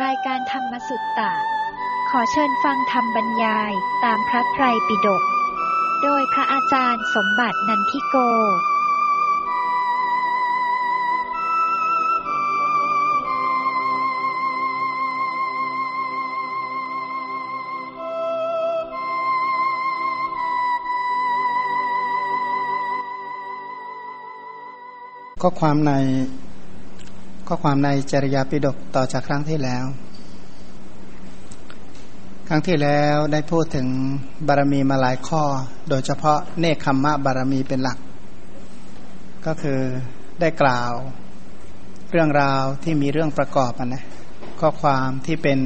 รายการธรรมสุตตะ ขอเชิญฟังธรรมบรรยายตามพระไตรปิฎก โดยพระอาจารย์สมบัตินันทิโก ข้อความใน ข้อความในจริยาปิฎกต่อจากครั้งที่แล้ว ครั้งที่แล้วได้พูดถึงบารมีมาหลายข้อ โดยเฉพาะเนคขมมะบารมีเป็นหลัก ก็คือได้กล่าว เรื่องราวที่มีเรื่องประกอบนะข้อความที่เป็น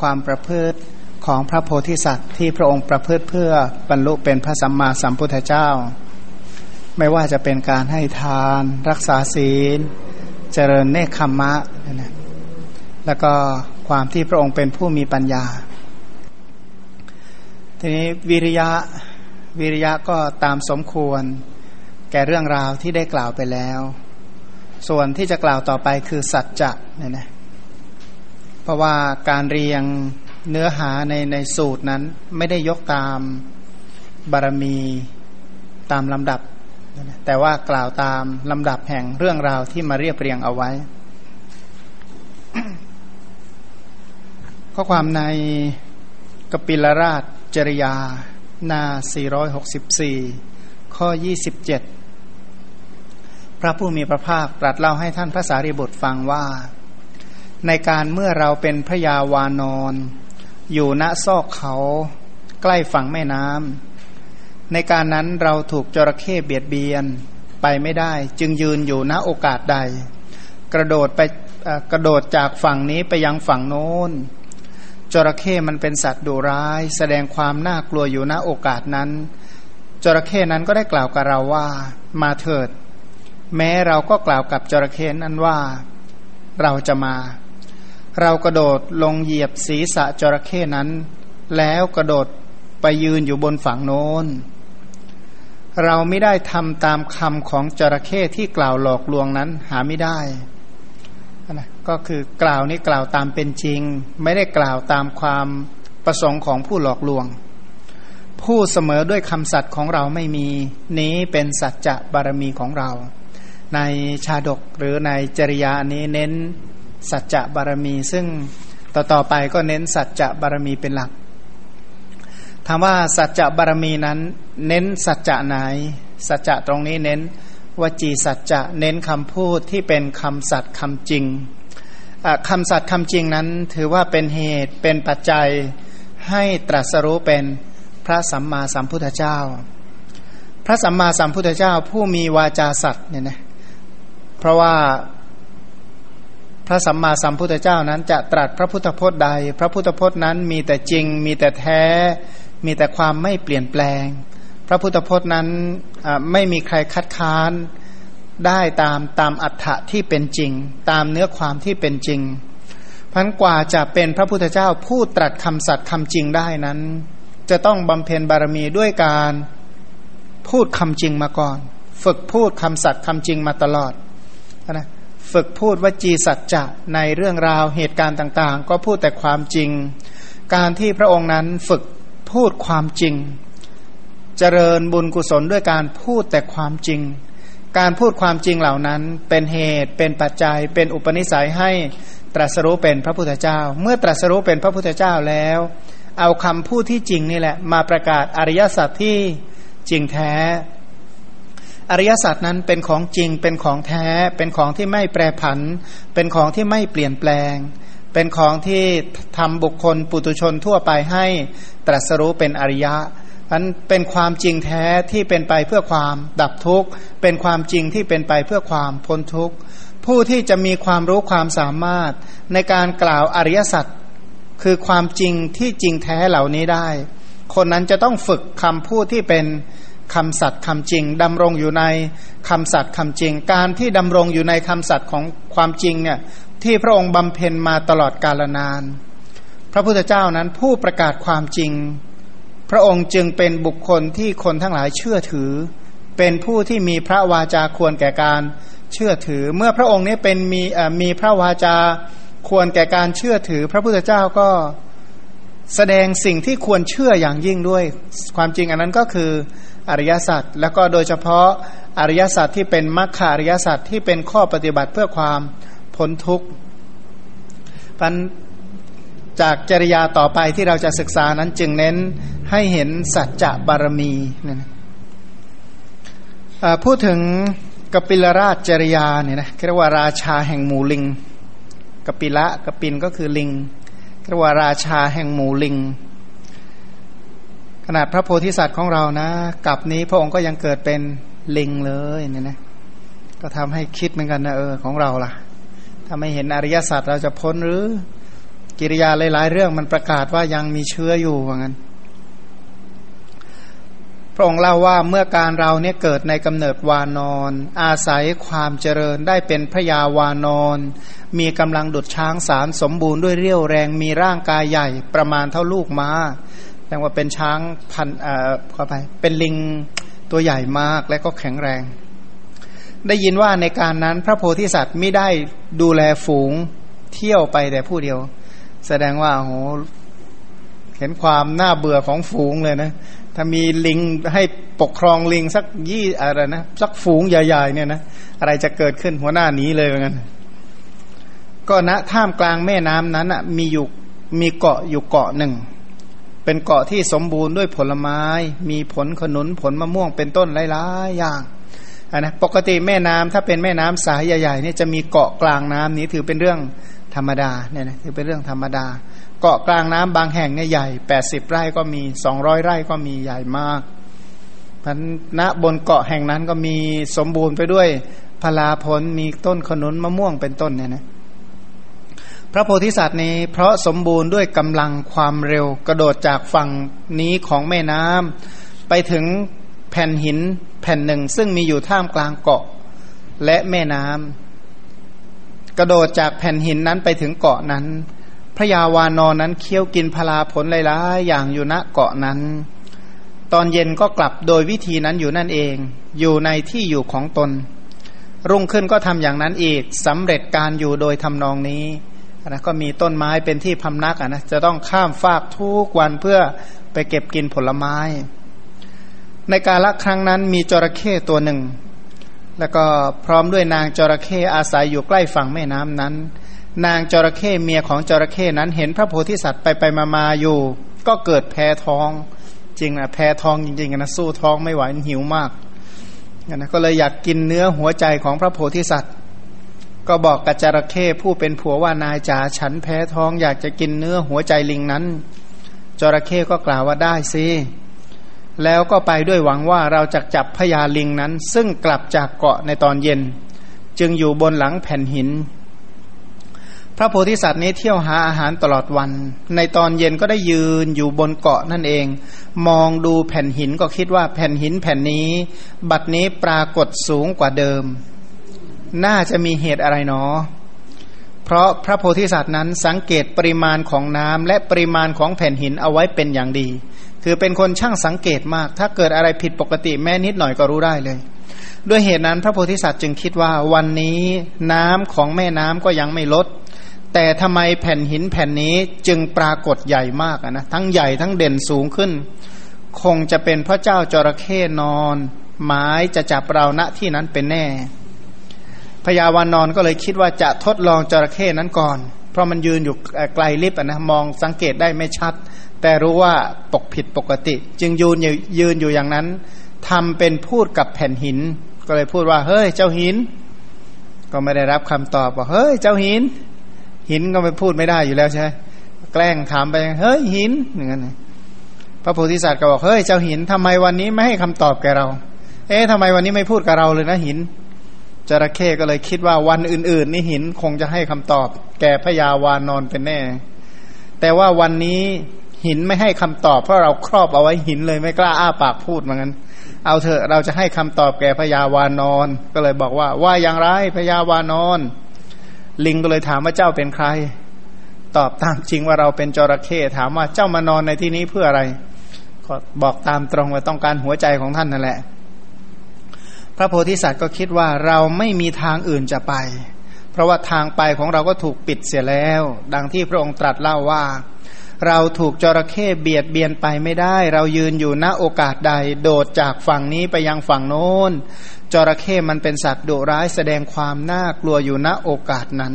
ความประพฤติของพระโพธิสัตว์ ที่พระองค์ประพฤติเพื่อบรรลุเป็นพระสัมมาสัมพุทธเจ้า ไม่ว่าจะเป็นการให้ทาน รักษาศีล เจริญเนคขมมะนะแล้วก็ความที่พระองค์เป็นผู้มีปัญญา ทีนี้วิริยะวิริยะก็ตามสมควร แก่เรื่องราวที่ได้กล่าวไปแล้ว ส่วนที่จะกล่าวต่อไปคือสัจจะเนี่ยนะเพราะว่าการเรียงเนื้อหาในในสูตรนั้นไม่ได้ยกตามบารมีตามลำดับ แต่ว่ากล่าวตามลำดับแห่งเรื่องราวที่มาเรียบเรียงเอาไว้ ข้อความในกปิลราชจริยา นา 464 ข้อ 27 พระผู้มีพระภาคตรัสเล่าให้ท่านพระสารีบุตรฟังว่า ในการเมื่อเราเป็นพระยาวานอน อยู่ณซอกเขาใกล้ฝั่งแม่น้ำ ในการนั้นเราถูกจระเข้เบียดเบียนไปไม่ได้ จึงยืนอยู่ณโอกาสใด กระโดดไปกระโดดจากฝั่งนี้ไปยังฝั่งโน้น จระเข้มันเป็นสัตว์ดุร้าย แสดงความน่ากลัวอยู่ณโอกาสนั้น จระเข้นั้นก็ได้กล่าวกับเราว่า มาเถิด แม้เราก็กล่าวกับจระเข้นั้นว่า เราจะมา เรากระโดดลงเหยียบศีรษะจระเข้นั้น แล้วกระโดดไปยืนอยู่บนฝั่งโน้น เราไม่ได้ทำตามคำของจระเข้ที่กล่าวหลอกลวงนั้นหาไม่ได้นะก็คือกล่าวนี้กล่าวตามเป็นจริง ไม่ได้กล่าวตามความประสงค์ของผู้หลอกลวง ผู้เสมอด้วยคำสัตย์ของเราไม่มีนี้เป็นสัจจะบารมีของเรา ในชาดกหรือในจริยานี้เน้นสัจจะบารมี ซึ่งต่อต่อไปก็เน้นสัจจะบารมีเป็นหลัก ถามว่าสัจจะบารมีนั้น เน้นสัจจะไหน สัจจะตรงนี้เน้นวจีสัจจะเน้นคำพูดที่เป็นคำสัตย์คำจริงคำสัตย์คำจริงนั้น ถือว่าเป็นเหตุเป็นปัจจัยให้ตรัสรู้เป็นพระสัมมาสัมพุทธเจ้า พระสัมมาสัมพุทธเจ้าผู้มีวาจาสัตย์เนี่ยนะเพราะว่าพระสัมมาสัมพุทธเจ้านั้นจะตรัสพระพุทธพจน์ใด พระพุทธพจน์นั้นมีแต่จริงมีแต่แท้ มีแต่ความไม่เปลี่ยนแปลง พระพุทธพจน์นั้นไม่มีใครคัดค้านได้ตามตามอัฏฐะที่เป็นจริง ตามเนื้อความที่เป็นจริงพันกว่าจะเป็นพระพุทธเจ้าผู้ตรัสคำสัตย์คำจริงได้นั้น จะต้องบำเพ็ญบารมีด้วยการพูดคำจริงมาก่อน ฝึกพูดคำสัตย์คำจริงมาตลอดนะฝึกพูดวจีสัจจะในเรื่องราวเหตุการณ์ต่างๆ ก็พูดแต่ความจริง การที่พระองค์นั้นฝึก พูดความจริง เจริญบุญกุศลด้วยการพูดแต่ความจริง การพูดความจริงเหล่านั้นเป็นเหตุเป็นปัจจัย เป็นอุปนิสัยให้ตรัสรู้เป็นพระพุทธเจ้า เมื่อตรัสรู้เป็นพระพุทธเจ้าแล้ว เอาคำพูดที่จริงนี่แหละ มาประกาศอริยสัจที่จริงแท้ อริยสัจนั้นเป็นของจริงเป็นของแท้ เป็นของที่ไม่แปรผัน เป็นของที่ไม่เปลี่ยนแปลง เป็นของที่ทำบุคคลปุตุชนทั่วไปให้ตรัสรู้เป็นอริยะนั้นเป็นความจริงแท้ที่เป็นไปเพื่อความดับทุกข์ เป็นความจริงที่เป็นไปเพื่อความพ้นทุกข์ ผู้ที่จะมีความรู้ความสามารถในการกล่าวอริยสัจคือความจริงที่จริงแท้เหล่านี้ได้ คนนั้นจะต้องฝึกคำพูดที่เป็นคำสัตย์คำจริงดำรงอยู่ในคำสัตย์คำจริง การที่ดำรงอยู่ในคำสัตย์ของความจริงเนี่ย ที่พระองค์บำเพ็ญมาตลอดกาลนาน พระพุทธเจ้านั้นผู้ประกาศความจริง พระองค์จึงเป็นบุคคลที่คนทั้งหลายเชื่อถือ เป็นผู้ที่มีพระวาจาควรแก่การเชื่อถือ เมื่อพระองค์นี้เป็นมีมีพระวาจาควรแก่การเชื่อถือ พระพุทธเจ้าก็แสดงสิ่งที่ควรเชื่ออย่างยิ่งด้วย ความจริงอันนั้นก็คืออริยสัจแล้วก็โดยเฉพาะอริยสัจที่เป็นมรรคอริยสัจที่เป็นข้อปฏิบัติเพื่อความ พ้นทุกข์ปันจากจริยาต่อไปที่เราจะศึกษานั้นจึงเน้นให้เห็นสัจจะบารมีเนี่ยนะพูดถึงกปิลราชจริยาเนี่ยนะเรียกว่าราชาแห่งหมูลิง กปิละกปินก็คือลิงเรียกว่าราชาแห่งหมูลิง ขนาดพระโพธิสัตว์ของเรานะกับนี้พระองค์ก็ยังเกิดเป็นลิงเลยเนี่ยนะก็ทำให้คิดเหมือนกันนะเออของเราล่ะ ถ้าไม่เห็นอริยสัจเราจะพ้นหรือ กิริยาหลาย ๆ เรื่องมันประกาศว่ายังมีเชื้ออยู่ว่างั้น พระองค์เล่าว่าเมื่อการเราเนี่ยเกิดในกำเนิดวานอน อาศัยความเจริญได้เป็นพระยาวานอนมีกำลังดุดช้างสารสมบูรณ์ด้วยเรี่ยวแรงมีร่างกายใหญ่ประมาณเท่าลูกม้าแปลว่าเป็นช้างพันเอ่อเข้าไปเป็นลิงตัวใหญ่มากและก็แข็งแรง ได้ยินว่าในการนั้นพระโพธิสัตว์ไม่ได้ดูแลฝูงเที่ยวไปแต่ผู้เดียว แสดงว่าโหเห็นความน่าเบื่อของฝูงเลยนะ ถ้ามีลิงให้ปกครองลิงสักยี่อะไรนะสักฝูงใหญ่ๆเนี่ยนะอะไรจะเกิดขึ้นหัวหน้านี้เลยเหมือนกันก็ณท่ามกลางแม่น้ำนั้นอะมีอยู่มีเกาะอยู่เกาะหนึ่ง เป็นเกาะที่สมบูรณ์ด้วยผลไม้ มีผลขนุนผลมะม่วงเป็นต้นหลายๆอย่าง นนะปกติแม่น้ำถ้าเป็นแม่น้ำสายใหญ่ๆเนี่ยจะมีเกาะกลางน้ำนี้ถือเป็นเรื่องธรรมดาเนี่ยนะถือเป็นเรื่องธรรมดา เกาะกลางน้ำบางแห่งเนี่ยใหญ่แปดสิบไร่ก็มีสองร้อยไร่ก็มีใหญ่มากพันณบนเกาะแห่งนั้นก็มีสมบูรณ์ไปด้วยพลาผลมีต้นขนุนมะม่วงเป็นต้นเนี่ยนะพระโพธิสัตว์นี้เพราะสมบูรณ์ด้วยกำลังความเร็วกระโดดจากฝั่งนี้ของแม่น้ำไปถึง แผ่นหินแผ่นหนึ่งซึ่งมีอยู่ท่ามกลางเกาะ และแม่น้ำกระโดดจากแผ่นหินนั้นไปถึงเกาะนั้น พระยาวานอนนั้นเคี้ยวกินพลาผลหลายๆอย่างอยู่ณเกาะนั้น ตอนเย็นก็กลับโดยวิธีนั้นอยู่นั่นเอง อยู่ในที่อยู่ของตน รุ่งขึ้นก็ทำอย่างนั้นอีกสำเร็จการอยู่โดยทำนองนี้นะก็มีต้นไม้เป็นที่พำนักะนะจะต้องข้ามฟากทุกวันเพื่อไปเก็บกินผลไม้ ในกาลครั้งนั้นมีจระเข้ตัวหนึ่ง แล้วก็พร้อมด้วยนางจระเข้อาศัยอยู่ใกล้ฝั่งแม่น้ำนั้น นางจระเข้เมียของจระเข้นั้นเห็นพระโพธิสัตว์ไปไปมามาอยู่ ก็เกิดแพ้ท้อง จริงนะแพ้ท้องจริงๆนะสู้ท้องไม่ไหวหิวมากนะก็เลยอยากกินเนื้อหัวใจของพระโพธิสัตว์ ก็บอกกับจระเข้ผู้เป็นผัวว่านายจ๋าฉันแพ้ท้องอยากจะกินเนื้อหัวใจลิงนั้น จระเข้ก็กล่าวว่าได้สิ แล้วก็ไปด้วยหวังว่าเราจะจับพญาลิงนั้น ซึ่งกลับจากเกาะในตอนเย็น จึงอยู่บนหลังแผ่นหิน พระโพธิสัตว์นี้เที่ยวหาอาหารตลอดวัน ในตอนเย็นก็ได้ยืนอยู่บนเกาะนั่นเอง มองดูแผ่นหินก็คิดว่าแผ่นหินแผ่นนี้ บัดนี้ปรากฏสูงกว่าเดิม น่าจะมีเหตุอะไรเนาะเพราะพระโพธิสัตว์นั้นสังเกตปริมาณของน้ำและปริมาณของแผ่นหินเอาไว้เป็นอย่างดี คือเป็นคนช่างสังเกตมาก ถ้าเกิดอะไรผิดปกติแม้นิดหน่อยก็รู้ได้เลย ด้วยเหตุนั้นพระโพธิสัตว์จึงคิดว่าวันนี้น้ำของแม่น้ำก็ยังไม่ลด แต่ทำไมแผ่นหินแผ่นนี้จึงปรากฏใหญ่มากนะทั้งใหญ่ทั้งเด่นสูงขึ้น คงจะเป็นพระเจ้าจระเข้นอนหมายจะจับเราณที่นั้นเป็นแน่พญาวานนอนก็เลยคิดว่าจะทดลองจระเข้นั้นก่อน เพราะมันยืนอยู่ไกลลิบนะมองสังเกตได้ไม่ชัด แต่รู้ว่าปกผิดปกติ จึงยืนยืนอยู่อย่างนั้นทำเป็นพูดกับแผ่นหิน ก็เลยพูดว่า เฮ้ย เจ้าหิน ก็ไม่ได้รับคำตอบว่าเฮ้ย เจ้าหิน หินก็ไม่พูดไม่ได้อยู่แล้วใช่ไหมแกล้งถามไปเฮ้ยหินอย่างนั้นพระโพธิสัตว์ก็บอกเฮ้ยเจ้าหินทำไมวันนี้ไม่ให้คำตอบแกเรา เอ๊ะทำไมวันนี้ไม่พูดกับเราเลยนะหินจระเข้ก็เลยคิดว่าวันอื่น ๆ นี่หินคงจะให้คำตอบ แก่พยาวานอนเป็นแน่ แต่ว่าวันนี้ หินไม่ให้คำตอบเพราะเราครอบเอาไว้หินเลยไม่กล้าอ้าปากพูดเหมือนกันเอาเถอะเราจะให้คำตอบแก่พยาวานอน ก็เลยบอกว่า ว่าอย่างไรพยาวานอน ลิงก็เลยถามว่าเจ้าเป็นใคร ตอบตามจริงว่าเราเป็นจระเข้ถามว่าเจ้ามานอนในที่นี้เพื่ออะไร ก็บอกตามตรงว่าต้องการหัวใจของท่านนั่นแหละ พระโพธิสัตว์ก็คิดว่าเราไม่มีทางอื่นจะไป เพราะว่าทางไปของเราก็ถูกปิดเสียแล้ว ดังที่พระองค์ตรัสเล่าว่า เราถูกจระเข้เบียดเบียนไปไม่ได้ เรายืนอยู่ณโอกาสใด โดดจากฝั่งนี้ไปยังฝั่งโน้น จระเข้มันเป็นสัตว์ดุร้ายแสดงความน่ากลัวอยู่ณโอกาสนั้น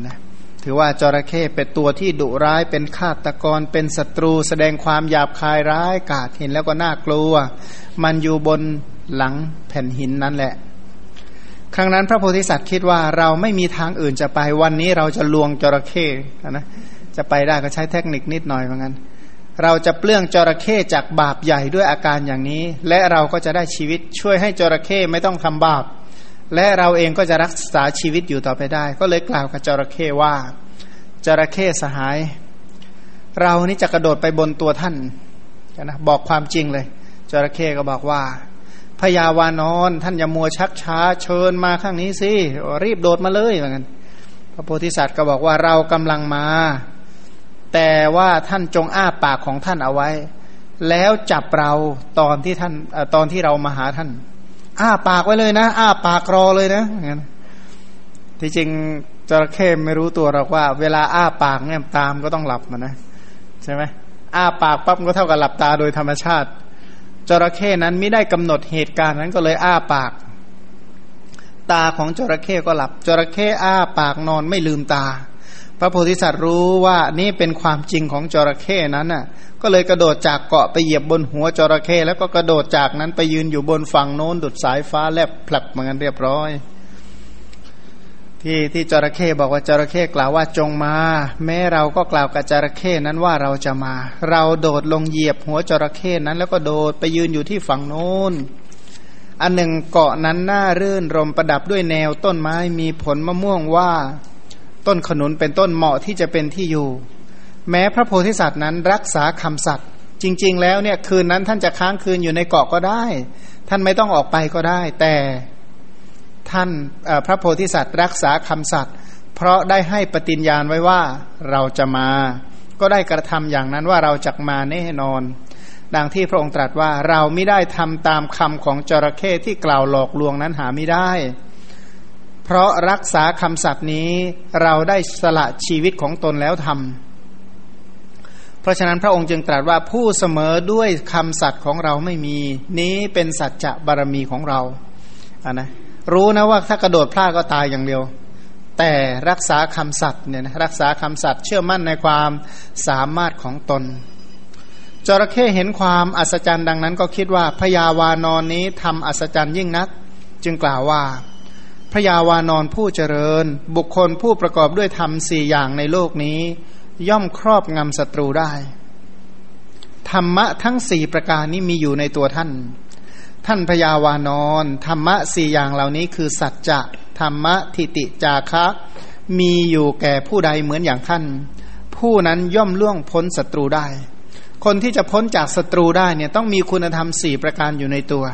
นะถือว่าจระเข้เป็นตัวที่ดุร้ายเป็นฆาตกรเป็นศัตรู แสดงความหยาบคายร้ายกาจเห็นแล้วก็น่ากลัว มันอยู่บนหลังแผ่นหินนั่นแหละ ครั้งนั้นพระโพธิสัตว์คิดว่าเราไม่มีทางอื่นจะไปวันนี้เราจะลวงจระเข้นะ จะไปได้ก็ใช้เทคนิคนิดหน่อยเหมือนกันเราจะเปลื้องจระเข้จากบาปใหญ่ด้วยอาการอย่างนี้ และเราก็จะได้ชีวิตช่วยให้จระเข้ไม่ต้องทำบาป และเราเองก็จะรักษาชีวิตอยู่ต่อไปได้ ก็เลยกล่าวกับจระเข้ว่า จระเข้สหาย เรานี่จะกระโดดไปบนตัวท่านนะบอกความจริงเลย จระเข้ก็บอกว่าพยาวานอนท่านอย่ามัวชักช้าเชิญมาข้างนี้สิรีบโดดมาเลยเหมือนกันพระโพธิสัตว์ก็บอกว่าเรากำลังมา แต่ว่าท่านจงอ้าปากของท่านเอาไว้ แล้วจับเราตอนที่ท่านตอนที่เรามาหาท่าน อ้าปากไว้เลยนะ อ้าปากรอเลยนะงั้นที่จริงจระเข้ไม่รู้ตัวหรอกว่า เวลาอ้าปากเนี่ยตามก็ต้องหลับมันนะใช่ไหมอ้าปากปั๊บก็เท่ากับหลับตาโดยธรรมชาติ จระเข้นั้นไม่ได้กำหนดเหตุการณ์นั้นก็เลยอ้าปาก ตาของจระเข้ก็หลับ จระเข้อ้าปากนอนไม่ลืมตา พระโพธิสัตว์รู้ว่านี่เป็นความจริงของจระเข้นั้นน่ะ ก็เลยกระโดดจากเกาะไปเหยียบบนหัวจระเข้แล้วก็กระโดดจากนั้นไปยืนอยู่บนฝั่งโน้นดุดสายฟ้าแลบผลักเหมือนกันเรียบร้อย ที่ที่จระเข้บอกว่าจระเข้กล่าวว่าจงมา แม้เราก็กล่าวกับจระเข้นั้นว่าเราจะมา เราโดดลงเหยียบหัวจระเข้นั้น แล้วก็โดดไปยืนอยู่ที่ฝั่งโน้นอันหนึ่งเกาะนั้นน่ารื่นรมประดับด้วยแนวต้นไม้มีผลมะม่วงว่า ต้นขนุนเป็นต้นเหมาะที่จะเป็นที่อยู่ แม้พระโพธิสัตว์นั้นรักษาคำสัตว์จริง ๆ แล้วเนี่ยคืนนั้นท่านจะค้างคืนอยู่ในเกาะก็ได้ ท่านไม่ต้องออกไปก็ได้ แต่ท่านพระโพธิสัตว์รักษาคำสัตว์เพราะได้ให้ปฏิญญาณไว้ว่าเราจะมา ก็ได้กระทำอย่างนั้นว่าเราจะมาแน่นอน ดังที่พระองค์ตรัสว่าเราไม่ได้ทำตามคำของจระเข้ที่กล่าวหลอกลวงนั้นหาไม่ได้ เพราะรักษาคำสัตย์นี้เราได้สละชีวิตของตนแล้วทำเพราะฉะนั้นพระองค์จึงตรัสว่าผู้เสมอด้วยคำสัตย์ของเราไม่มี นี้เป็นสัจจะบารมีของเราอ่านะรู้นะว่าถ้ากระโดดพลาดก็ตายอย่างเดียว แต่รักษาคำสัตย์เนี่ยนะรักษาคำสัตย์เชื่อมั่นในความสามารถของตนจระเข้เห็นความอัศจรรย์ดังนั้นก็คิดว่าพยาวานอนนี้ทำอัศจรรย์ยิ่งนัก จึงกล่าวว่า พระยาวานอนผู้เจริญ บุคคลผู้ประกอบด้วยธรรมสี่อย่างในโลกนี้ ย่อมครอบงำศัตรูได้ ธรรมะทั้งสี่ประการนี้มีอยู่ในตัวท่าน ท่านพยาวานอนธรรมะสี่อย่างเหล่านี้คือสัจจะธรรมะทิติจาคะ มีอยู่แก่ผู้ใดเหมือนอย่างท่าน ผู้นั้นย่อมล่วงพ้นศัตรูได้ คนที่จะพ้นจากศัตรูได้เนี่ยต้องมีคุณธรรมสี่ประการอยู่ในตัว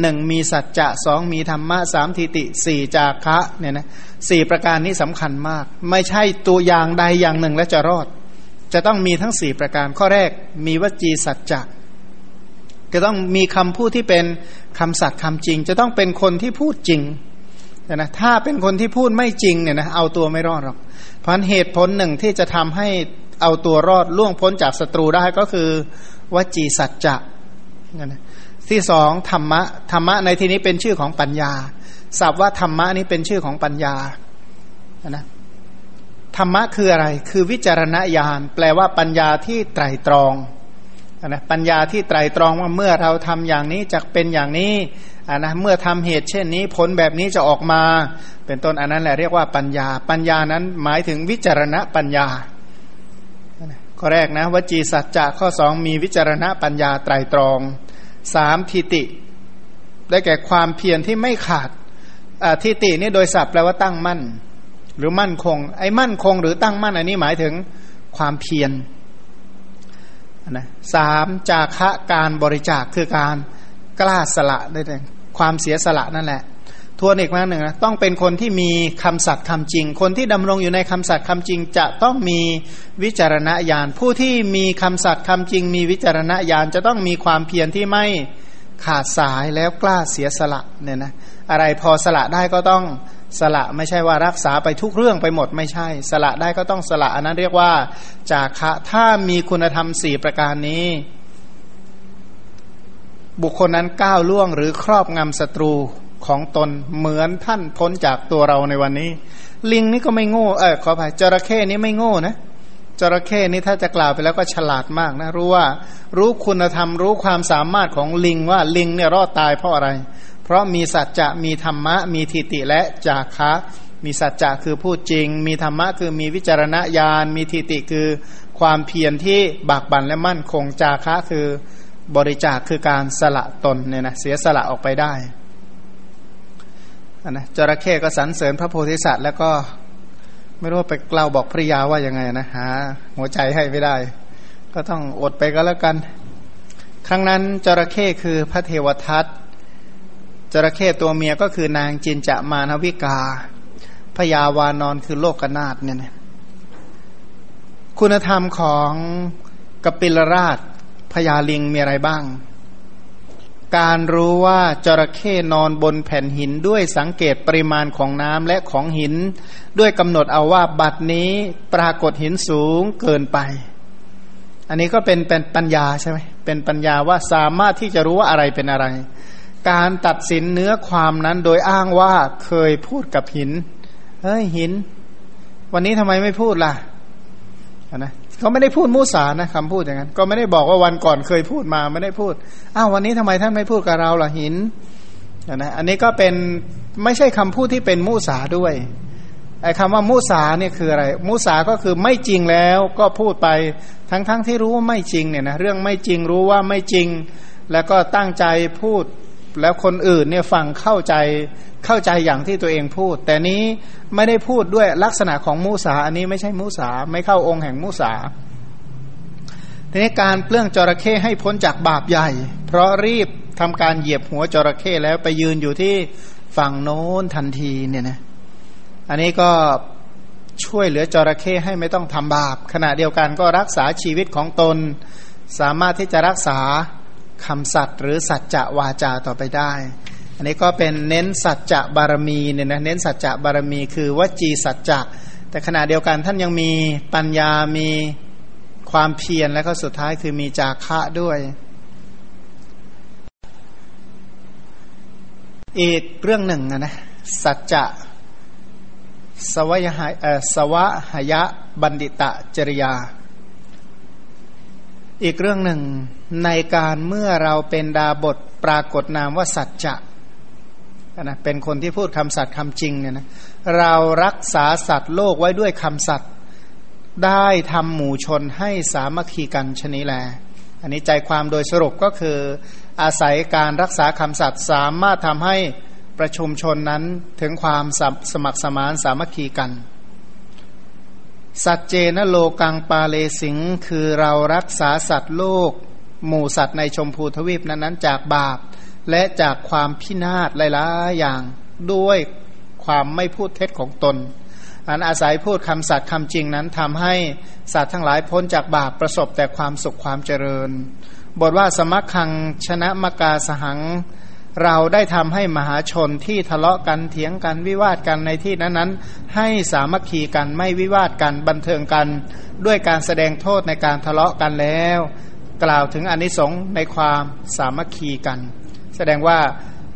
หนึ่งมีสัจจะสองมีธรรมะสามทิติสี่จาคะเนี่ยนะสี่ประการนี้สำคัญมาก ไม่ใช่ตัวอย่างใดอย่างหนึ่งแล้วจะรอด จะต้องมีทั้งสี่ประการ ข้อแรกมีวจีสัจจะจะต้องมีคำพูดที่เป็นคำสัตย์คำจริง จะต้องเป็นคนที่พูดจริงนะถ้าเป็นคนที่พูดไม่จริงเนี่ยนะเอาตัวไม่รอดหรอก เพราะเหตุผลหนึ่งที่จะทำให้เอาตัวรอดล่วงพ้นจากศัตรูได้ก็คือ วจีสัจจะนะ ที่สองธรรมะธรรมะในที่นี้เป็นชื่อของปัญญาศัพท์ว่าธรรมะนี้เป็นชื่อของปัญญานะธรรมะคืออะไร คือวิจารณญาณ แปลว่าปัญญาที่ไตรตรองนะปัญญาที่ไตรตรองว่าเมื่อเราทำอย่างนี้จะเป็นอย่างนี้นะเมื่อทำเหตุเช่นนี้ผลแบบนี้จะออกมา เป็นต้นอันนั้นแหละเรียกว่าปัญญา ปัญญานั้นหมายถึงวิจารณปัญญาข้อแรกนะวจีสัจจะข้อสองมีวิจารณปัญญาไตรตรอง สามทิติ ได้แก่ความเพียรที่ไม่ขาดทิตินี่โดยศัพท์แปลว่าตั้งมั่น หรือมั่นคง ไอ้มั่นคงหรือตั้งมั่นอันนี้หมายถึงความเพียรนะสามจาคะการบริจาคคือการกล้าสละได้เลยความเสียสละนั่นแหละ ทวนอีกครั้งหนึ่งนะต้องเป็นคนที่มีคำสัตย์คำจริง คนที่ดำรงอยู่ในคำสัตย์คำจริง จะต้องมีวิจารณญาณผู้ที่มีคำสัตย์คำจริง มีวิจารณญาณจะต้องมีความเพียรที่ไม่ขาดสายแล้วกล้าเสียสละเนี่ยนะอะไรพอสละได้ก็ต้องสละไม่ใช่ว่ารักษาไปทุกเรื่องไปหมดไม่ใช่ สละได้ก็ต้องสละอันนั้นเรียกว่า จาคะถ้ามีคุณธรรมสี่ประการนี้บุคคลนั้นก้าวล่วงหรือครอบงำศัตรู ของตนเหมือนท่านพ้นจากตัวเราในวันนี้ ลิงนี่ก็ไม่โง่เออขออภัยจระเข้นี่ไม่โง่นะจระเข้นี่ถ้าจะกล่าวไปแล้วก็ฉลาดมากนะ รู้ว่ารู้คุณธรรมรู้ความสามารถของลิงว่าลิงเนี่ยรอดตายเพราะอะไร เพราะมีสัจจะมีธรรมะ มีทิฏฐิและจาคะมีสัจจะคือพูดจริง มีธรรมะคือมีวิจารณญาณมีทิฏฐิคือความเพียรที่บากบั่นและมั่นคงจาคะคือบริจาคคือการสละตนเนี่ยนะเสียสละออกไปได้ นะจระเข้ก็สรรเสริญพระโพธิสัตว์ แล้วก็ไม่รู้ว่าไปเล่าบอกภริยาว่ายังไงนะหาหัวใจให้ไม่ได้ ก็ต้องอดไปก็แล้วกัน ครั้งนั้นจระเข้คือพระเทวทัตจระเข้ตัวเมียก็คือนางจินจะมานวิกาพยาวานอนคือโลกนาฏเนี่ยนะคุณธรรมของกปิลราชพญาลิงมีอะไรบ้าง การรู้ว่าจระเข้นอนบนแผ่นหินด้วยสังเกตปริมาณของน้ำและของหิน ด้วยกำหนดเอาว่าบัดนี้ปรากฏหินสูงเกินไป อันนี้ก็เป็นเป็นปัญญาใช่ไหมเป็นปัญญาว่าสามารถที่จะรู้ว่าอะไรเป็นอะไร การตัดสินเนื้อความนั้นโดยอ้างว่าเคยพูดกับหินเฮ้ยหิน วันนี้ทำไมไม่พูดล่ะนะ เขาไม่ได้พูดมุสานะคำพูดอย่างนั้น ก็ไม่ได้บอกว่าวันก่อนเคยพูดมาไม่ได้พูดอ้าววันนี้ทำไมท่านไม่พูดกับเราล่ะหินนะอันนี้ก็เป็นไม่ใช่คำพูดที่เป็นมุสาด้วยไอ้คำว่ามุสาเนี่ยคืออะไร มุสาก็คือไม่จริงแล้วก็พูดไปทั้งๆทที่รู้ว่าไม่จริงเนี่ยนะเรื่องไม่จริงรู้ว่าไม่จริง แล้วก็ตั้งใจพูด แล้วคนอื่นเนี่ยฟังเข้าใจเข้าใจอย่างที่ตัวเองพูด แต่นี้ไม่ได้พูดด้วยลักษณะของมูสาอันนี้ไม่ใช่มูสาไม่เข้าองค์แห่งมูสาทีนี้การเปลื้องจระเข้ให้พ้นจากบาปใหญ่ เพราะรีบทำการเหยียบหัวจระเข้แล้วไปยืนอยู่ที่ฝั่งโน้นทันทีเนี่ยนะอันนี้ก็ช่วยเหลือจระเข้ให้ไม่ต้องทำบาป ขณะเดียวกันก็รักษาชีวิตของตน สามารถที่จะรักษา คำสัตว์หรือสัจจะวาจาต่อไปได้ อันนี้ก็เป็นเน้นสัจจะบารมีเนี่ยนะเน้นสัจจะบารมีคือวจีสัจจะ แต่ขณะเดียวกันท่านยังมีปัญญามีความเพียรและก็สุดท้ายคือมีจาคะด้วย อีกเรื่องหนึ่งนะนะสัจจะสวะหะสวะหยะบัณฑิตะจริยา อีกเรื่องหนึ่งในการเมื่อเราเป็นดาบทปรากฏนามว่าสัจจะนะเป็นคนที่พูดคำสัตย์คำจริงเนี่ยนะเรารักษาสัตว์โลกไว้ด้วยคำสัตย์ได้ทำหมู่ชนให้สามัคคีกันชนิแล อันนี้ใจความโดยสรุปก็คือ อาศัยการรักษาคำสัตย์สามารถทำให้ประชุมชนนั้นถึงความสมัครสมานสามัคคีกัน สัจเจนโลกังปาเลสิง คือเรารักษาสัตว์โลก หมู่สัตว์ในชมพูทวีปนั้นนั้นจากบาป และจากความพินาศหลายๆอย่างด้วยความไม่พูดเท็จของตน อันอาศัยพูดคำสัตย์คำจริงนั้นทำให้สัตว์ทั้งหลายพ้นจากบาปประสบแต่ความสุขความเจริญ บทว่าสมัคคังชนะมกาสหัง เราได้ทำให้มหาชนที่ทะเลาะกันเถียงกันวิวาทกันในที่นั้นๆ ให้สามัคคีกันไม่วิวาทกันบันเทิงกัน ด้วยการแสดงโทษในการทะเลาะกันแล้ว กล่าวถึงอนิสงส์ในความสามัคคีกัน แสดงว่า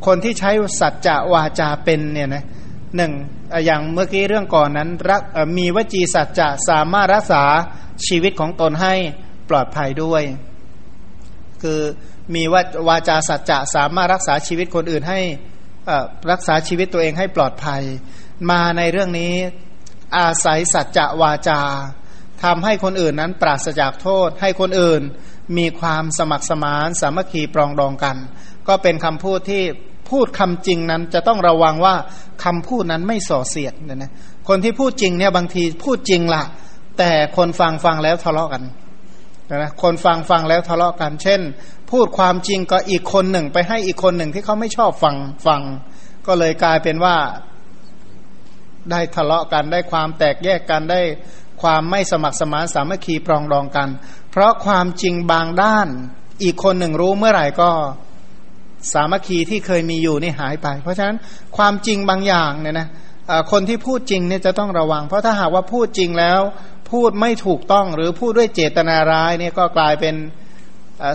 คนที่ใช้สัจจะวาจาเป็นเนี่ยนะหนึ่งอย่างเมื่อกี้เรื่องก่อนนั้นรักมีวจีสัจจะสามารถรักษาชีวิตของตนให้ปลอดภัยด้วย คือ มีว่าวาจาสัจจะสามารถรักษาชีวิตคนอื่นให้รักษาชีวิตตัวเองให้ปลอดภัย มาในเรื่องนี้อาศัยสัจจะวาจาทำให้คนอื่นนั้นปราศจากโทษ ให้คนอื่นมีความสมัครสมานสามัคคีปรองดองกัน ก็เป็นคำพูดที่พูดคำจริงนั้นจะต้องระวังว่าคำพูดนั้นไม่ส่อเสียดเนี่ยนะคนที่พูดจริงเนี่ยบางทีพูดจริงละแต่คนฟังฟังแล้วทะเลาะกัน นะคนฟังฟังแล้วทะเลาะกัน เช่น พูดความจริงก็อีกคนหนึ่ง ไปให้อีกคนหนึ่งที่เขาไม่ชอบฟังฟัง ก็เลยกลายเป็นว่า ได้ทะเลาะกันได้ความแตกแยกกันได้ความไม่สมัครสมานสามัคคีปรองดองกัน เพราะความจริงบางด้าน อีกคนหนึ่งรู้เมื่อไหร่ก็สามัคคีที่เคยมีอยู่นี่หายไป เพราะฉะนั้นความจริงบางอย่างเนี่ยนะคนที่พูดจริงเนี่ยจะต้องระวัง เพราะถ้าหากว่าพูดจริงแล้ว พูดไม่ถูกต้องหรือพูดด้วยเจตนาร้ายเนี่ยก็กลายเป็น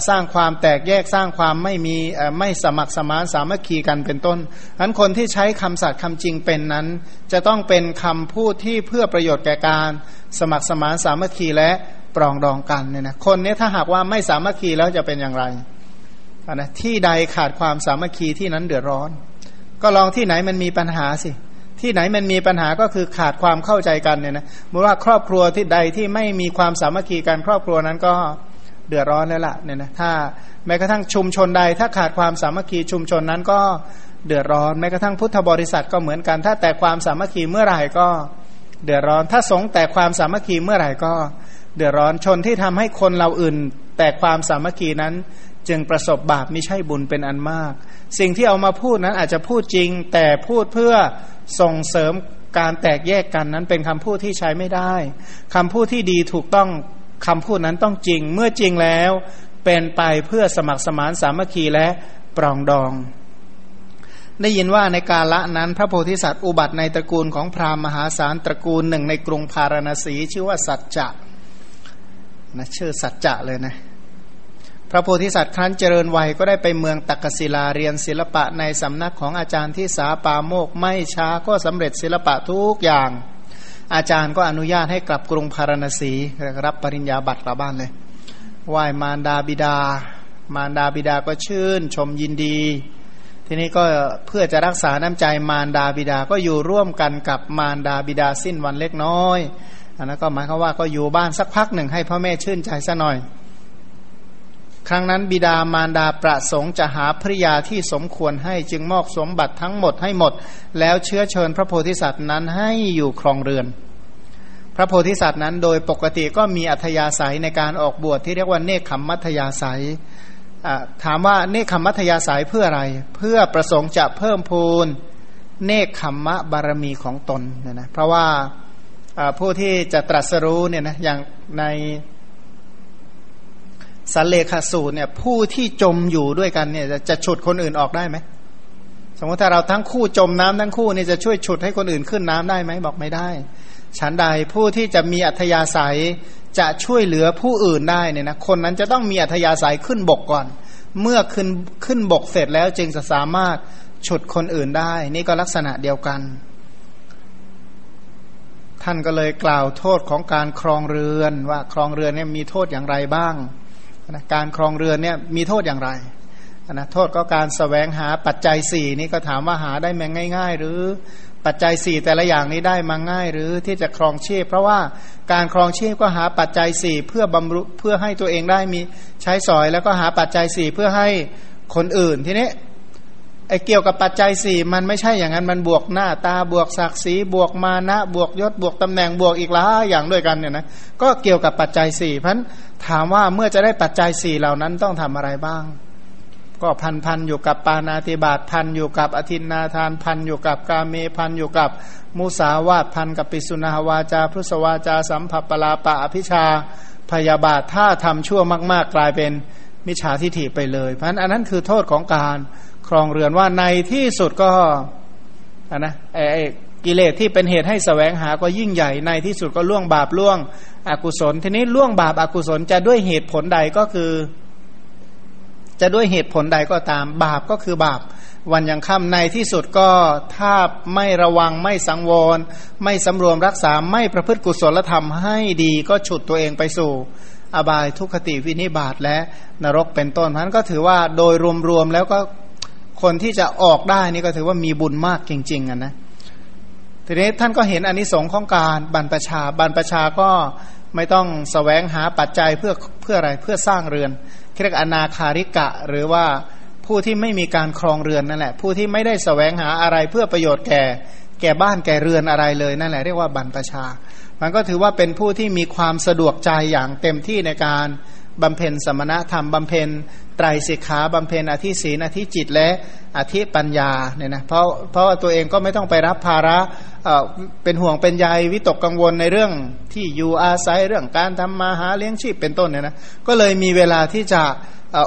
สร้างความแตกแยกสร้างความไม่มีไม่สมัครสมานสามัคคีกันเป็นต้นฉะนั้นคนที่ใช้คำสัตย์คำจริงเป็นนั้น จะต้องเป็นคำพูดที่เพื่อประโยชน์แก่การ สมัครสมานสามัคคีและปรองดองกันเนี่ยนะคนนี้ถ้าหากว่าไม่สามัคคีแล้วจะเป็นอย่างไรนะที่ใดขาดความสามัคคีที่นั้นเดือดร้อน ก็ลองที่ไหนมันมีปัญหาสิ ที่ไหนมันมีปัญหาก็คือขาดความเข้าใจกันเนี่ยนะเมื่อว่าครอบครัวที่ใดที่ไม่มีความสามัคคีกันครอบครัวนั้นก็เดือดร้อนแล้วล่ะเนี่ยนะถ้าแม้กระทั่งชุมชนใด ถ้าขาดความสามัคคีชุมชนนั้นก็เดือดร้อนแม้กระทั่งพุทธบริษัทก็เหมือนกัน ถ้าแต่ความสามัคคีเมื่อไหร่ก็เดือดร้อน ถ้าสงแต่ความสามัคคีเมื่อไหร่ก็เดือดร้อนชนที่ทำให้คนเราอื่น แต่ความสามัคคีนั้น จึงประสบบาปไม่ใช่บุญเป็นอันมาก สิ่งที่เอามาพูดนั้นอาจจะพูดจริง แต่พูดเพื่อส่งเสริมการแตกแยกกันนั้นเป็นคำพูดที่ใช้ไม่ได้คำพูดที่ดีถูกต้องคำพูดนั้นต้องจริง เมื่อจริงแล้ว เป็นไปเพื่อสมัครสมานสามัคคีและปรองดอง ได้ยินว่าในกาละนั้น พระโพธิสัตว์อุบัติในตระกูลของพราหมณ์มหาศาลตระกูลหนึ่งในกรุงพาราณสีชื่อว่าสัจจะนะชื่อสัจจะเลยนะ พระโพธิสัตว์ครั้นเจริญวัยก็ได้ไปเมืองตักศิลาเรียนศิลปะในสำนักของอาจารย์ที่สาปาโมกไม่ช้าก็สำเร็จศิลปะทุกอย่าง อาจารย์ก็อนุญาตให้กลับกรุงพาราณสีรับปริญญาบัตรกลับบ้านเลยไหว้มารดาบิดา มารดาบิดาก็ชื่นชมยินดี ทีนี้ก็เพื่อจะรักษาน้ำใจมารดาบิดาก็อยู่ร่วมกันกับมารดาบิดาสิ้นวันเล็กน้อยอันนั้นก็หมายความว่าก็อยู่บ้านสักพักหนึ่งให้พ่อแม่ชื่นใจซะหน่อย ครั้งนั้นบิดามารดาประสงค์จะหาภริยาที่สมควรให้จึงมอบสมบัติทั้งหมดให้หมด แล้วเชื้อเชิญพระโพธิสัตว์นั้นให้อยู่ครองเรือน พระโพธิสัตว์นั้นโดยปกติก็มีอัธยาศัยในการออกบวชที่เรียกว่าเนคขมมัธยาศัยถามว่าเนคขมมัธยาศัยเพื่ออะไร เพื่อประสงค์จะเพิ่มพูนเนคขมมะบารมีของตนนะนะเพราะว่าผู้ที่จะตรัสรู้เนี่ยนะอย่างใน สันเลขาสูตรเนี่ยผู้ที่จมอยู่ด้วยกันเนี่ยจะฉุดคนอื่นออกได้ไหมสมมติถ้าเราทั้งคู่จมน้ำทั้งคู่นี่จะช่วยฉุดให้คนอื่นขึ้นน้ำได้ไหมบอกไม่ได้ฉันใดผู้ที่จะมีอัธยาศัยจะช่วยเหลือผู้อื่นได้เนี่ยนะคนนั้นจะต้องมีอัธยาศัยขึ้นบกก่อน เมื่อขึ้นขึ้นบกเสร็จแล้วจึงจะสามารถฉุดคนอื่นได้ นี่ก็ลักษณะเดียวกัน ท่านก็เลยกล่าวโทษของการครองเรือนว่าครองเรือนเนี่ยมีโทษอย่างไรบ้าง นะการครองเรือนเนี่ยมีโทษอย่างไรนะโทษก็การสแสวงหาปัจจัยสี่นี่ก็ถามว่าหาได้มาง่าย ๆ หรือปัจจัยสี่แต่ละอย่างนี้ได้มาง่าย หรือที่จะครองชีพ เพราะว่าการครองชีพก็หาปัจจัยสี่เพื่อบำรุเพื่อให้ตัวเองได้มีใช้สอย แล้วก็หาปัจจัยสี่เพื่อให้คนอื่นทีนี้ ไอ้เกี่ยวกับปัจจัยสี่มันไม่ใช่อย่างนั้นมันบวกหน้าตาบวกศักดิ์ศรีบวกมานะบวกยศบวกตำแหน่งบวกอีกหลายอย่างด้วยกันเนี่ยนะก็เกี่ยวกับปัจจัยสี่พันถามว่าเมื่อจะได้ปัจจัยสี่เหล่านั้นต้องทำอะไรบ้าง ก็พันพันอยู่กับปานาติบาตพันอยู่กับอธินนาทานพันอยู่กับกาเมพันอยู่กับมุสาวาตพันกับปิสุนาวาจาพุสวาจาสัมผัสปลาปะอภิชาพยาบาทถ้าทำชั่วมาก ๆ กลายเป็นมิจฉาทิฐิไปเลย เพราะนั้นอันนั้นคือโทษของการ ครองเรือนว่าในที่สุดก็นะไอ้กิเลสที่เป็นเหตุให้สแสวงหาก็ยิ่งใหญ่ในที่สุดก็ล่วงบาปล่วงอกุศล ทีนี้ล่วงบาปอากุศลจะด้วยเหตุผลใดก็คือ จะด้วยเหตุผลใดก็ตาม บาปก็คือบาป วันยังค่ำในที่สุดก็ถ้าไม่ระวังไม่สังวร ไม่สำรวมรักษาไม่ประพฤติกุศลธรรมให้ดีก็ฉุดตัวเองไปสู่ อบายทุกขติวินิบาตและนรกเป็นต้นนั้นก็ถือว่าโดยรวมๆแล้วก็ คนที่จะออกได้นี่ก็ถือว่ามีบุญมากจริง ๆอะนะทีนี้ท่านก็เห็นอนนิสงส์ของการบรรพชาบรรพชาก็ไม่ต้องสแสวงหาปัจจัยเพื่อเพื่ออะไรเพื่อสร้างเรือนเรียกอนาคาริกะ หรือว่าผู้ที่ไม่มีการครองเรือนนั่นแหละ ผู้ที่ไม่ได้สแสวงหาอะไรเพื่อประโยชน์แก่ แก่บ้านแก่เรือนอะไรเลยนั่นแหละเรียกว่าบรรพชา มันก็ถือว่าเป็นผู้ที่มีความสะดวกใจอย่างเต็มที่ในการ บำเพ็ญสมณธรรมบำเพ็ญไตรสิกขาบำเพ็ญอธิศีนอธิจิตและอธิปัญญาเนี่ยนะเพราะเพราะว่าตัวเองก็ไม่ต้องไปรับภาระเเป็นห่วงเป็นใยวิตกกังวลในเรื่องที่อยู่อาศัยเรื่องการทำมาหาเลี้ยงชีพเป็นต้นเนี่ยนะก็เลยมีเวลาที่จะ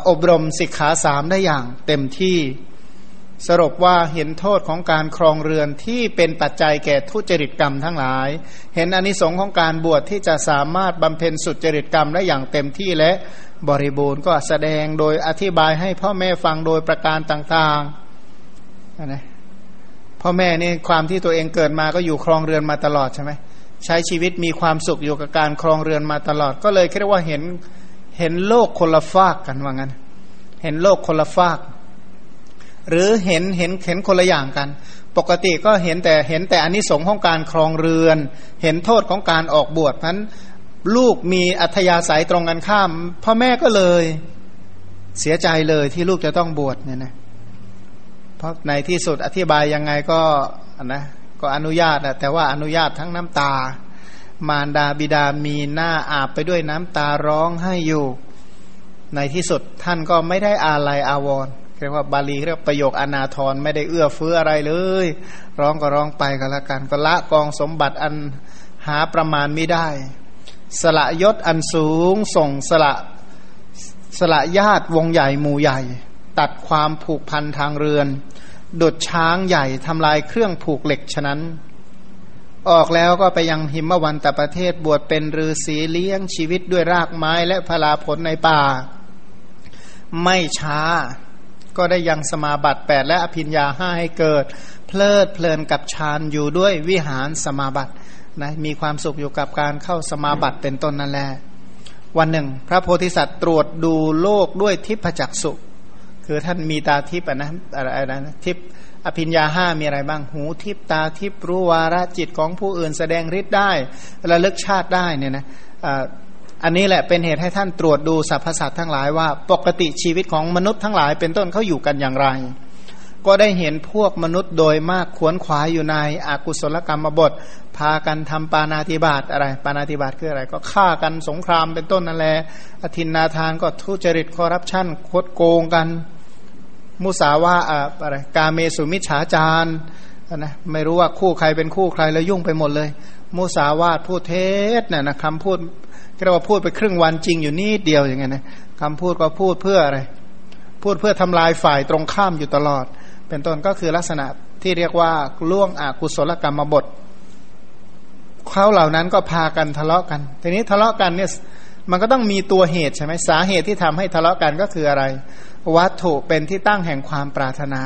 อบรมสิกขาสามได้อย่างเต็มที่ สรุปว่าเห็นโทษของการครองเรือนที่เป็นปัจจัยแก่ทุจริตกรรมทั้งหลาย เห็นอนิสงค์ของการบวชที่จะสามารถบำเพ็ญสุจริตกรรมได้อย่างเต็มที่และบริบูรณ์ก็แสดงโดยอธิบายให้พ่อแม่ฟังโดยประการต่างๆนะพ่อแม่นี่ความที่ตัวเองเกิดมาก็อยู่ครองเรือนมาตลอดใช่ไหมใช้ชีวิตมีความสุขอยู่กับการครองเรือนมาตลอด ก็เลยเรียกว่าเห็นเห็นโลกคนละฟากกันว่างั้น เห็นโลกคนละฟาก หรือเห็นเห็นเห็นคนละอย่างกัน ปกติก็เห็นแต่เห็นแต่อนนิสงส์ของการครองเรือน เห็นโทษของการออกบวชนั้นลูกมีอัธยาศัยตรงกันข้ามพ่อแม่ก็เลยเสียใจเลยที่ลูกจะต้องบวชเนี่ยนะเพราะในที่สุดอธิบายยังไงก็นะก็อนุญาตนะแต่ว่าอนุญาตทั้งน้ำตา มารดาบิดามีหน้าอาบไปด้วยน้ำตาร้องให้อยู่ ในที่สุดท่านก็ไม่ได้อาลัยอาวรณ์ เรียกว่าบาลีเรียกประโยคอนาทรไม่ได้เอื้อเฟื้ออะไรเลย ร้องก็ร้องไปก็แล้วกันก็ละกองสมบัติอันหาประมาณไม่ได้ สละยศอันสูงส่งสละสละญาติวงใหญ่หมู่ใหญ่ ตัดความผูกพันทางเรือน ดดช้างใหญ่ทำลายเครื่องผูกเหล็กฉะนั้น ออกแล้วก็ไปยังหิมวันตประเทศบวชเป็นฤาษีเลี้ยงชีวิตด้วยรากไม้และพลาผลในป่า ไม่ช้า ก็ได้ยังสมาบัติแปดและอภิญญาห้าให้เกิด เพลิดเพลินกับฌานอยู่ด้วยวิหารสมาบัตินะมีความสุขอยู่กับการเข้าสมาบัติเป็นต้นนั่นแหละวันหนึ่ง พระโพธิสัตว์ตรวจดูโลกด้วยทิพจักสุคือท่านมีตาทิพนะอะไรนะทิพอภิญญาห้ามีอะไรบ้างหูทิพตาทิพรู้วาระจิตของผู้อื่นแสดงฤทธิ์ได้ระลึกชาติได้เนี่ยนะ อันนี้แหละเป็นเหตุให้ท่านตรวจดูสรรพสัตว์ทั้งหลายว่าปกติชีวิตของมนุษย์ทั้งหลายเป็นต้นเขาอยู่กันอย่างไร ก็ได้เห็นพวกมนุษย์โดยมากขวนขวายอยู่ในอากุศลกรรมบท พากันทำปานาติบาตอะไร ปานาติบาตคืออะไร ก็ฆ่ากันสงครามเป็นต้นนั่นแหละอธินนาทานก็ทุจริตคอร์รัปชันโคดโกงกัน มุสาวาอะไรกาเมสุมิชฉาจารนะไม่รู้ว่าคู่ใครเป็นคู่ใครแล้วยุ่งไปหมดเลย มุสาวาทพูดเท็จเนี่ยนะคำพูดเรียกว่าพูดไปครึ่งวันจริงอยู่นิดเดียวอย่างเงี้ยนะคำพูดก็พูดเพื่ออะไร พูดเพื่อทำลายฝ่ายตรงข้ามอยู่ตลอด เป็นต้นก็คือลักษณะที่เรียกว่าล่วงอกุศลกรรมบทเขาเหล่านั้นก็พากันทะเลาะกัน ทีนี้ทะเลาะกันเนี่ยมันก็ต้องมีตัวเหตุใช่ไหมสาเหตุที่ทำให้ทะเลาะกันก็คืออะไร วัตถุเป็นที่ตั้งแห่งความปรารถนา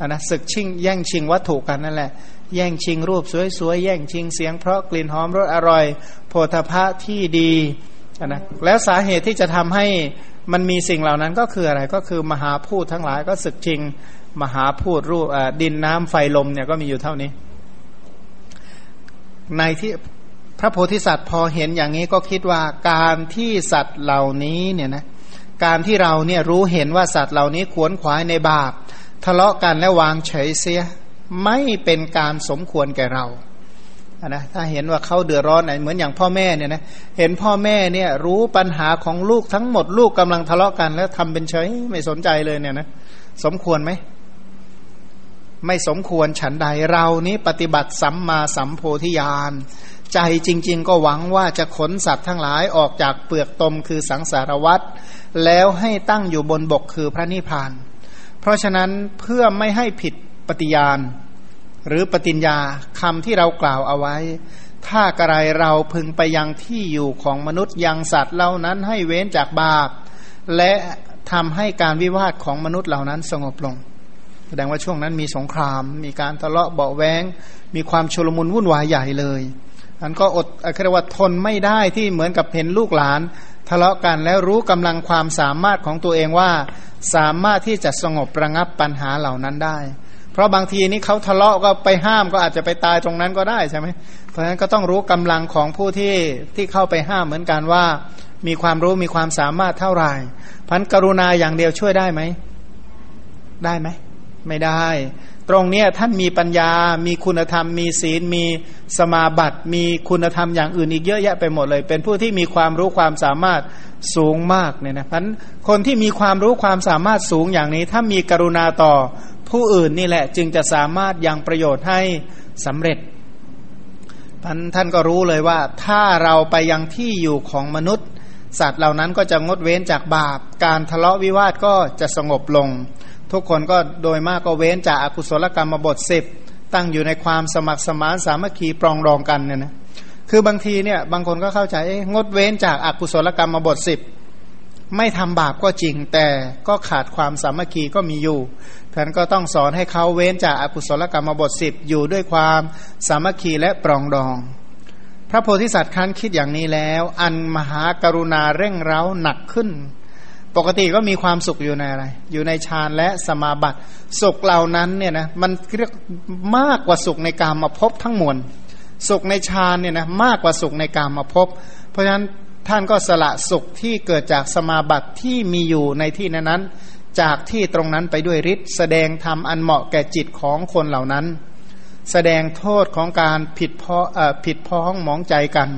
อันนะศึกชิงแย่งชิงวัตถุกันนั่นแหละ แย่งชิงรูปสวยๆแย่งชิงเสียง เพราะกลิ่นหอมรสอร่อย โพธพะที่ดีนะแล้วสาเหตุที่จะทำให้มันมีสิ่งเหล่านั้นก็คืออะไรก็คือมหาพูดทั้งหลายก็ศึกชิง มหาพูดรูปดินน้ำไฟลมเนี่ยก็มีอยู่เท่านี้ ในที่พระโพธิสัตว์พอเห็นอย่างนี้ก็คิดว่าการที่สัตว์เหล่านี้เนี่ยนะการที่เราเนี่ยรู้เห็นว่าสัตว์เหล่านี้ขวนขวายในบาป ทะเลาะกันและวางเฉยเสีย ไม่เป็นการสมควรแก่เรานะถ้าเห็นว่าเขาเดือดร้อนไหนเหมือนอย่างพ่อแม่เนี่ยนะเห็นพ่อแม่เนี่ยรู้ปัญหาของลูกทั้งหมดลูกกำลังทะเลาะกัน แล้วทำเป็นเฉยไม่สนใจเลยเนี่ยนะสมควรไหมไม่สมควรฉันใดเรานี้ปฏิบัติสัมมาสัมโพธิญาณใจจริง ๆ ก็หวังว่าจะขนสัตว์ทั้งหลายออกจากเปลือกตมคือสังสารวัตรแล้วให้ตั้งอยู่บนบกคือพระนิพพาน เพราะฉะนั้นเพื่อไม่ให้ผิด ปฏิญาณ หรือปฏิญญาคำที่เรากล่าวเอาไว้ ถ้ากระไรเราพึงไปยังที่อยู่ของมนุษย์ยังสัตว์เหล่านั้นให้เว้นจากบาป และทำให้การวิวาทของมนุษย์เหล่านั้นสงบลง แสดงว่าช่วงนั้นมีสงคราม มีการทะเลาะเบาแวงมีความชุลมุนวุ่นวายใหญ่เลยอันก็อดเรียกว่าทนไม่ได้ที่เหมือนกับเห็นลูกหลาน ทะเลาะกันแล้วรู้กำลังความสามารถของตัวเองว่า สามารถที่จะสงบระงับปัญหาเหล่านั้นได้ เพราะบางทีนี้เขาทะเลาะก็ไปห้ามก็อาจจะไปตายตรงนั้นก็ได้ใช่ไหมเพราะฉะนั้นก็ต้องรู้กำลังของผู้ที่ที่เข้าไปห้ามเหมือนกันว่า มีความรู้มีความสามารถเท่าไหร่พันกรุณาอย่างเดียวช่วยได้ไหมได้ไหมไม่ได้ ตรงเนี้ยท่านมีปัญญา มีคุณธรรม มีศีล มีสมาบัติ มีคุณธรรมอย่างอื่นอีกเยอะแยะไปหมดเลย เป็นผู้ที่มีความรู้ความสามารถสูงมากเนี่ยนะพันคนที่มีความรู้ความสามารถสูงอย่างนี้ ถ้ามีกรุณาต่อผู้อื่นนี่แหละ จึงจะสามารถยังประโยชน์ให้สำเร็จท่านท่านก็รู้เลยว่า ถ้าเราไปยังที่อยู่ของมนุษย์ สัตว์เหล่านั้นก็จะงดเว้นจากบาป การทะเลาะวิวาทก็จะสงบลง ทุกคนก็โดยมากก็เว้นจากอากุศลกรรมบทสิบตั้งอยู่ในความสมัครสมานสามัคคีปรองรองกันเนี่ยนะคือบางทีเนี่ยบางคนก็เข้าใจงดเว้นจากอากุศลกรรมบทสิบไม่ทำบาปก็จริง แต่ก็ขาดความสามัคคีก็มีอยู่ท่านก็ต้องสอนให้เขาเว้นจากอากุศลกรรมบทสิบอยู่ด้วยความสามัคคีและปรองดอง พระโพธิสัตว์คั้นคิดอย่างนี้แล้ว อันมหากรุณาเร่งเร้าหนักขึ้น ปกติก็มีความสุขอยู่ในอะไร อยู่ในฌานและสมาบัติ สุขเหล่านั้นเนี่ยนะมันเรียกมากกว่าสุขในการมาพบทั้งมวลสุขในฌานเนี่ยนะมากกว่าสุขในการมาพบ เพราะฉะนั้นท่านก็สละสุขที่เกิดจากสมาบัติที่มีอยู่ในที่นั้นจากที่ตรงนั้นไปด้วยฤทธิ์แสดงธรรมอันเหมาะแก่จิตของคนเหล่านั้น แสดงโทษของการผิดพ้อผิดพ้องมองใจกัน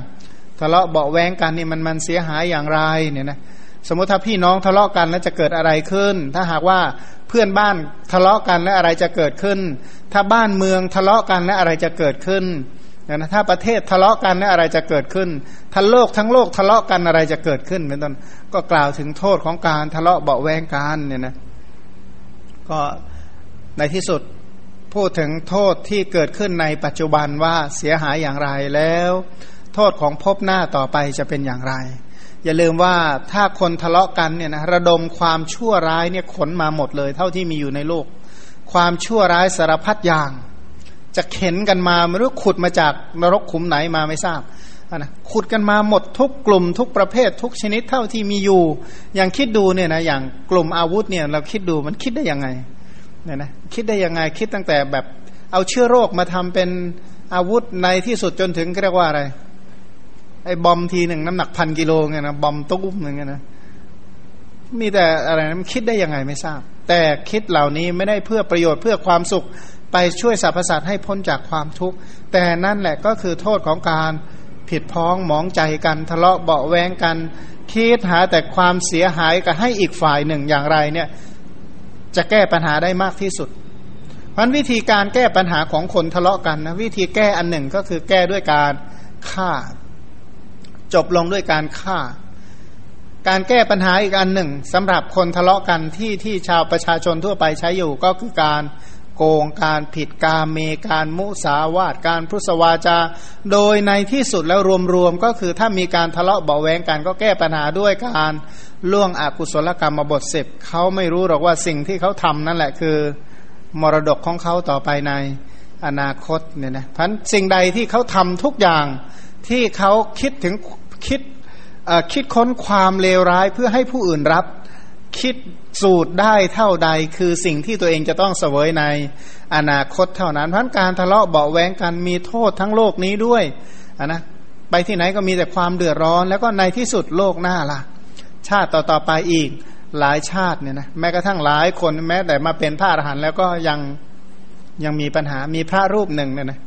ทะเลาะเบาแวงกันนี่มันมันเสียหายอย่างไรเนี่ยนะ สมมติถ้าพี่น้องทะเลาะกันแล้วจะเกิดอะไรขึ้น ถ้าหากว่าเพื่อนบ้านทะเลาะกันแล้วอะไรจะเกิดขึ้น ถ้าบ้านเมืองทะเลาะกันแล้วอะไรจะเกิดขึ้นนะถ้าประเทศทะเลาะกันเนี่ยอะไรจะเกิดขึ้นถ้าโลกทั้งโลกทะเลาะกันอะไรจะเกิดขึ้นเป็นต้นก็กล่าวถึงโทษของการทะเลาะเบาแวงกันเนี่ยนะก็ในที่สุดพูดถึงโทษที่เกิดขึ้นในปัจจุบันว่าเสียหายอย่างไรแล้ว โทษของพบหน้าต่อไปจะเป็นอย่างไร อย่าลืมว่าถ้าคนทะเลาะกันเนี่ยนะระดมความชั่วร้ายเนี่ยขนมาหมดเลย เท่าที่มีอยู่ในโลก ความชั่วร้ายสารพัดอย่าง จะเข็นกันมาไม่รู้ขุดมาจากนรกขุมไหนมาไม่ทราบนะขุดกันมาหมดทุกกลุ่มทุกประเภททุกชนิดเท่าที่มีอยู่ อย่างคิดดูเนี่ยนะอย่างกลุ่มอาวุธเนี่ยเราคิดดูมันคิดได้ยังไงเนี่ยนะคิดได้ยังไงคิดตั้งแต่แบบเอาเชื้อโรคมาทำเป็นอาวุธในที่สุดจนถึงเรียกว่าอะไร ไอ้บอมทีหนึ่งน้ำหนักพันกิโลเงี้ยนะบอมตุ้มหนึ่งเงี้ยนะมีแต่อะไรนะมันคิดได้ยังไงไม่ทราบ แต่คิดเหล่านี้ไม่ได้เพื่อประโยชน์เพื่อความสุขไปช่วยสรรพสัตว์ให้พ้นจากความทุกข์ แต่นั่นแหละก็คือโทษของการผิดพ้องมองใจกันทะเลาะเบาแวงกัน คิดหาแต่ความเสียหายกับให้อีกฝ่ายหนึ่งอย่างไรเนี่ยจะแก้ปัญหาได้มากที่สุดเพราะวิธีการแก้ปัญหาของคนทะเลาะกันนะวิธีแก้อันหนึ่งก็คือแก้ด้วยการฆ่า จบลงด้วยการฆ่า การแก้ปัญหาอีกอันหนึ่งสำหรับคนทะเลาะกันที่ที่ชาวประชาชนทั่วไปใช้อยู่ก็คือการโกงการผิดการเมการมุสาวาตการพุสวาจา โดยในที่สุดแล้วรวมๆก็คือถ้ามีการทะเลาะเบาแวงกันก็แก้ปัญหาด้วยการล่วงอกุศลกรรมมาบทเสพเขาไม่รู้หรอกว่าสิ่งที่เขาทำนั่นแหละคือ มรดกของเขาต่อไปในอนาคตเนี่ยนะพันสิ่งใดที่เขาทำทุกอย่าง ที่เขาคิดถึงคิดคิดค้นความเลวร้ายเพื่อให้ผู้อื่นรับ คิดสูตรได้เท่าใด คือสิ่งที่ตัวเองจะต้องเสวยในอนาคตเท่านั้นเพราะการทะเลาะเบาแวงกันมีโทษทั้งโลกนี้ด้วยนะไปที่ไหนก็มีแต่ความเดือดร้อน แล้วก็ในที่สุดโลกหน้าล่ะ ชาติต่อๆไปอีกหลายชาติเนี่ยนะแม้กระทั่งหลายคนแม้แต่มาเป็นพระอรหันต์แล้วก็ยังยังมีปัญหามีพระรูปหนึ่งเนี่ยนะ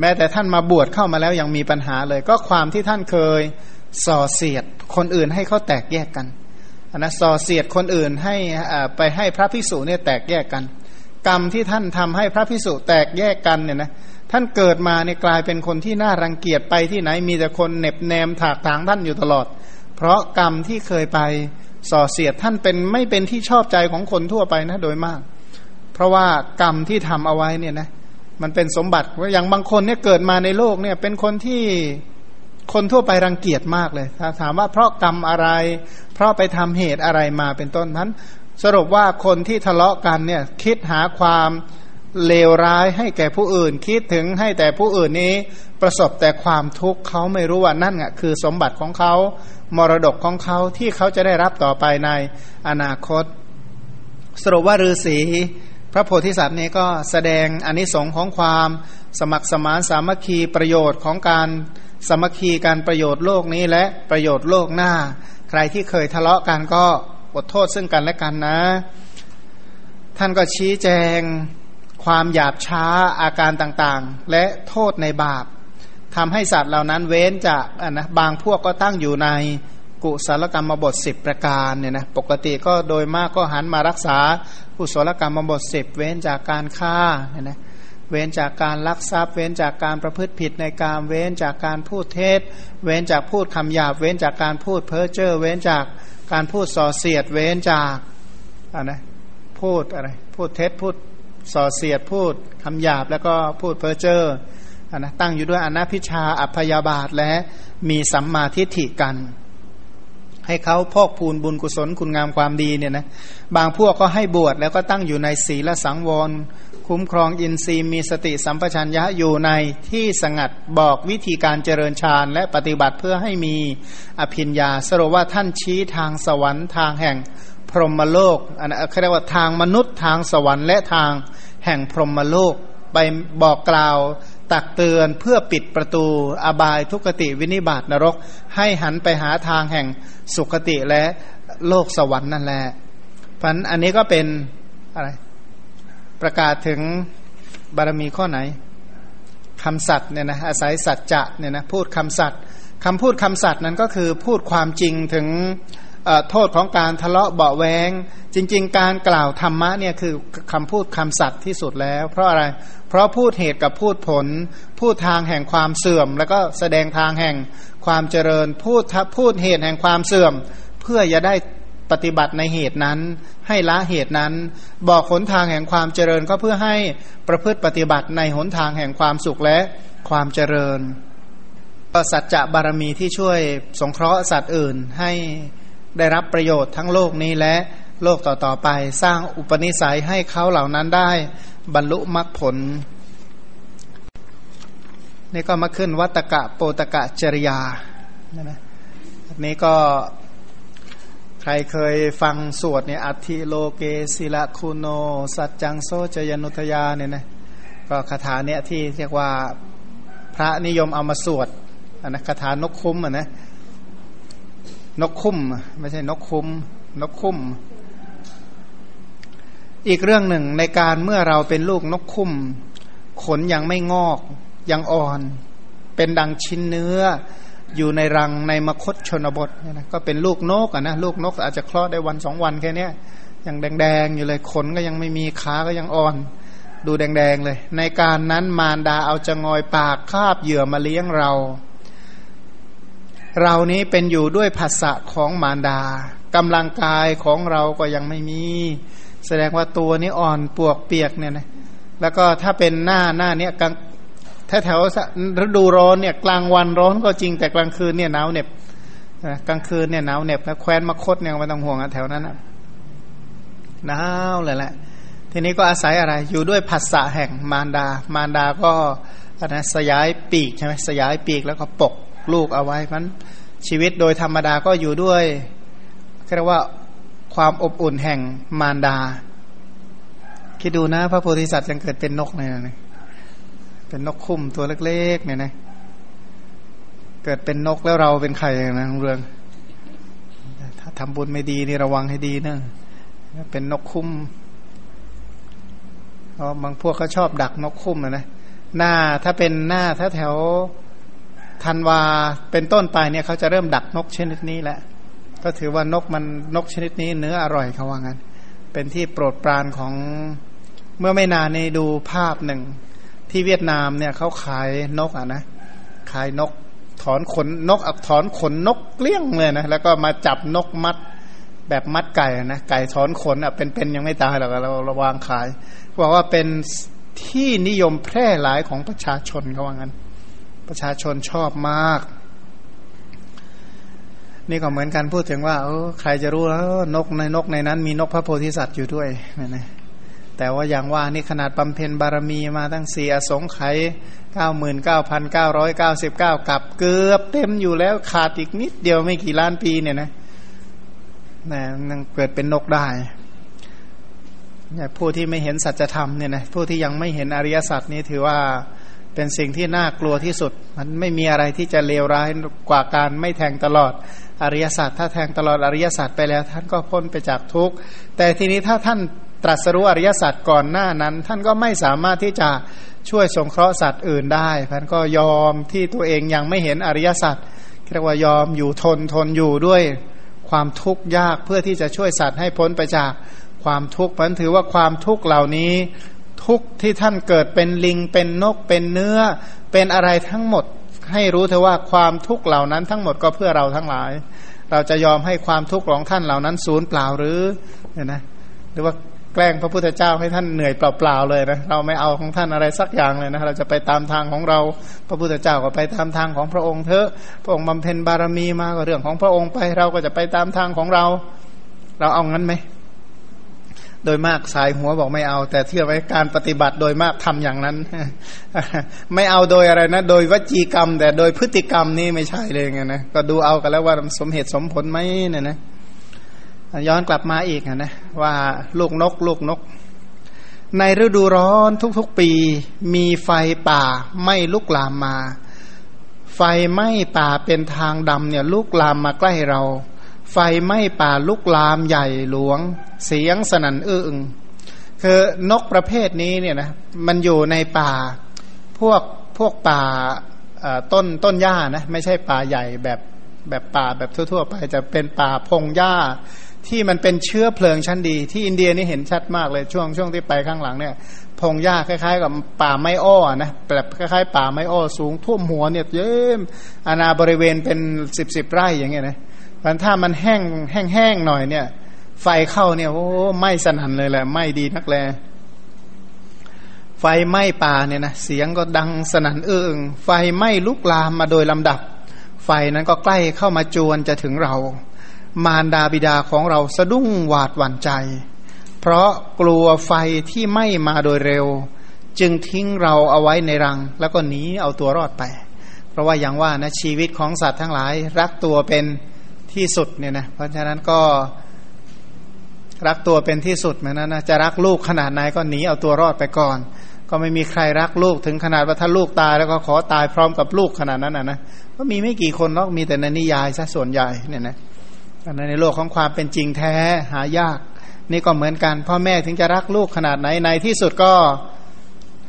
แม้แต่ท่านมาบวชเข้ามาแล้วยังมีปัญหาเลย ก็ความที่ท่านเคยส่อเสียดคนอื่นให้เขาแตกแยกกันนะส่อเสียดคนอื่นให้ไปให้พระพิสุเนี่ยแตกแยกกัน กรรมที่ท่านทำให้พระพิสุแตกแยกกันเนี่ยนะท่านเกิดมาเนี่ยกลายเป็นคนที่น่ารังเกียจไปที่ไหนมีแต่คนเน็บแนมถากถางท่านอยู่ตลอด เพราะกรรมที่เคยไปส่อเสียดท่านเป็นไม่เป็นที่ชอบใจของคนทั่วไปนะโดยมาก เพราะว่ากรรมที่ทำเอาไว้เนี่ยนะ มันเป็นสมบัติว่าอย่างบางคนเนี่ยเกิดมาในโลกเนี่ย เป็นคนที่คนทั่วไปรังเกียจมากเลย ถ้าถามว่าเพราะกรรมอะไร เพราะไปทำเหตุอะไรมาเป็นต้นนั้น สรุปว่าคนที่ทะเลาะกันเนี่ยคิดหาความเลวร้ายให้แก่ผู้อื่น คิดถึงให้แต่ผู้อื่นนี้ประสบแต่ความทุกข์เขาไม่รู้ว่านั่นอะคือสมบัติของเขา มรดกของเขาที่เขาจะได้รับต่อไปในอนาคต สรุปว่าฤาษี พระโพธิสัตว์นี้ก็แสดงอนิสงค์ของความสมัครสมานสามัคคีประโยชน์ของการสมัคคีการประโยชน์โลกนี้และประโยชน์โลกหน้า ใครที่เคยทะเลาะกันก็อดโทษซึ่งกันและกันนะ ท่านก็ชี้แจงความหยาบช้าอาการต่างๆ และโทษในบาปทำให้สัตว์เหล่านั้นเว้นจากนะบางพวกก็ตั้งอยู่ใน กุศลกรรมบทสิบประการเนี่ยนะปกติก็โดยมากก็หันมารักษากุศลกรรมบทสิบเว้นจากการฆ่าเนี่ยนะเว้นจากการลักทรัพย์ เว้นจากการประพฤติผิดในการเว้นจากการพูดเท็จเว้นจากพูดคำหยาบ เว้นจากการพูดเพ้อเจ้อเว้นจากการพูดส่อเสียด เว้นจากอะไรพูดอะไรพูดเท็จพูดส่อเสียดพูดคำหยาบแล้วก็พูดเพ้อเจ้อนะตั้งอยู่ด้วยอนัพิชาอัพยาบาทและมีสัมมาทิฏฐิกัน ให้เขาพอกพูนบุญกุศลคุณงามความดีเนี่ยนะบางพวกก็ให้บวชแล้วก็ตั้งอยู่ในศีลสังวร คุ้มครองอินทรีย์มีสติสัมปชัญญะอยู่ในที่สงัดบอกวิธีการเจริญฌานและปฏิบัติเพื่อให้มีอภิญญาสรุปว่าท่านชี้ทางสวรรค์ทางแห่งพรหมโลกอันนั้นเรียกว่าทางมนุษย์ทางสวรรค์และทางแห่งพรหมโลกไปบอกกล่าว ตักเตือนเพื่อปิดประตูอบายทุกติวินิบาตนรก ให้หันไปหาทางแห่งสุขติและโลกสวรรค์นั่นแหละพราะอันนี้ก็เป็นอะไรประกาศถึงบารมีข้อไหนคำสัตย์เนี่ยนะอาศัยสัจจะเนี่ยนะพูดคำสัตย์คำพูดคำสัตย์นั้นก็คือพูดความจริงถึง โทษของการทะเลาะเบาแวง จริง ๆ การกล่าวธรรมะเนี่ยคือคำพูดคำสัตย์ที่สุดแล้ว เพราะอะไร เพราะพูดเหตุกับพูดผล พูดทางแห่งความเสื่อม แล้วก็แสดงทางแห่งความเจริญ พูดพูดเหตุแห่งความเสื่อม เพื่อจะได้ปฏิบัติในเหตุนั้น ให้ละเหตุนั้น บอกหนทางแห่งความเจริญก็เพื่อให้ประพฤติปฏิบัติในหนทางแห่งความสุขและความเจริญสัจจะบารมีที่ช่วยสงเคราะห์สัตว์อื่นให้ ได้รับประโยชน์ทั้งโลกนี้และโลกต่อๆไป สร้างอุปนิสัยให้เขาเหล่านั้นได้ บรรลุมรรคผล นี่ก็มาขึ้นวัตกะโปตกะจริยานะนี้ก็ใครเคยฟังสวดเนี่ยอัติโลเกศิละคูโน สัจจังโซจยนุทยาเนี่ยนะก็คาถาเนี่ยที่เรียกว่าพระนิยมเอามาสวดนนะคาถานกคุ้มอะนะ นกคุ้ม ไม่ใช่นกคุ้ม นกคุ้ม อีกเรื่องหนึ่งในการเมื่อเราเป็นลูกนกคุ้ม ขนยังไม่งอก ยังอ่อน เป็นดังชิ้นเนื้อ อยู่ในรังในมคตชนบทเนี่ยนะก็เป็นลูกนกอะนะลูกนกอาจจะคลอดได้วันสองวันแค่นี้ยังแดงๆอยู่เลยขนก็ยังไม่มีขาก็ยังอ่อน ดูแดงๆเลย ในการนั้นมารดาเอาจะงอยปากคาบเหยื่อมาเลี้ยงเรา เรานี้เป็นอยู่ด้วยภาษะของมารดากำลังกายของเราก็ยังไม่มี แสดงว่าตัวนี้อ่อนปวกเปียกเนี่ยนะแล้วก็ถ้าเป็นหน้าหน้าเนี้ยกลางถ้าแถวฤดูร้อนเนี่ยกลางวันร้อนก็จริงแต่กลางคืนเนี่ยหนาวเหน็บกลางคืนเนี่ยหนาวเหน็บแล้วแคว้นมคตเนี่ยไม่ต้องห่วงอะแถวนั้นอะหนาวเลยแหละ ทีนี้ก็อาศัยอะไร อยู่ด้วยภาษะแห่งมารดา มารดาก็นะสยายปีกใช่ไหมสยายปีกแล้วก็ปก ลูกเอาไว้มันชีวิตโดยธรรมดาก็อยู่ด้วยเรียกว่าความอบอุ่นแห่งมารดา คิดดูนะพระโพธิสัตว์ยังเกิดเป็นนกเนี่ยนะเป็นนกคุ้มตัวเล็กๆเนี่ยนะเกิดเป็นนกแล้วเราเป็นใครนะเรื่อง ถ้าทำบุญไม่ดีนี่ระวังให้ดีนะเป็นนกคุ้มเพราะบางพวกเขาชอบดักนกคุ้มนะนะหน้าถ้าเป็นหน้าถ้าแถว ธันวาเป็นต้นไปเนี่ยเขาจะเริ่มดักนกชนิดนี้แหละ ก็ถือว่านกมันนกชนิดนี้เนื้ออร่อยเขาว่างั้น เป็นที่โปรดปรานของเมื่อไม่นานนี้ดูภาพหนึ่ง ที่เวียดนามเนี่ยเขาขายนกอะนะ ขายนกถอนขนนกอักถอนขนนกเกลี้ยงเลยนะแล้วก็มาจับนกมัดแบบมัดไก่นะไก่ถอนขนอะเป็นๆยังไม่ตายหรอกเราระวางขายบอกว่าเป็นที่นิยมแพร่หลายของประชาชนเขาว่างั้น ประชาชนชอบมาก นี่ก็เหมือนกันพูดถึงว่าเออใครจะรู้แล้วนกในนกในนั้น มีนกพระโพธิสัตว์อยู่ด้วยนะนะแต่ว่าอย่างว่านี่ขนาดบำเพ็ญบารมีมาตั้งสี่อสงไขยเก้าหมื่นเก้าพันเก้าร้อยเก้าสิบเก้ากับเกือบเต็มอยู่แล้วขาดอีกนิดเดียวไม่กี่ล้านปีเนี่ยนะนะยังเกิดเป็นนกได้เนี่ยผู้ที่ไม่เห็นสัจธรรมเนี่ยนะผู้ที่ยังไม่เห็นอริยสัจนี่ถือว่า เป็นสิ่งที่น่ากลัวที่สุด มันไม่มีอะไรที่จะเลวร้ายกว่าการไม่แทงตลอดอริยศาสตร์ถ้าแทงตลอดอริยศาสตร์ไปแล้ว ท่านก็พ้นไปจากทุกข์แต่ทีนี้ถ้าท่านตรัสรู้อริยสัจก่อนหน้านั้น ท่านก็ไม่สามารถที่จะช่วยสงเคราะห์สัตว์อื่นได้ท่านก็ยอมที่ตัวเองยังไม่เห็นอริยสัจเรียกว่ายอมอยู่ทนทนอยู่ด้วยความทุกข์ยากเพื่อที่จะช่วยสัตว์ให้พ้นไปจากความทุกข์มันถือว่าความทุกข์เหล่านี้ ทุกที่ท่านเกิดเป็นลิงเป็นนกเป็นเนื้อ เป็นอะไรทั้งหมด ให้รู้เถอะว่าความทุกข์เหล่านั้นทั้งหมดก็เพื่อเราทั้งหลาย เราจะยอมให้ความทุกข์ของท่านเหล่านั้นสูญเปล่าหรือเนี่ยนะหรือว่าแกล้งพระพุทธเจ้าให้ท่านเหนื่อยเปล่าๆเลยนะเราไม่เอาของท่านอะไรสักอย่างเลยนะเราจะไปตามทางของเรา พระพุทธเจ้าก็ไปตามทางของพระองค์เถอะพระองค์บำเพ็ญบารมีมาก็เรื่องของพระองค์ไป เราก็จะไปตามทางของเรา เราเอางั้นไหม โดยมากสายหัวบอกไม่เอา แต่เที่ยวไว้การปฏิบัติโดยมากทำอย่างนั้น ไม่เอาโดยอะไรนะ โดยวจีกรรม แต่โดยพฤติกรรมนี่ไม่ใช่เลยไงนะก็ดูเอากันแล้วว่าสมเหตุสมผลไหมเนี่ยนะย้อนกลับมาอีกนะว่าลูกนก ลูกนก ในฤดูร้อนทุกๆปี มีไฟป่าไม่ลุกลามมา ไฟไหม้ป่าเป็นทางดำเนี่ยลุกลามมาใกล้เรา ไฟไหม้ป่าลุกลามใหญ่หลวง เสียงสนั่นอื้อคือนกประเภทนี้เนี่ยนะมันอยู่ในป่าพวกพวกป่าต้นต้นหญ้านะไม่ใช่ป่าใหญ่แบบแบบป่าแบบทั่วๆไปจะเป็นป่าพงหญ้าที่มันเป็นเชื้อเพลิงชั้นดี ที่อินเดียนี่เห็นชัดมากเลยช่วงช่วงที่ไปข้างหลังเนี่ย พงหญ้าคล้ายๆ กับป่าไม้อ้อนะแบบคล้ายๆ ป่าไม้อ้อสูงท่วมหัวเนี่ยเยิ้มอาณาบริเวณเป็นสิบสิบไร่อย่างเงี้ยนะ มันถ้ามันแห้งแห้งแห้งหน่อยเนี่ย ไฟเข้าเนี่ยโอ้ไม่สนั่นเลยแหละไม่ดีนักแล ไฟไหม้ป่าเนี่ยนะเสียงก็ดังสนั่นเอื้องไฟไหม้ลุกลามมาโดยลำดับ ไฟนั้นก็ใกล้เข้ามาจวนจะถึงเรา มารดาบิดาของเราสะดุ้งหวาดหวั่นใจ เพราะกลัวไฟที่ไหม้มาโดยเร็ว จึงทิ้งเราเอาไว้ในรัง แล้วก็หนีเอาตัวรอดไป เพราะว่าอย่างว่านะชีวิตของสัตว์ทั้งหลาย รักตัวเป็น ที่สุดเนี่ยนะเพราะฉะนั้นก็รักตัวเป็นที่สุดเหมือนนั้นนะจะรักลูกขนาดไหนก็หนีเอาตัวรอดไปก่อน ก็ไม่มีใครรักลูกถึงขนาดว่าถ้าลูกตายแล้วก็ขอตายพร้อมกับลูกขนาดนั้นนะนะก็มีไม่กี่คนหรอกมีแต่ในนิยายซะส่วนใหญ่เนี่ยนะในโลกของความเป็นจริงแท้หายาก นี่ก็เหมือนกัน พ่อแม่ถึงจะรักลูกขนาดไหนในที่สุดก็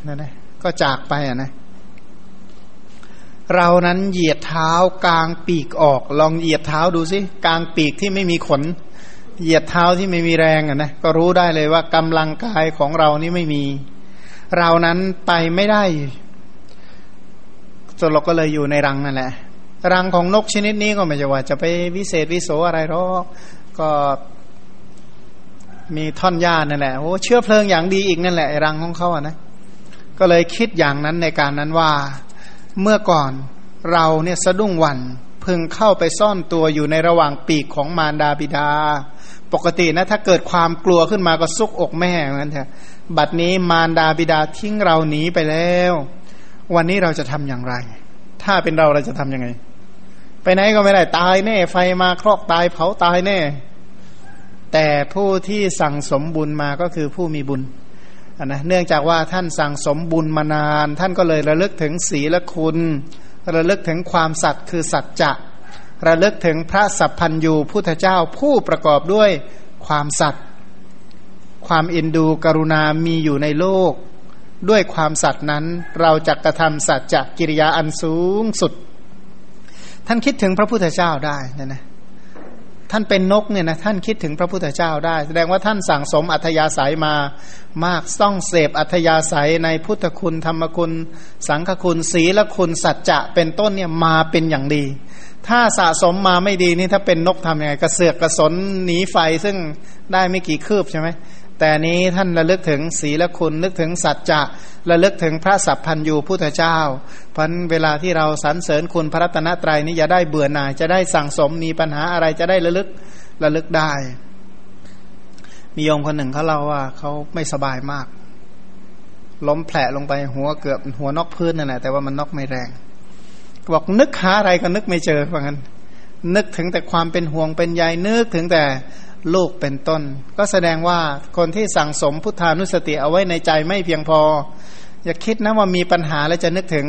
นั่นนะก็จากไปอะนะ เรานั้นเหยียดเท้ากลางปีกออก ลองเหยียดเท้าดูสิกลางปีกที่ไม่มีขน เหยียดเท้าที่ไม่มีแรงอะนะก็รู้ได้เลยว่ากำลังกายของเรานี่ไม่มี เรานั้นไปไม่ได้จนเราก็เลยอยู่ในรังนั่นแหละ รังของนกชนิดนี้ก็ไม่ใช่ว่าจะไปวิเศษวิโสอะไรหรอกก็มีท่อนหญ้านั่นแหละโอ้เชื้อเพลิงอย่างดีอีกนั่นแหละรังของเขาอะนะก็เลยคิดอย่างนั้นในการนั้นว่า เมื่อก่อนเราเนี่ยสะดุ้งวันพึงเข้าไปซ่อนตัวอยู่ในระหว่างปีกของมารดาบิดา ปกตินะถ้าเกิดความกลัวขึ้นมาก็ซุกอกแม่เหมือนกันบัดนี้มารดาบิดาทิ้งเราหนีไปแล้ว วันนี้เราจะทำอย่างไร ถ้าเป็นเราเราจะทํำยังไง ไปไหนก็ไม่ได้ตายแน่ ไฟมาครอกตายเผาตายแน่ แต่ผู้ที่สั่งสมบุญมาก็คือผู้มีบุญ นะเนื่องจากว่าท่านสั่งสมบุญมานาน ท่านก็เลยระลึกถึงศีลคุณ ระลึกถึงความสัตย์คือสัจจะ ระลึกถึงพระสัพพัญยูพุทธเจ้าผู้ประกอบด้วยความสัตย์ความอินดูกรุณามีอยู่ในโลก ด้วยความสัตย์นั้นเราจะกระทำสัจจะกิริยาอันสูงสุด ท่านคิดถึงพระพุทธเจ้าได้นะนะ ท่านเป็นนกเนี่ยนะท่านคิดถึงพระพุทธเจ้าได้ แสดงว่าท่านสั่งสมอัธยาศัยมามากต้องเสพอัธยาศัยในพุทธคุณธรรมคุณ สังฆคุณศีลคุณสัจจะเป็นต้นเนี่ยมาเป็นอย่างดี ถ้าสะสมมาไม่ดีนี่ถ้าเป็นนกทำยังไง กระเสือกกระสนหนีไฟซึ่งได้ไม่กี่คืบใช่ไหม แต่นี้ท่านระลึกถึงศีลคุณนึกถึงสัจจะระลึกถึงพระสัพพันยูพุทธเจ้า เพันเวลาที่เราสรรเสริญคุณพระรัตนตรัยนี้จะได้เบื่อหน่ายจะได้สั่งสมมีปัญหาอะไรจะได้ระลึกระลึกได้ มีโยมคนหนึ่งเขาเล่าว่าเขาไม่สบายมาก ล้มแผลลงไปหัวเกือบหัวนอกพื้นนั่นแหละแต่ว่ามันนอกไม่แรงบอกนึกหาอะไรก็นึกไม่เจอว่างั้นนึกถึงแต่ความเป็นห่วงเป็นใยนึกถึงแต่ ลูกเป็นต้น ก็แสดงว่าคนที่สั่งสมพุทธานุสติเอาไว้ในใจไม่เพียงพอ อย่าคิดนะว่ามีปัญหาแล้วจะนึกถึง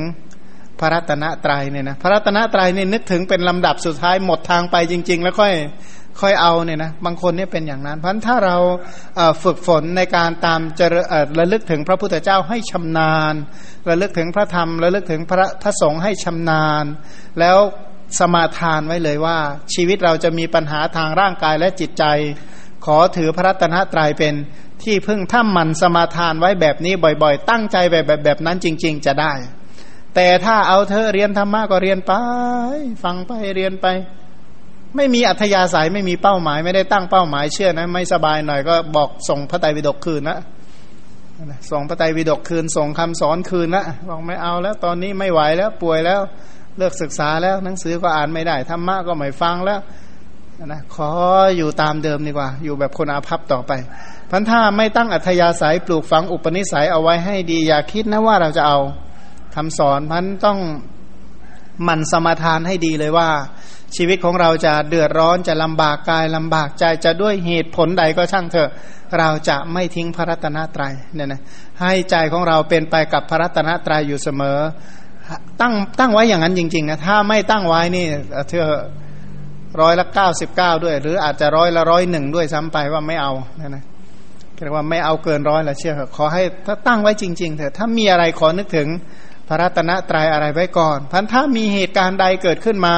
พระรัตนตรัยเนี่ยนะพระรัตนตรัยเนี่ยนึกถึงเป็นลำดับสุดท้ายหมดทางไปจริง ๆ แล้วค่อยค่อยเอาเนี่ยนะบางคนเนี่ยเป็นอย่างนั้น เพราะถ้าเราฝึกฝนในการตามจะระลึกถึงพระพุทธเจ้าให้ชำนาญ ระลึกถึงพระธรรม ระลึกถึงพระพระสงฆ์ให้ชำนาญ แล้ว สมาทานไว้เลยว่า ชีวิตเราจะมีปัญหาทางร่างกายและจิตใจ ขอถือพระรัตนตรัยเป็นที่พึ่งถ้ามันสมาทานไว้แบบนี้บ่อยๆ ตั้งใจแบบแบบแบบนั้นจริง ๆ จะได้ แต่ถ้าเอาเธอเรียนธรรมะก็เรียนไป ฟังไปเรียนไป ไม่มีอัธยาศัยไม่มีเป้าหมาย ไม่ได้ตั้งเป้าหมายเชื่อนะ ไม่สบายหน่อยก็บอกส่งพระไตรปิฎกคืนนะส่งพระไตรปิฎกคืนส่งคำสอนคืนนะบอกไม่เอาแล้ว ตอนนี้ไม่ไหวแล้วป่วยแล้ว เลิกศึกษาแล้วหนังสือก็อ่านไม่ได้ธรรมะก็ไม่ฟังแล้วนะขออยู่ตามเดิมดีกว่า อยู่แบบคนอาภัพต่อไปพันถ้าไม่ตั้งอัธยาศัยปลูกฝังอุปนิสัยเอาไว้ให้ดี อย่าคิดนะว่าเราจะเอาคำสอนพันต้องหมั่นสมาทานให้ดีเลยว่า ชีวิตของเราจะเดือดร้อนจะลำบากกายลำบากใจจะด้วยเหตุผลใดก็ช่างเถอะ เราจะไม่ทิ้งพระรัตนตรัยเนี่ยนะให้ใจของเราเป็นไปกับพระรัตนตรัยอยู่เสมอ ตั้งตั้งไว้อย่างนั้นจริงๆนะถ้าไม่ตั้งไว้นี่เธอร้อยละเก้าสิบเก้าด้วย หรืออาจจะร้อยละร้อยหนึ่งด้วยซ้ำไปว่าไม่เอานะนะเรียกว่าไม่เอาเกินร้อยละเชื่อขอให้ถ้าตั้งไว้จริง ๆเถอะถ้ามีอะไรขอนึกถึงพระรัตนตรัยอะไรไว้ก่อนพันถ้ามีเหตุการณ์ใดเกิดขึ้นมา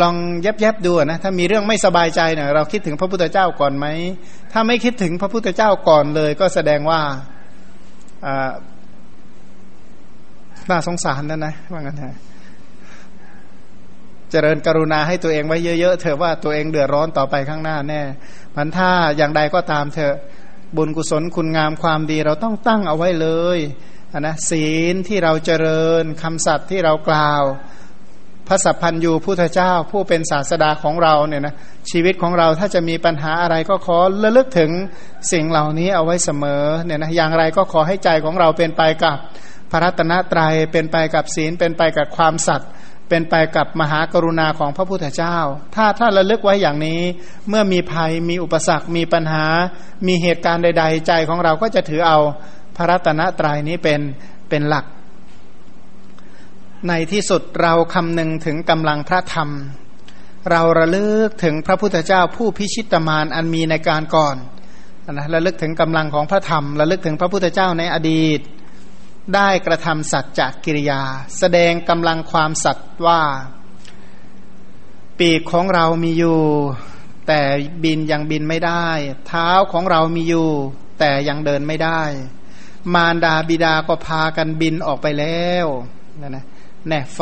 ลองแยบๆดูนะ ถ้ามีเรื่องไม่สบายใจเนะเราคิดถึงพระพุทธเจ้าก่อนไหม ถ้าไม่คิดถึงพระพุทธเจ้าก่อนเลย ก็แสดงว่า น่าสงสารนั่นนะว่างั้นนะเจริญกรุณาให้ตัวเองไว้เยอะๆเถอะว่าตัวเองเดือดร้อนต่อไปข้างหน้าแน่มันถ้าอย่างใดก็ตามเถอะบุญกุศลคุณงามความดีเราต้องตั้งเอาไว้เลยนะศีลที่เราเจริญคำสัตย์ที่เรากล่าว พระสัพพันยูพุทธเจ้า ผู้เป็นศาสดาของเราเนี่ยนะชีวิตของเราถ้าจะมีปัญหาอะไรก็ขอระลึกถึงสิ่งเหล่านี้เอาไว้เสมอเนี่ยนะอย่างไรก็ขอให้ใจของเราเป็นไปกับ พระรัตนตรยัยเป็นไปกับศีลเป็นไปกับความสัตย์เป็นไปกับมหากรุณาของพระพุทธเจ้า ถ้าถ้าระลึกไว้อย่างนี้ เมื่อมีภัยมีอุปสรรค มีปัญหา มีเหตุการณ์ใด ๆ ใจของเราก็จะถือเอาพระรัตนตรัยนี้เป็นเป็นหลัก ในที่สุดเราคำนึงถึงกำลังพระธรรม เราระลึกถึงพระพุทธเจ้าผู้พิชิตมารอันมีในการก่อนนะระลึกถึงกำลังของพระธรรม ระลึกถึงพระพุทธเจ้าในอดีต ได้กระทำสัจจกิริยา แสดงกำลังความสัตว์ว่า ปีกของเรามีอยู่ แต่บินยังบินไม่ได้ เท้าของเรามีอยู่ แต่ยังเดินไม่ได้ มารดาบิดาก็พากันบินออกไปแล้วนะนะแน่ไฟ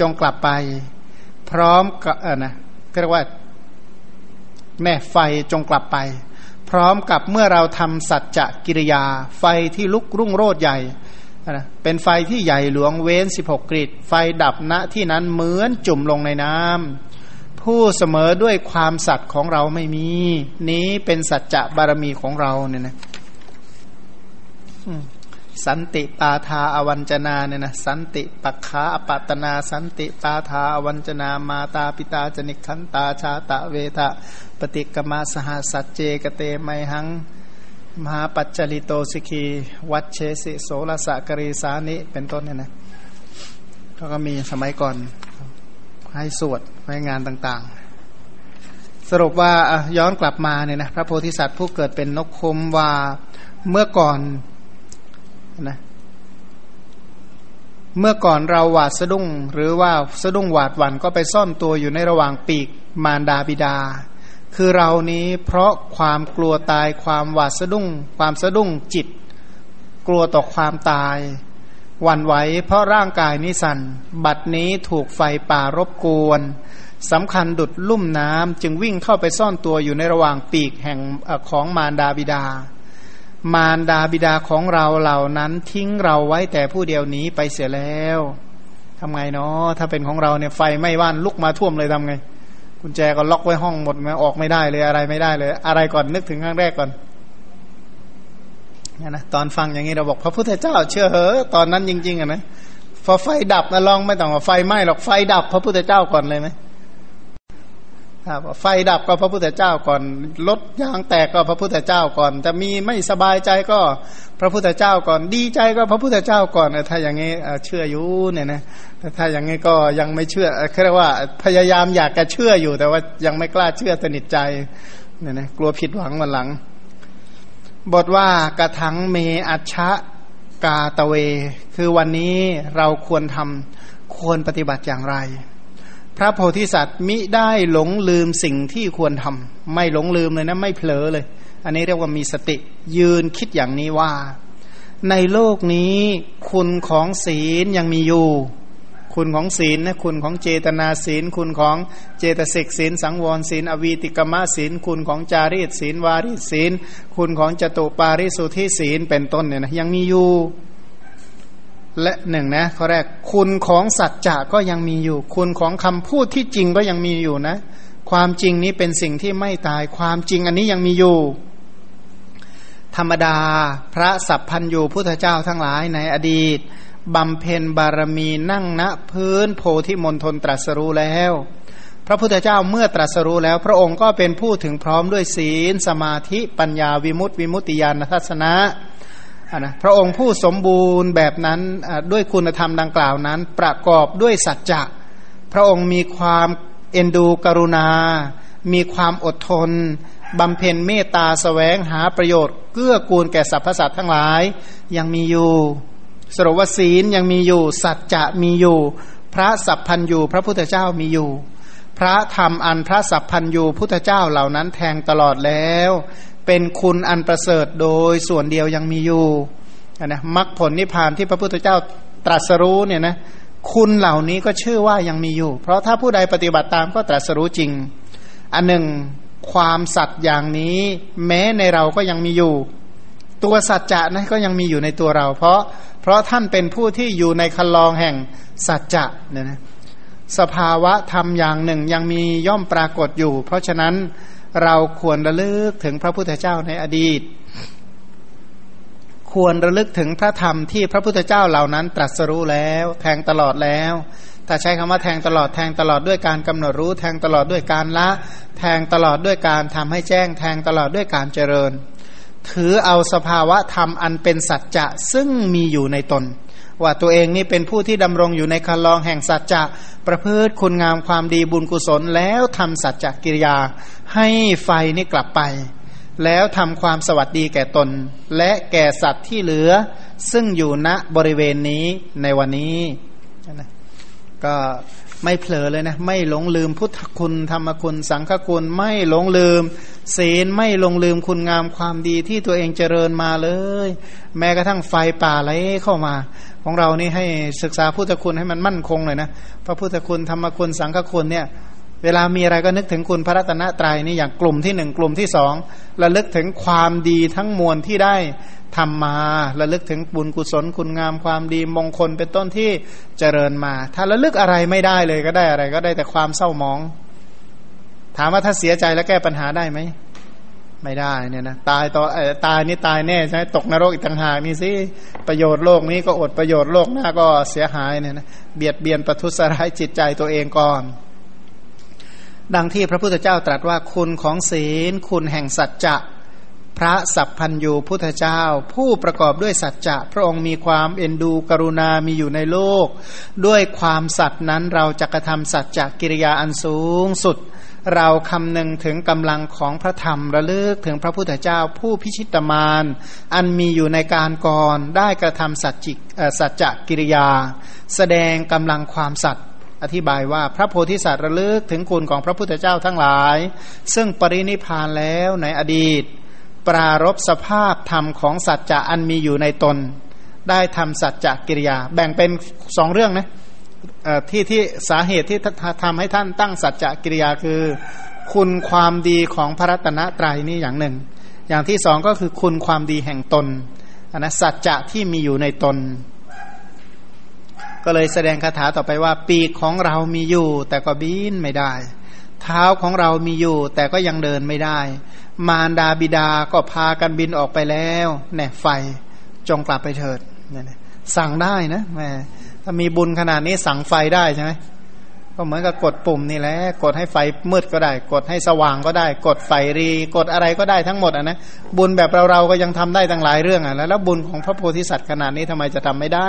จงกลับไป พร้อมกับเออนะเรียกว่าแม่ไฟจงกลับไป พร้อมกับเมื่อเราทำสัจจะกิริยา ไฟที่ลุกรุ่งโรดใหญ่ นะเป็นไฟที่ใหญ่หลวงเว้นสิบหกกริดไฟดับณที่นั้นเหมือนจุ่มลงในน้ำผู้เสมอด้วยความสัตย์ของเราไม่มี นี้เป็นสัจจะบารมีของเราเนี่ยนะสันติปาทาอวัญจนาเนี่ยนะสันติปักขาอปัตนา สันติปาทาอวัญจนามาตาปิตาจนิคันตาชาตะเวทะปฏิกมาสหสัจเจกเตไมหัง มหาปัจจริโตสิกีวัดเชสิโสรสะกรีสานิเป็นต้นเนี่ยนะเขาก็มีสมัยก่อนให้สวดให้งานต่างๆ สรุปว่าย้อนกลับมาเนี่ยนะพระโพธิสัตว์ผู้เกิดเป็นนกคมว่าเมื่อก่อนนะเมื่อก่อนเราหวาดสะดุ้ง หรือว่าสะดุ้งหวาดหวั่นก็ไปซ่อนตัวอยู่ในระหว่างปีกมารดาบิดา คือเรานี้เพราะความกลัวตายความหวาดสะดุ้ง ความสะดุ้งจิต กลัวต่อความตายวันไหวเพราะร่างกายนิสันบัดนี้ถูกไฟป่ารบกวนสำคัญดุดลุ่มน้ำจึงวิ่งเข้าไปซ่อนตัวอยู่ในระหว่างปีกแห่งของมารดาบิดา มารดาบิดาของเราเหล่านั้นทิ้งเราไว้แต่ผู้เดียวนี้ไปเสียแล้วทำไงเนาะถ้าเป็นของเราเนี่ยไฟไม่ว่านลุกมาท่วมเลยทำไง กุญแจก็ล็อกไว้ห้องหมดมาออกไม่ได้เลยอะไรไม่ได้เลย อะไรก่อนนึกถึงครั้งแรกก่อนนี่นะตอนฟังอย่างนี้เราบอกพระพุทธเจ้า เชื่อเหอตอนนั้นจริง ๆอะนะพอไฟดับนะลองไม่ต้องว่าไฟไหม้หรอกไฟดับพระพุทธเจ้าก่อนเลยไหม ครับไฟดับก็พระพุทธเจ้าก่อนรถยางแตกก็พระพุทธเจ้าก่อนจะมีไม่สบายใจก็พระพุทธเจ้าก่อน ดีใจก็พระพุทธเจ้าก่อนถ้าอย่างนี้เชื่ออยู่เนี่ยนะถ้าอย่างนี้ก็ยังไม่เชื่อเรียกว่าพยายามอยากจะเชื่ออยู่แต่ว่ายังไม่กล้าเชื่อสนิทใจเนี่ยนะกลัวผิดหวังวันหลัง บทว่ากระทังเมอัชะกาตะเว คือวันนี้เราควรทำควรปฏิบัติอย่างไร พระโพธิสัตว์มิได้หลงลืมสิ่งที่ควรทำไม่หลงลืมเลยนะ ไม่เผลอเลย อันนี้เรียกว่ามีสติยืนคิดอย่างนี้ว่า ในโลกนี้คุณของศีลยังมีอยู่ คุณของศีลนะคุณของเจตนาศีล คุณของเจตสิกศีล สังวรศีล อวีติกมะศีล คุณของจารีตศีลวารีศีล คุณของจตุปาริสุทธิศีลเป็นต้นเนี่ยนะยังมีอยู่ และหนึ่งนะข้อแรกคุณของสัจจะก็ยังมีอยู่ คุณของคำพูดที่จริงก็ยังมีอยู่นะ ความจริงนี้เป็นสิ่งที่ไม่ตาย ความจริงอันนี้ยังมีอยู่ ธรรมดาพระสัพพันยูพุทธเจ้าทั้งหลายในอดีตบำเพ็ญบารมีนั่งณพื้นโพธิมณฑลตรัสรู้แล้ว พระพุทธเจ้าเมื่อตรัสรู้แล้ว พระองค์ก็เป็นผู้ถึงพร้อมด้วยศีล สมาธิปัญญาวิมุตติวิมุตติญาณทัศนะ นะพระองค์ผู้สมบูรณ์แบบนั้นด้วยคุณธรรมดังกล่าวนั้น ประกอบด้วยสัจจะพระองค์มีความเอ็นดูกรุณา มีความอดทนบำเพ็ญเมตตาสแสวงหาประโยชน์ เกื้อกูลแก่สรรพสัตว์ทั้งหลาย ยังมีอยู่สรวศีลยังมีอยู่ สัจจะมีอยู่ พระสัพพันยูพระพุทธเจ้ามีอยู่ พระธรรมอันพระสัพพันยูพุทธเจ้าเหล่านั้นแทงตลอดแล้ว เป็นคุณอันประเสริฐโดยส่วนเดียวยังมีอยู่นะมรรคผลนิพพานที่พระพุทธเจ้าตรัสรู้เนี่ยนะคุณเหล่านี้ก็ชื่อว่ายังมีอยู่ เพราะถ้าผู้ใดปฏิบัติตามก็ตรัสรู้จริง อันหนึ่งความสัตย์อย่างนี้ แม้ในเราก็ยังมีอยู่ ตัวสัจจะนะก็ยังมีอยู่ในตัวเรา เพราะเพราะท่านเป็นผู้ที่อยู่ในคันลองแห่งสัจจะเนี่ยนะสภาวะธรรมอย่างหนึ่งยังมีย่อมปรากฏอยู่ เพราะฉะนั้น เราควรระลึกถึงพระพุทธเจ้าในอดีต ควรระลึกถึงพระธรรมที่พระพุทธเจ้าเหล่านั้นตรัสรู้แล้ว แทงตลอดแล้วถ้าใช้คำว่าแทงตลอดแทงตลอดด้วยการกำหนดรู้ แทงตลอดด้วยการละ แทงตลอดด้วยการทำให้แจ้ง แทงตลอดด้วยการเจริญ ถือเอาสภาวะธรรมอันเป็นสัจจะซึ่งมีอยู่ในตน ว่าตัวเองนี่เป็นผู้ที่ดำรงอยู่ในคันลองแห่งสัจจะประพฤติคุณงามความดีบุญกุศล แล้วทำสัจจะกิริยา ให้ไฟนี่กลับไป แล้วทำความสวัสดีแก่ตน และแก่สัตว์ที่เหลือ ซึ่งอยู่ณบริเวณนี้ในวันนี้นะก็ไม่เผลอเลยนะ ไม่หลงลืมพุทธคุณธรรมคุณ สังฆคุณ ไม่หลงลืม ศีลไม่หลงลืมคุณงามความดีที่ตัวเองเจริญมาเลย แม้กระทั่งไฟป่าไหลเข้ามา ของเรานี่ให้ศึกษาพุทธคุณให้มันมั่นคงเลยนะพระพุทธคุณธรรมคุณสังฆคุณเนี่ยเวลามีอะไรก็นึกถึงคุณพระรัตนตรัยนี่อย่างกลุ่มที่หนึ่งกลุ่มที่สองระลึกถึงความดีทั้งมวลที่ได้ทำมาระลึกถึงบุญกุศลคุณงามความดีมงคลเป็นต้นที่เจริญมา ถ้าระลึกอะไรไม่ได้เลยก็ได้อะไร ก็ได้แต่ความเศร้าหมอง ถามว่าถ้าเสียใจแล้วแก้ปัญหาได้ไหม ไม่ได้เนี่ยนะตายต่อตายนี่ตายแน่ใช่ไหมตกนรกอีกต่างหากนี่สิประโยชน์โลกนี้ก็อดประโยชน์โลกหน้าก็เสียหายเนี่ยนะเบียดเบียนประทุษร้ายจิตใจตัวเองก่อน ดังที่พระพุทธเจ้าตรัสว่าคุณของศีล คุณแห่งสัจจะพระสัพพันยูพุทธเจ้า ผู้ประกอบด้วยสัจจะพระองค์มีความเอ็นดูกรุณา มีอยู่ในโลก ด้วยความสัตย์นั้นเราจะกระทำสัจจะกิริยาอันสูงสุด เราคำนึงถึงกำลังของพระธรรมระลึกถึงพระพุทธเจ้าผู้พิชิตมารอันมีอยู่ในการก่อนได้กระทำสัจจิสัจจกิริยา แสดงกำลังความสัตย์อธิบายว่าพระโพธิสัตว์ระลึกถึงคุณของพระพุทธเจ้าทั้งหลาย ซึ่งปรินิพานแล้วในอดีต ปรารบสภาพธรรมของสัจจะอันมีอยู่ในตน ได้ทำสัจจะกิริยา แบ่งเป็นสองเรื่องนะ ที่ที่สาเหตุที่ทำให้ท่านตั้งสัจจะกิริยาคือ คุณความดีของพระรัตนตรัยนี่อย่างหนึ่ง อย่างที่สองก็คือคุณความดีแห่งตนนะสัจจะที่มีอยู่ในตน ก็เลยแสดงคาถาต่อไปว่า ปีกของเรามีอยู่ แต่ก็บินไม่ได้ เท้าของเรามีอยู่ แต่ก็ยังเดินไม่ได้ มารดาบิดาก็พากันบินออกไปแล้วแน่ไฟจงกลับไปเถิด สั่งได้นะแม่ ถ้ามีบุญขนาดนี้สั่งไฟได้ใช่ไหมก็เหมือนกับกดปุ่มนี่แหละกดให้ไฟมืดก็ได้ กดให้สว่างก็ได้ กดไฟรี กดอะไรก็ได้ทั้งหมดอะนะบุญแบบเราเราก็ยังทำได้ตั้งหลายเรื่องอะแล้วบุญของพระโพธิสัตว์ขนาดนี้ทำไมจะทำไม่ได้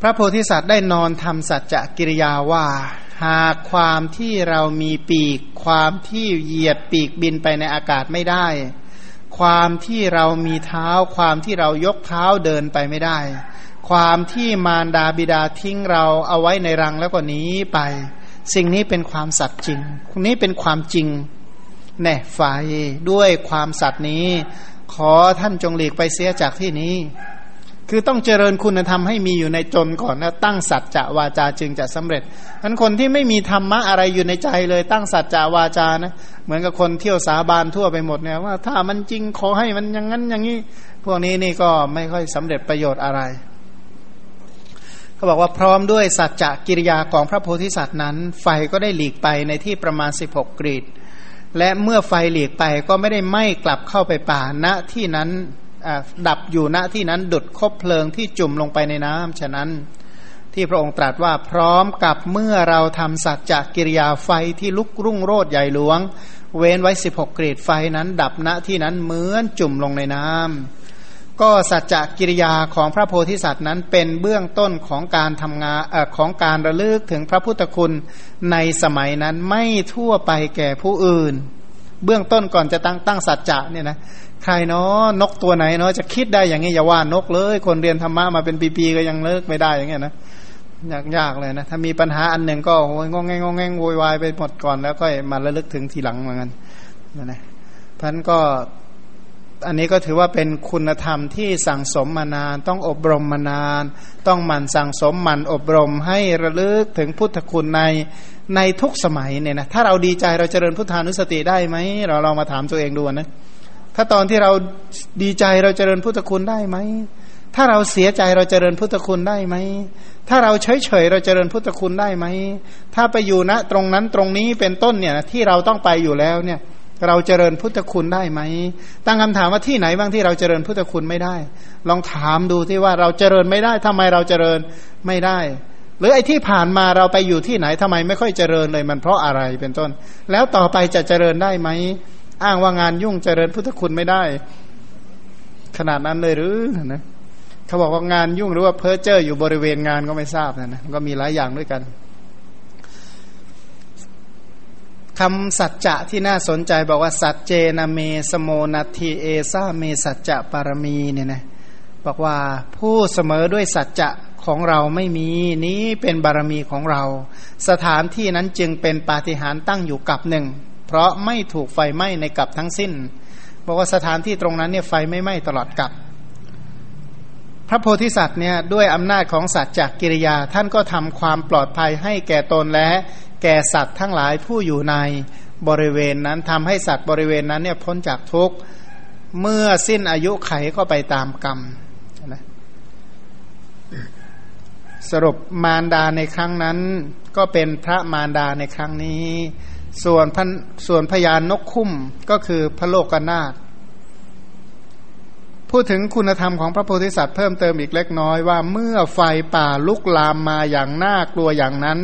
พระโพธิสัตว์ได้นอนทำสัจจะกิริยาว่า หากความที่เรามีปีก ความที่เหยียดปีกบินไปในอากาศไม่ได้ ความที่เรามีเท้า ความที่เรายกเท้าเดินไปไม่ได้ ความที่มารดาบิดาทิ้งเราเอาไว้ในรังแล้วก็หนีไป สิ่งนี้เป็นความสัตย์จริงนี้เป็นความจริงแน่ฝ่ายด้วยความสัตย์นี้ ขอท่านจงหลีกไปเสียจากที่นี้ คือต้องเจริญคุณธรรมให้มีอยู่ในจนก่อนแล้วตั้งสัจจะวาจาจึงจะสำเร็จนั้นคนที่ไม่มีธรรมะอะไรอยู่ในใจเลย ตั้งสัจจะวาจานะ เหมือนกับคนเที่ยวสาบานทั่วไปหมดเนี่ยว่าถ้ามันจริงขอให้มันอย่างนั้นอย่างนี้ พวกนี้นี่ก็ไม่ค่อยสำเร็จประโยชน์อะไร เขาบอกว่าพร้อมด้วยสัจจะกิริยาของพระโพธิสัตว์นั้น ไฟก็ได้หลีกไปในที่ประมาณ 16 กรีดและเมื่อไฟหลีกไปก็ไม่ได้ไหม้กลับเข้าไปป่าณที่นั้นดับอยู่ณที่นั้นดุดคบเพลิงที่จุ่มลงไปในน้ำฉะนั้น ที่พระองค์ตรัสว่าพร้อมกับเมื่อเราทำสัจจะกิริยาไฟที่ลุกรุ่งโรดใหญ่หลวง เว้นไว้ 16 กรีดไฟนั้น ดับณที่นั้นเหมือนจุ่มลงในน้ำ ก็สัจจกิริยาของพระโพธิสัตว์นั้นเป็นเบื้องต้นของการทำงานอของการระลึกถึงพระพุทธคุณในสมัยนั้นไม่ทั่วไปแก่ผู้อื่น เบื้องต้นก่อนจะตั้งตั้งสัจจะเนี่ยนะใครเนาะนกตัวไหนเนาะจะคิดได้อย่างนี้อย่าว่านกเลย คนเรียนธรรมะมาเป็นปีๆก็ยังเลิกไม่ได้อย่างเงี้ยนะยากยากเลยนะถ้ามีปัญหาอันหนึ่งก็โอยงงแงงงงแงงโวยวายไปหมดก่อนแล้วก็มาระลึกถึงทีหลังเหมือนกันนะนะพันก็ อันนี้ก็ถือว่าเป็นคุณธรรมที่สั่งสมมานาน ต้องอบรมมานาน ต้องหมั่นสั่งสมหมั่นอบรมให้ระลึกถึงพุทธคุณในในทุกสมัยเนี่ยนะถ้าเราดีใจเราเจริญพุทธานุสติได้ไหมเราลองมาถามตัวเองดูนะถ้าตอนที่เราดีใจเราเจริญพุทธคุณได้ไหมถ้าเราเสียใจเราเจริญพุทธคุณได้ไหม ถ้าเราเฉยเฉยเราเจริญพุทธคุณได้ไหม ถ้าไปอยู่ณตรงนั้นตรงนี้เป็นต้นเนี่ยที่เราต้องไปอยู่แล้วเนี่ย เราเจริญพุทธคุณได้ไหม ตั้งคำถามว่าที่ไหนบ้างที่เราเจริญพุทธคุณไม่ได้ ลองถามดูที่ว่าเราเจริญไม่ได้ทำไมเราเจริญไม่ได้ หรือไอ้ที่ผ่านมาเราไปอยู่ที่ไหนทำไมไม่ค่อยเจริญเลยมันเพราะอะไรเป็นต้น แล้วต่อไปจะเจริญได้ไหม อ้างว่างานยุ่งเจริญพุทธคุณไม่ได้ ขนาดนั้นเลยหรือนะเขาบอกว่างานยุ่งหรือว่าเพ้อเจ้ออยู่บริเวณงานก็ไม่ทราบนะนะก็มีหลายอย่างด้วยกัน คำสัจจะที่น่าสนใจบอกว่า สัจเจนะเมสโมนัทีเอซาเมสัจจะปารมีเนี่ยนะบอกว่าผู้เสมอด้วยสัจจะของเราไม่มีนี้เป็นบารมีของเรา สถานที่นั้นจึงเป็นปาฏิหาริย์ตั้งอยู่กับหนึ่ง เพราะไม่ถูกไฟไหม้ในกับทั้งสิ้น บอกว่าสถานที่ตรงนั้นเนี่ยไฟไม่ไหม้ตลอดกับ ระโพธิสัตว์เนี่ยด้วยอำนาจของสัจจกิริยา ท่านก็ทำความปลอดภัยให้แก่ตนและแก่สัตว์ทั้งหลายผู้อยู่ในบริเวณนั้นทำให้สัตว์บริเวณนั้นเนี่ยพ้นจากทุกข์เมื่อสิ้นอายุไขก็ไปตามกรรมนะสรุปมารดาในครั้งนั้น ก็เป็นพระมารดาในครั้งนี้ ส่วนส่วนพยานนกคุ้มก็คือพระโลกนาถ พูดถึงคุณธรรมของพระโพธิสัตว์เพิ่มเติมอีกเล็กน้อยว่าเมื่อไฟป่าลุกลามมาอย่างน่ากลัวอย่างนั้น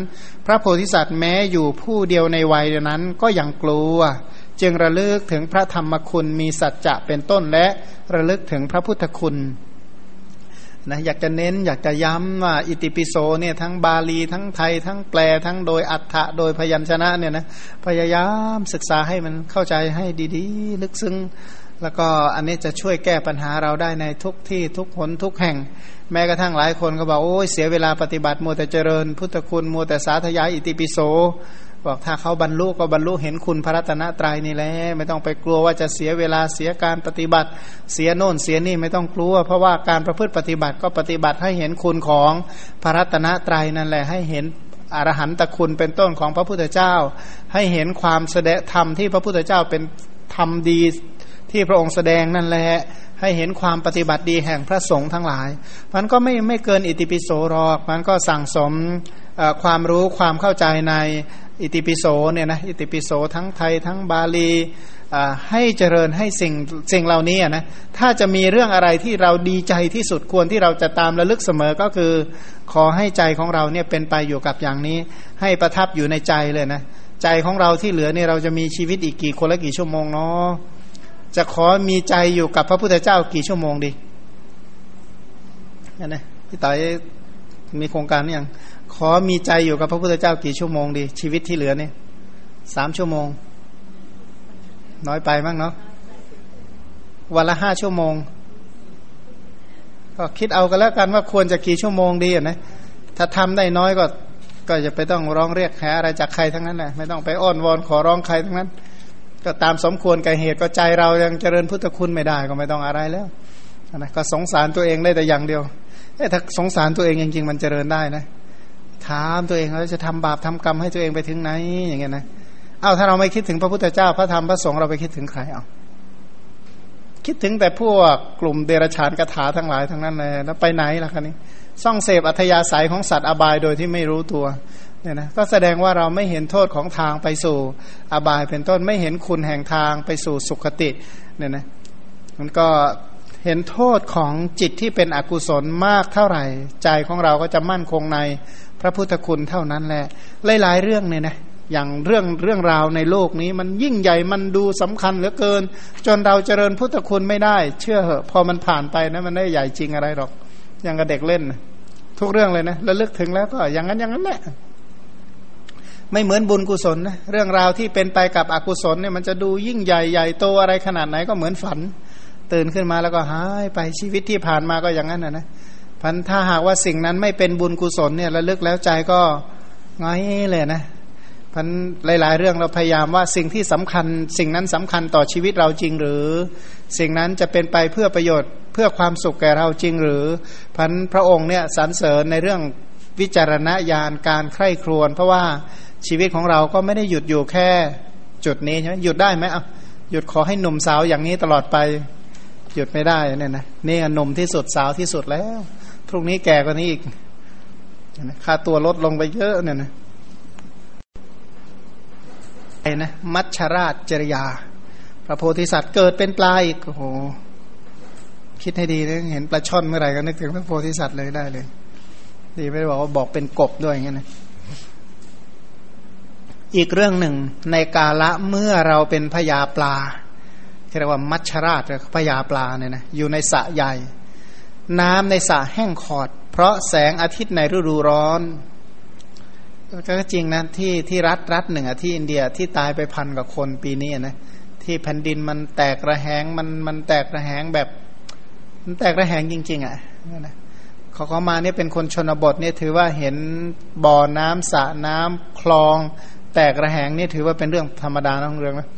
พระโพธิสัตว์แม้อยู่ผู้เดียวในวัยนั้นก็ยังกลัว จึงระลึกถึงพระธรรมคุณมีสัจจะเป็นต้นและระลึกถึงพระพุทธคุณนะอยากจะเน้นอยากจะย้ำว่าอิติปิโสเนี่ยทั้งบาลีทั้งไทย ทั้งแปลทั้งโดยอัฏฐะโดยพยัญชนะเนี่ยนะพยายามศึกษาให้มันเข้าใจให้ดีๆ ลึกซึ้ง แล้วก็อันนี้จะช่วยแก้ปัญหาเราได้ในทุกที่ทุกหนทุกแห่ง แม้กระทั่งหลายคนก็บอกโอ้ยเสียเวลาปฏิบัติมัวแต่เจริญ พุทธคุณมัวแต่สาธยายอิติปิโสบอกถ้าเขาบรรลุก็บรรลุเห็นคุณพระรัตนตรัยนี่แหละไม่ต้องไปกลัวว่าจะเสียเวลาเสียการปฏิบัติ เสียโน่นเสียนี่ไม่ต้องกลัว เพราะว่าการประพฤติปฏิบัติก็ปฏิบัติให้เห็นคุณของพระรัตนตรัยนั่นแหละให้เห็นอรหันตคุณเป็นต้นของพระพุทธเจ้า ให้เห็นความแสดงธรรมที่พระพุทธเจ้าเป็นธรรมดี ที่พระองค์แสดงนั่นแหละให้เห็นความปฏิบัติดีแห่งพระสงฆ์ทั้งหลาย มันก็ไม่ไม่เกินอิติปิโสหรอก มันก็สั่งสมความรู้ความเข้าใจในอิติปิโสเนี่ยนะอิติปิโสทั้งไทยทั้งบาลีให้เจริญให้สิ่งสิ่งเหล่านี้นะถ้าจะมีเรื่องอะไรที่เราดีใจที่สุดควรที่เราจะตามระลึกเสมอก็คือ ขอให้ใจของเราเนี่ยเป็นไปอยู่กับอย่างนี้ ให้ประทับอยู่ในใจเลยนะใจของเราที่เหลือเนี่ยเราจะมีชีวิตอีกกี่คนละกี่ชั่วโมงเนาะ จะขอมีใจอยู่กับพระพุทธเจ้ากี่ชั่วโมงดีนะพี่ต่อยมีโครงการนี่ยังขอมีใจอยู่กับพระพุทธเจ้ากี่ชั่วโมงดี ชีวิตที่เหลือเนี่ยสามชั่วโมง น้อยไปมั้งเนาะวันละห้าชั่วโมง ก็คิดเอากันแล้วกันว่าควรจะกี่ชั่วโมงดีนะถ้าทำได้น้อยก็ ก็จะไปต้องร้องเรียกหาอะไรจากใครทั้งนั้นแหละไม่ต้องไปอ้อนวอนขอร้องใครทั้งนั้น ก็ตามสมควรกับเหตุก็ใจเรายังเจริญพุทธคุณไม่ได้ก็ไม่ต้องอะไรแล้วนะก็สงสารตัวเองได้แต่อย่างเดียวถ้าสงสารตัวเองจริงๆมันเจริญได้นะถามตัวเองเราจะทำบาปทำกรรมให้ตัวเองไปถึงไหนอย่างเงี้ยนะเอาถ้าเราไม่คิดถึงพระพุทธเจ้าพระธรรมพระสงฆ์เราไปคิดถึงใครเอาคิดถึงแต่พวกกลุ่มเดรัจฉานกถาทั้งหลายทั้งนั้นเลยแล้วไปไหนล่ะคะนี้ ซ่องเสพอัธยาศัยของสัตว์อบายโดยที่ไม่รู้ตัว เนี่ยนะก็แสดงว่าเราไม่เห็นโทษของทางไปสู่อบายเป็นต้นไม่เห็นคุณแห่งทางไปสู่สุคติเนี่ยนะมันก็เห็นโทษของจิตที่เป็นอกุศลมากเท่าไหร่ ใจของเราก็จะมั่นคงในพระพุทธคุณเท่านั้นแหละหลายๆเรื่องเนี่ยนะอย่างเรื่องเรื่องราวในโลกนี้มันยิ่งใหญ่มันดูสำคัญเหลือเกิน จนเราเจริญพุทธคุณไม่ได้ เชื่อเหอะพอมันผ่านไปนะมันได้ใหญ่จริงอะไรหรอกอย่างกับเด็กเล่น ทุกเรื่องเลยนะแล้วลือกถึงแล้วก็อย่างนั้นอย่างนั้นแหละ ไม่เหมือนบุญกุศลนะเรื่องราวที่เป็นไปกับอกุศลเนี่ยมันจะดูยิ่งใหญ่ใหญ่โตอะไรขนาดไหนก็เหมือนฝัน ตื่นขึ้นมาแล้วก็หายไปชีวิตที่ผ่านมาก็อย่างนั้นนะนะพันถ้าหากว่าสิ่งนั้นไม่เป็นบุญกุศลเนี่ยระลึกแล้วใจก็ง่ายเลยนะพันหลาย ๆ เรื่องเราพยายามว่าสิ่งที่สำคัญ สิ่งนั้นสำคัญต่อชีวิตเราจริงหรือ สิ่งนั้นจะเป็นไปเพื่อประโยชน์เพื่อความสุขแก่เราจริงหรือพันพระองค์เนี่ยสรรเสริญในเรื่องวิจารณญาณการใคร่ครวญเพราะว่า ชีวิตของเราก็ไม่ได้หยุดอยู่แค่จุดนี้ใช่ไหมหยุดได้ไหมอะหยุดขอให้หนุ่มสาวอย่างนี้ตลอดไป หยุดไม่ได้เนี่ยนะนี่หนุ่มที่สุดสาวที่สุดแล้วพรุ่งนี้แก่กว่านี้อีกค่าตัวลดลงไปเยอะเนี่ยนะไอ้นะมัชชราชจริยา พระโพธิสัตว์เกิดเป็นปลาอีกโอ้โหคิดให้ดีนะเห็นปลาช่อนเมื่อไหร่ก็นึกถึงพระโพธิสัตว์เลยได้เลย ดีไม่ได้บอกว่าบอกเป็นกบด้วยอย่างเงี้ยนะ อีกเรื่องหนึ่งในกาละเมื่อเราเป็นพญาปลาเรียกว่ามัชราชพญาปลาเนี่ยนะอยู่ในสระใหญ่ น้ำในสระแห้งขอด เพราะแสงอาทิตย์ในฤดูร้อน ก็จริงนะที่ที่รัฐรัฐหนึ่งอะที่อินเดียที่ตายไปพันกับคนปีนี้นะที่แผ่นดินมันแตกระแหงมันมันแตกระแหงแบบ มันแตกระแหงจริง ๆอะ่ะเขาเขามาเนี่ยเป็นคนชนบทเนี่ยถือว่าเห็นบ่อน้ำสระน้ำคลอง แตกระแหงนี่ถือว่าเป็นเรื่องธรรมดาของเรื่องนะ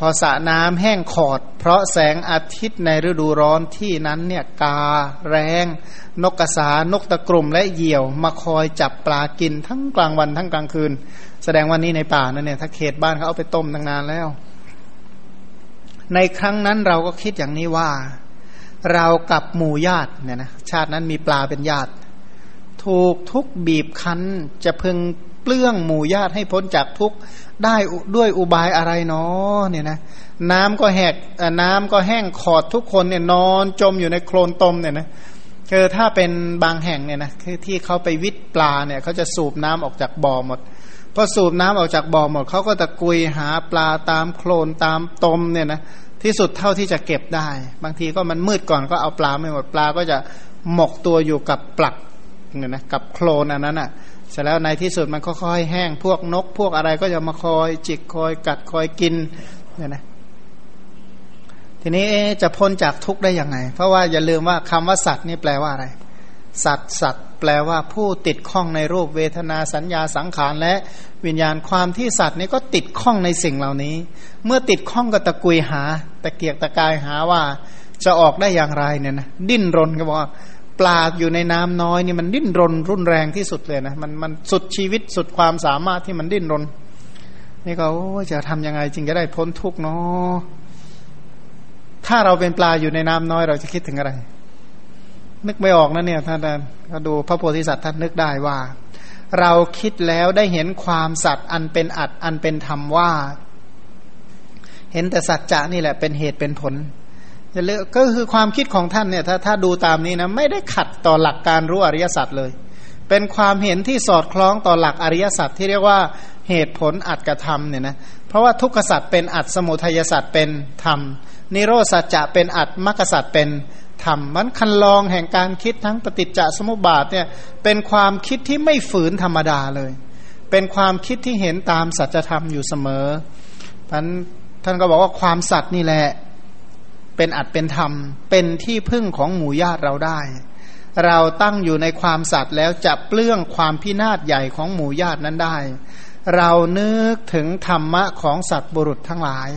พอสระน้ำแห้งขอด เพราะแสงอาทิตย์ในฤดูร้อนที่นั้นเนี่ยกาแรง นกกระสานกตะกลุ่มและเหยี่ยว มาคอยจับปลากินทั้งกลางวันทั้งกลางคืน แสดงวันนี้ในป่านั่นเนี่ยถ้าเขตบ้านเขาเอาไปต้มตั้งนานแล้ว ในครั้งนั้นเราก็คิดอย่างนี้ว่า เรากับหมู่ญาติเนี่ยนะชาตินั้นมีปลาเป็นญาติ ถูกทุกบีบคั้น จะพึงเปลื้องหมู่ญาติให้พ้นจากทุกได้ด้วยอุบายอะไรเนาะเนี่ยนะน้ำก็แหกน้ำก็แห้งขอดทุกคนเนี่ยนอนจมอยู่ในโคลนตมเนี่ยนะคือถ้าเป็นบางแห่งเนี่ยนะคือที่เขาไปวิทปลาเนี่ยเขาจะสูบน้ำออกจากบ่อหมดพอสูบน้ำออกจากบ่อหมดเขาก็ตะกุยหาปลาตามโคลนตามตมเนี่ยนะที่สุดเท่าที่จะเก็บได้ บางทีก็มันมืดก่อนก็เอาปลาไม่หมดปลาก็จะหมกตัวอยู่กับปลัก เนี่ยนะกับโคลนอันนั้นอะเสร็จแล้วในที่สุดมันก็ค่อยแห้งพวกนก พวกอะไรก็จะมาคอยจิกคอยกัดคอยกินเนี่ยนะทีนี้จะพ้นจากทุกข์ได้ยังไง เพราะว่าอย่าลืมว่าคำว่าสัตว์นี่แปลว่าอะไร สัตว์สัตว์แปลว่าผู้ติดข้องในรูปเวทนาสัญญาสังขารและวิญญาณความที่สัตว์นี่ก็ติดข้องในสิ่งเหล่านี้ เมื่อติดข้องก็ตะกุยหาตะเกียกตะกายหาว่าจะออกได้อย่างไรเนี่ยนะดิ้นรนก็บอก ปลาอยู่ในน้ำน้อยนี่มันดิ้นรนรุนแรงที่สุดเลยนะมันมันสุดชีวิตสุดความสามารถที่มันดิ้นรน นี่ก็จะทํำยังไงจึงจะได้พ้นทุกเนาะถ้าเราเป็นปลาอยู่ในน้ำน้อยเราจะคิดถึงอะไร นึกไม่ออกนะเนี่ยท่านก็ดูพระโพธิสัตว์ท่านนึกได้ว่า เราคิดแล้วได้เห็นความสัตย์อันเป็นอัดอันเป็นธรรมว่า เห็นแต่สัจจะนี่แหละเป็นเหตุเป็นผล อย่าลืมก็คือความคิดของท่านเนี่ยถ้าถ้าดูตามนี้นะไม่ได้ขัดต่อหลักการรู้อริยสัจเลย เป็นความเห็นที่สอดคล้องต่อหลักอริยสัจที่เรียกว่าเหตุผลอัดกระทำเนี่ยนะเพราะว่าทุกขสัจเป็นอัดสมุทัยสัจเป็นธรรม นิโรสัจจะเป็นอัดมรรคสัจเป็นธรรมมันคันลองแห่งการคิดทั้งปฏิจจสมุปบาทเนี่ยเป็นความคิดที่ไม่ฝืนธรรมดาเลย เป็นความคิดที่เห็นตามสัจธรรมอยู่เสมอท่านท่านก็บอกว่าความสัตย์นี่แหละ เป็นอัดเป็นธรรม เป็นที่พึ่งของหมู่ญาติเราได้ เราตั้งอยู่ในความสัตย์แล้วจะเปลื้องความพินาศใหญ่ของหมู่ญาตินั้นได้ เรานึกถึงธรรมะของสัตว์บุรุษทั้งหลาย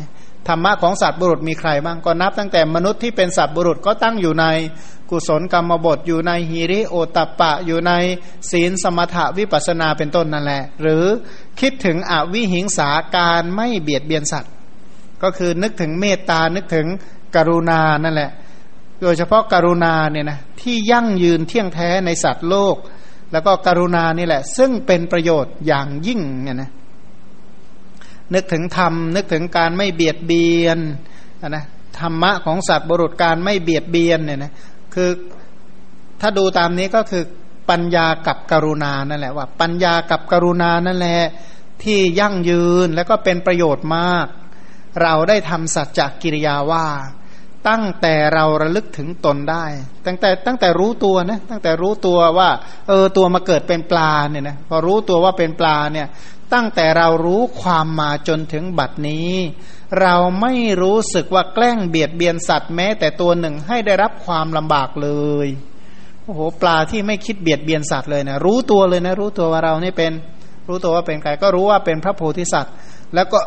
ธรรมะของสัตว์บุรุษมีใครบ้างก็นับตั้งแต่มนุษย์ที่เป็นสัตว์บุรุษก็ตั้งอยู่ในกุศลกรรมบทอยู่ในฮีริโอตปะ อยู่ในศีลสมถะวิปัสนาเป็นต้นนั่นแหละ หรือคิดถึงอวิหิงสาการไม่เบียดเบียนสัตว์ ก็คือนึกถึงเมตตานึกถึง กรุณานั่นแหละ โดยเฉพาะกรุณาเนี่ยนะที่ยั่งยืนเที่ยงแท้ในสัตว์โลก แล้วก็กรุณานี่แหละ ซึ่งเป็นประโยชน์อย่างยิ่งเนี่ยนะนึกถึงธรรม นึกถึงการไม่เบียดเบียนนะธรรมะของสัตว์บุรุษการไม่เบียดเบียนเนี่ยนะคือถ้าดูตามนี้ก็คือปัญญากับกรุณานั่นแหละว่า ปัญญากับกรุณานั่นแหละที่ยั่งยืนแล้วก็เป็นประโยชน์มาก เราได้ทำสัจจกิริยาว่า ตั้งแต่เราระลึกถึงตนได้ ตั้งแต่ตั้งแต่รู้ตัวนะตั้งแต่รู้ตัวว่า เออตัวมาเกิดเป็นปลาเนี่ยนะพอรู้ตัวว่าเป็นปลาเนี่ย ตั้งแต่เรารู้ความมาจนถึงบัดนี้ เราไม่รู้สึกว่าแกล้งเบียดเบียนสัตว์แม้แต่ตัวหนึ่งให้ได้รับความลำบากเลยโอ้โหปลาที่ไม่คิดเบียดเบียนสัตว์เลยนะรู้ตัวเลยนะรู้ตัวว่าเรานี่เป็น รู้ตัวว่าเป็นใครก็รู้ว่าเป็นพระโพธิสัตว์ แล้วก็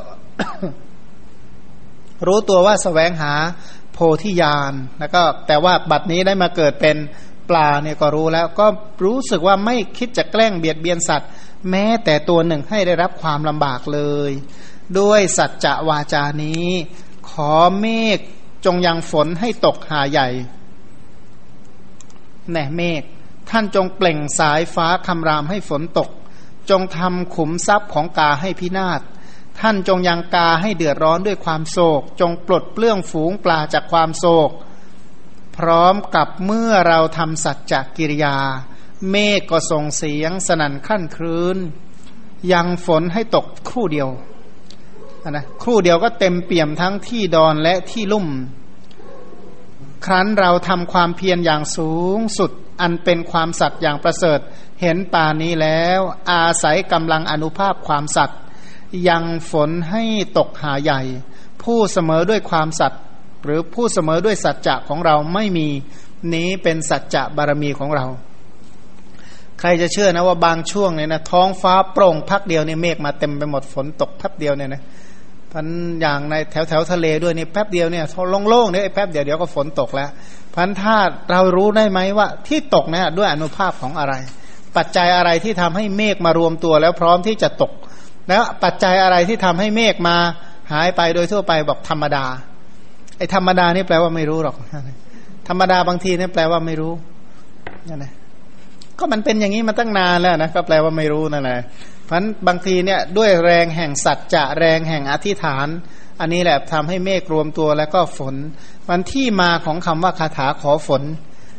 รู้ตัวว่าสแสวงหา โพธิญาณแล้วก็แต่ว่าบัดนี้ได้มาเกิดเป็นปลาเนี่ยก็รู้แล้วก็รู้สึกว่าไม่คิดจะแกล้งเบียดเบียนสัตว์ แม้แต่ตัวหนึ่งให้ได้รับความลำบากเลย ด้วยสัจจะวาจานี้ ขอเมฆจงยังฝนให้ตกหาใหญ่แน่เมฆท่านจงเปล่งสายฟ้าคำรามให้ฝนตก จงทำขุมทรัพย์ของกาให้พินาศ ท่านจงยังกาให้เดือดร้อนด้วยความโศก จงปลดเปลื้องฝูงปลาจากความโศก พร้อมกับเมื่อเราทำสัจจกิริยา เมฆก็ส่งเสียงสนั่นขั้นครื้น ยังฝนให้ตกครู่เดียวนะครู่เดียวก็เต็มเปี่ยมทั้งที่ดอนและที่ลุ่ม ครั้นเราทำความเพียรอย่างสูงสุด อันเป็นความสัตย์อย่างประเสริฐ เห็นป่านี้แล้ว อาศัยกำลังอนุภาพความสัตย์ ยังฝนให้ตกหาใหญ่ ผู้เสมอด้วยความสัตย์หรือผู้เสมอด้วยสัจจะของเราไม่มีนี้เป็นสัจจะบารมีของเรา ใครจะเชื่อนะว่าบางช่วงเนี่ยนะท้องฟ้าโปร่งพักเดียวเนี่ยเมฆมาเต็มไปหมดฝนตกแป๊บเดียวเนี่ยนะพันอย่างในแถวแถวทะเลด้วยนี่แป๊บเดียวเนี่ยโล่งๆเนี่ยแป๊บเดียวเดี๋ยวก็ฝนตกแล้วพันธาเรารู้ได้ไหมว่า ที่ตกเนี่ยด้วยอนุภาพของอะไร ปัจจัยอะไรที่ทำให้เมฆมารวมตัวแล้วพร้อมที่จะตก แล้วปัจจัยอะไรที่ทำให้เมฆมาหายไปโดยทั่วไปบอกธรรมดาไอ้ธรรมดานี่แปลว่าไม่รู้หรอก ธรรมดาบางทีนี่แปลว่าไม่รู้นั่นแหละก็มันเป็นอย่างนี้มาตั้งนานแล้วนะก็แปลว่าไม่รู้นั่นแหละเพราะบางทีเนี่ยด้วยแรงแห่งสัจจะแรงแห่งอธิษฐาน อันนี้แหละทำให้เมฆรวมตัวแล้วก็ฝน มันที่มาของคำว่าคาถาขอฝน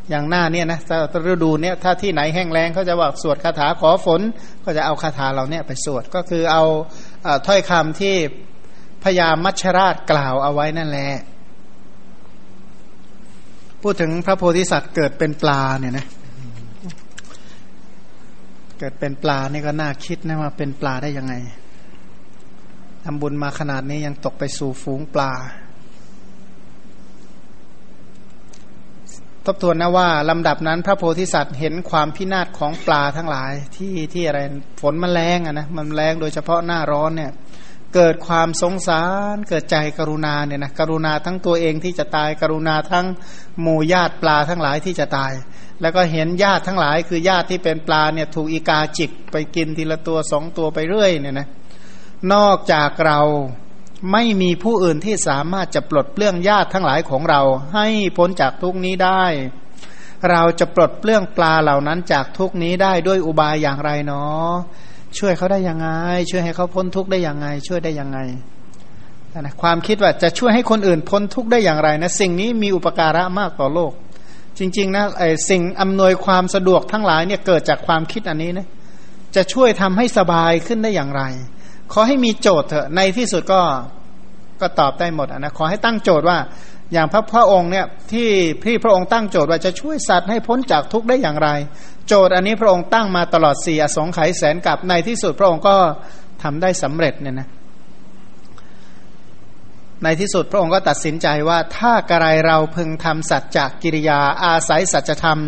อย่างหน้าเนี่ยนะถ้าฤดูเนี่ยถ้าที่ไหนแห้งแรงเขาจะว่าสวดคาถาขอฝน ก็จะเอาคาถาเราเนี่ยไปสวดก็คือเอาถ้อยคำที่พญามัชราชกล่าวเอาไว้นั่นแหละพูดถึงพระโพธิสัตว์เกิดเป็นปลาเนี่ยนะเกิดเป็นปลานี่ก็น่าคิดนะว่าเป็นปลาได้ยังไงทำบุญมาขนาดนี้ยังตกไปสู่ฝูงปลา ทบทวนนะว่าลำดับนั้นพระโพธิสัตว์เห็นความพินาศของปลาทั้งหลายที่ที่อะไรฝนมันแรงอะนะมันแรงโดยเฉพาะหน้าร้อนเนี่ยเกิดความสงสารเกิดใจกรุณาเนี่ยนะกรุณาทั้งตัวเองที่จะตายกรุณาทั้งหมู่ญาติปลาทั้งหลายที่จะตาย แล้วก็เห็นญาติทั้งหลาย คือญาติที่เป็นปลาเนี่ยถูกอีกาจิกไปกินทีละตัวสองตัวไปเรื่อยเนี่ยนะนอกจากเรา ไม่มีผู้อื่นที่สามารถจะปลดเปลื้องญาติทั้งหลายของเรา ให้พ้นจากทุกนี้ได้ เราจะปลดเปลื้องปลาเหล่านั้นจากทุกนี้ได้ด้วยอุบายอย่างไรเนาะช่วยเขาได้ยังไง ช่วยให้เขาพ้นทุกข์ได้ยังไง ช่วยได้ยังไงนะความคิดว่าจะช่วยให้คนอื่นพ้นทุกข์ได้อย่างไรนะสิ่งนี้มีอุปการะมากต่อโลก จริง ๆ นะไอ้สิ่งอำนวยความสะดวกทั้งหลายเนี่ยเกิดจากความคิดอันนี้นะจะช่วยทำให้สบายขึ้นได้อย่างไร ขอให้มีโจทย์เถอะในที่สุดก็ก็ตอบได้หมดนะขอให้ตั้งโจทย์ว่า อย่างพระพระองค์เนี่ยที่พี่พระองค์ตั้งโจทย์ว่าจะช่วยสัตว์ให้พ้นจากทุกข์ได้อย่างไร โจทย์อันนี้พระองค์ตั้งมาตลอดสี่อสงไขยแสนกับในที่สุดพระองค์ก็ทำได้สำเร็จเนี่ยนะในที่สุดพระองค์ก็ตัดสินใจว่าถ้ากระไรเราพึงทำสัจจกิริยาอาศัยสัจธรรม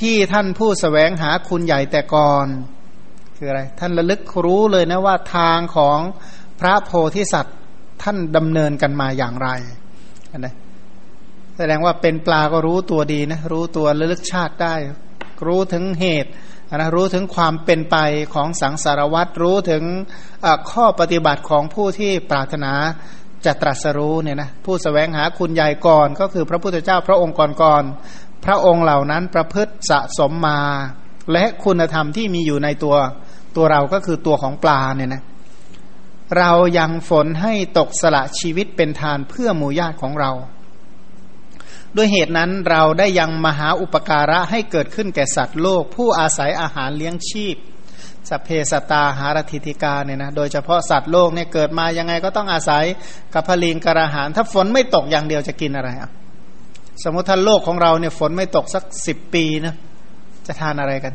ที่ท่านผู้สแสวงหาคุณใหญ่แต่ก่อน คืออะไร ท่านระลึกรู้เลยนะว่าทางของพระโพธิสัตว์ท่านดำเนินกันมาอย่างไรนะแสดงว่าเป็นปลาก็รู้ตัวดีนะรู้ตัวระลึกชาติได้ รู้ถึงเหตุนะรู้ถึงความเป็นไปของสังสารวัตรรู้ถึงข้อปฏิบัติของผู้ที่ปรารถนาจะตรัสรู้เนี่ยนะผู้สแสวงหาคุณใหญ่ก่อนก็คือพระพุทธเจ้าพระองค์ก่อนๆพระองค์เหล่านั้นประพฤติสะสมมา และคุณธรรมที่มีอยู่ในตัว ตัวเราก็คือตัวของปลาเนี่ยนะเรายังฝนให้ตกสละชีวิตเป็นทานเพื่อหมู่ญาติของเรา ด้วยเหตุนั้นเราได้ยังมหาอุปการะให้เกิดขึ้นแก่สัตว์โลก ผู้อาศัยอาหารเลี้ยงชีพสเพสตาหารทิติกาเนี่ยนะโดยเฉพาะสัตว์โลกเนี่ยเกิดมายังไงก็ต้องอาศัยกับพลิงกระหารถ้าฝนไม่ตกอย่างเดียวจะกินอะไรอะสมมติท่านโลกของเราเนี่ยฝนไม่ตกสักสิบปีนะจะทานอะไรกัน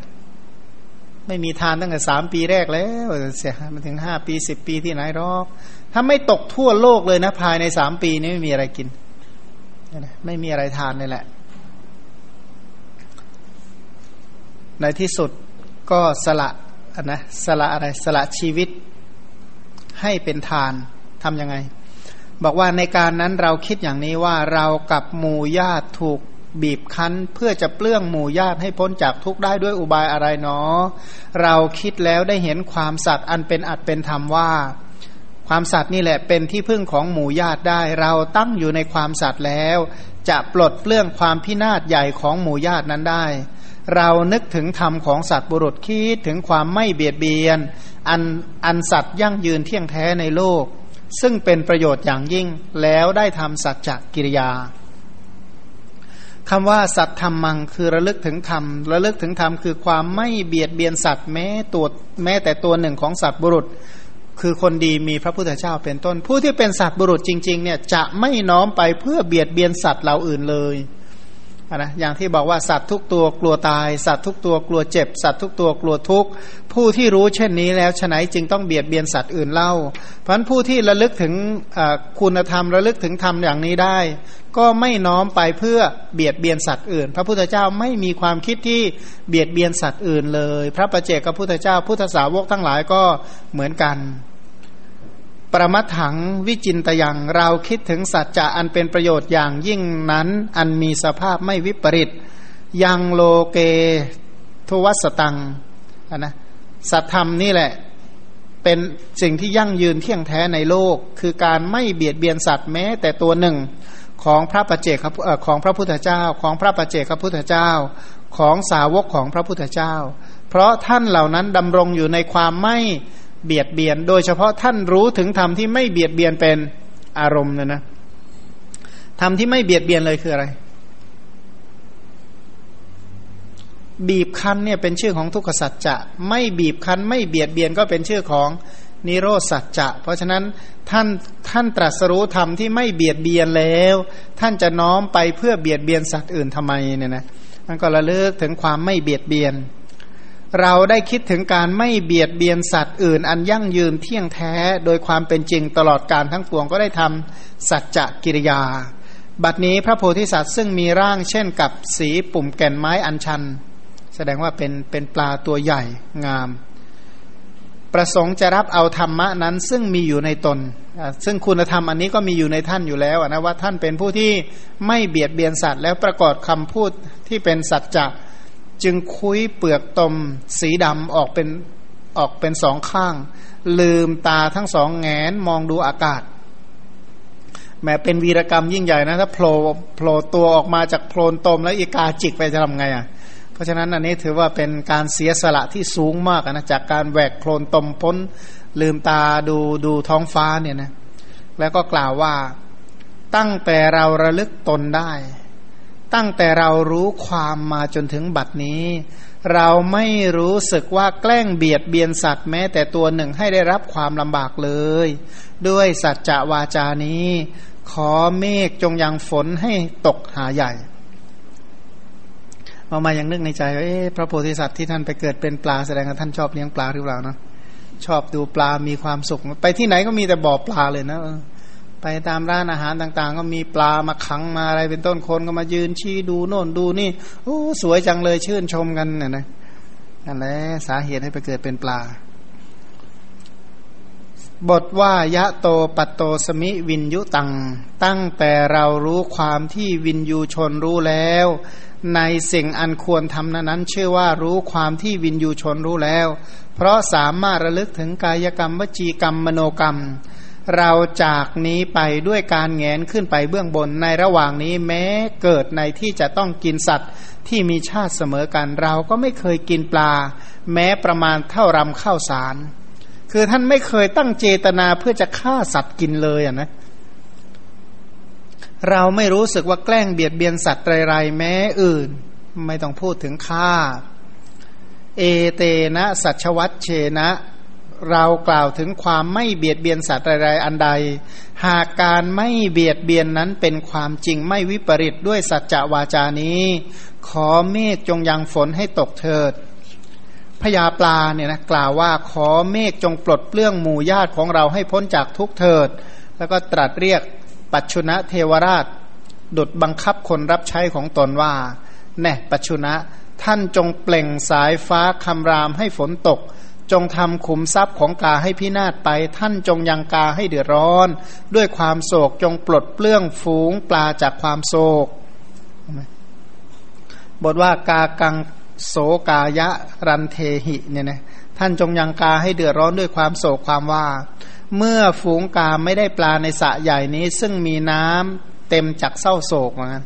ไม่มีทานตั้งแต่สามปีแรกแล้วเสียมาถึงห้าปีสิบปีที่ไหนหรอกถ้าไม่ตกทั่วโลกเลยนะ ภายในสามปีนี้ไม่มีอะไรกิน ไม่มีอะไรทานเลยแหละ ในที่สุดก็สละนนะสละอะไรสละชีวิตให้เป็นทานทำยังไง บอกว่าในการนั้นเราคิดอย่างนี้ว่าเรากับหมู่ญาติถูก บีบคั้นเพื่อจะเปลื้องหมู่ญาติให้พ้นจากทุกข์ได้ด้วยอุบายอะไรเนาะเราคิดแล้วได้เห็นความสัตย์อันเป็นอัดเป็นธรรมว่า ความสัตย์นี่แหละเป็นที่พึ่งของหมู่ญาติได้ เราตั้งอยู่ในความสัตย์แล้ว จะปลดเปลื้องความพินาศใหญ่ของหมู่ญาตินั้นได้ เรานึกถึงธรรมของสัตว์บุรุษคิดถึงความไม่เบียดเบียน อันอันสัตว์ยั่งยืนเที่ยงแท้ในโลก ซึ่งเป็นประโยชน์อย่างยิ่งแล้วได้ทำสัจจกิริยา คำว่าสัตธรรมังคือระลึกถึงธรรม ระลึกถึงธรรมคือความไม่เบียดเบียนสัตว์แม้ตัวแม้แต่ตัวหนึ่งของสัตว์บุรุษ คือคนดีมีพระพุทธเจ้าเป็นต้น ผู้ที่เป็นสัตว์บุรุษจริงๆเนี่ยจะไม่น้อมไปเพื่อเบียดเบียนสัตว์เหล่าอื่นเลย นะอย่างที่บอกว่าสัตว์ทุกตัวกลัวตาย สัตว์ทุกตัวกลัวเจ็บ สัตว์ทุกตัวกลัวทุกข์ ผู้ที่รู้เช่นนี้แล้วฉนจึงต้องเบียดเบียนสัตว์อื่นเล่า เพราะผู้ที่ระลึกถึงคุณธรรมระลึกถึงธรรมอย่างนี้ได้ ก็ไม่น้อมไปเพื่อเบียดเบียนสัตว์อื่น พระพุทธเจ้าไม่มีความคิดที่เบียดเบียนสัตว์อื่นเลย พระประเจกพระพุทธเจ้าพุทธสาวกทั้งหลายก็เหมือนกัน ประมัถังวิจินตยังเราคิดถึงสัจจะอันเป็นประโยชน์อย่างยิ่งนั้น อันมีสภาพไม่วิปริตยังโลเกทวัสตังนะสัตธรรมนี่แหละ เป็นสิ่งที่ยั่งยืนเที่ยงแท้ในโลก คือการไม่เบียดเบียนสัตว์แม้แต่ตัวหนึ่งของพระประเจกของพระพุทธเจ้า ของพระประเจกพระพุทธเจ้า ของสาวกของพระพุทธเจ้า เพราะท่านเหล่านั้นดำรงอยู่ในความไม่ เบียดเบียน โดยเฉพาะท่านรู้ถึงธรรมที่ไม่เบียดเบียนเป็นอารมณ์นะนะธรรมที่ไม่เบียดเบียนเลยคืออะไร บีบคั้นเนี่ยเป็นชื่อของทุกขสัจจะ ไม่บีบคั้น ไม่เบียดเบียนก็เป็นชื่อของนิโรสัจจะ เพราะฉะนั้นท่านท่านตรัสรู้ธรรมที่ไม่เบียดเบียนแล้ว ท่านจะน้อมไปเพื่อเบียดเบียนสัตว์อื่นทำไมเนี่ยนะมันก็ระลึกถึงความไม่เบียดเบียน เราได้คิดถึงการไม่เบียดเบียนสัตว์อื่น อันยั่งยืนเที่ยงแท้ โดยความเป็นจริงตลอดการทั้งปวงก็ได้ทำสัจจกิริยา บัดนี้พระโพธิสัตว์ซึ่งมีร่างเช่นกับสีปุ่มแก่นไม้อันชัน แสดงว่าเป็นเป็นปลาตัวใหญ่งาม ประสงค์จะรับเอาธรรมะนั้นซึ่งมีอยู่ในตน ซึ่งคุณธรรมอันนี้ก็มีอยู่ในท่านอยู่แล้วนะว่าท่านเป็นผู้ที่ไม่เบียดเบียนสัตว์แล้วประกอบคำพูดที่เป็นสัจจะ จึงคุยเปลือกตม สีดำออกเป็นออกเป็นสองข้าง ลืมตาทั้งสองแงนมองดูอากาศแม้เป็นวีรกรรมยิ่งใหญ่นะถ้าโผล่โผล่ตัวออกมาจากโพลนตมแล้วอีกาจิกไปจะทำไงอะเพราะฉะนั้นอันนี้ถือว่าเป็นการเสียสละที่สูงมากนะจากการแหวกโคลนตมพ้น ลืมตาดูดูท้องฟ้าเนี่ยนะแล้วก็กล่าวว่าตั้งแต่เราระลึกตนได้ ตั้งแต่เรารู้ความมาจนถึงบัดนี้ เราไม่รู้สึกว่าแกล้งเบียดเบียนสัตว์แม้แต่ตัวหนึ่งให้ได้รับความลำบากเลย ด้วยสัจจะวาจานี้ ขอเมฆจงยังฝนให้ตกหาใหญ่มามาอยังนึกในใจว่าพระโพธิสัตว์ที่ท่านไปเกิดเป็นปลาแสดงว่าท่านชอบเลี้ยงปลาหรือเปล่านะชอบดูปลามีความสุข ไปที่ไหนก็มีแต่บ่อปลาเลยนะ ไปตามร้านอาหารต่าง ๆ ก็มีปลามาขังมาอะไรเป็นต้นคนก็มายืนชี้ดูโน่นดูนี่โอ้สวยจังเลยชื่นชมกันเนี่ยนะนั่นแหละสาเหตุให้ไปเกิดเป็นปลา บทว่ายะโตปัตโตสมิวินยุตัง ตั้งแต่เรารู้ความที่วินยูชนรู้แล้ว ในสิ่งอันควรทำนั้นชื่อว่ารู้ความที่วินยูชนรู้แล้ว เพราะสามารถระลึกถึงกายกรรมวจีกรรมมโนกรรม เราจากนี้ไปด้วยการแงนขึ้นไปเบื้องบนในระหว่างนี้แม้เกิดในที่จะต้องกินสัตว์ที่มีชาติเสมอกันเราก็ไม่เคยกินปลา แม้ประมาณเท่ารำข้าวสาร คือท่านไม่เคยตั้งเจตนาเพื่อจะฆ่าสัตว์กินเลยอะนะเราไม่รู้สึกว่าแกล้งเบียดเบียนสัตว์ไรๆแม้อื่น ไม่ต้องพูดถึงฆ่า เอเตนะ สัชวัตเชนะ เรากล่าวถึงความไม่เบียดเบียนสัตว์ไรๆอันใด หากการไม่เบียดเบียนนั้นเป็นความจริงไม่วิปริตด้วยสัจจะวาจานี้ ขอเมฆจงยังฝนให้ตกเถิดพญาปลาเนี่ยนะกล่าวว่าขอเมฆจงปลดเปลื้องหมู่ญาติของเราให้พ้นจากทุกเถิด แล้วก็ตรัสเรียกปัจชุนะเทวราช ดุดบังคับคนรับใช้ของตนว่าแน่ปัจชุนะท่านจงเปล่งสายฟ้าคำรามให้ฝนตก จงทำขุมทรัพย์ของกาให้พินาศไป ท่านจงยังกาให้เดือดร้อน ด้วยความโศกจงปลดเปลื้องฝูงปลาจากความโศก บทว่ากากังโสกายะรันเทหิเนี่ยนะท่านจงยังกาให้เดือดร้อนด้วยความโศกความว่า เมื่อฝูงกาไม่ได้ปลาในสระใหญ่นี้ ซึ่งมีน้ำเต็มจากเศร้าโศกเหมือนกัน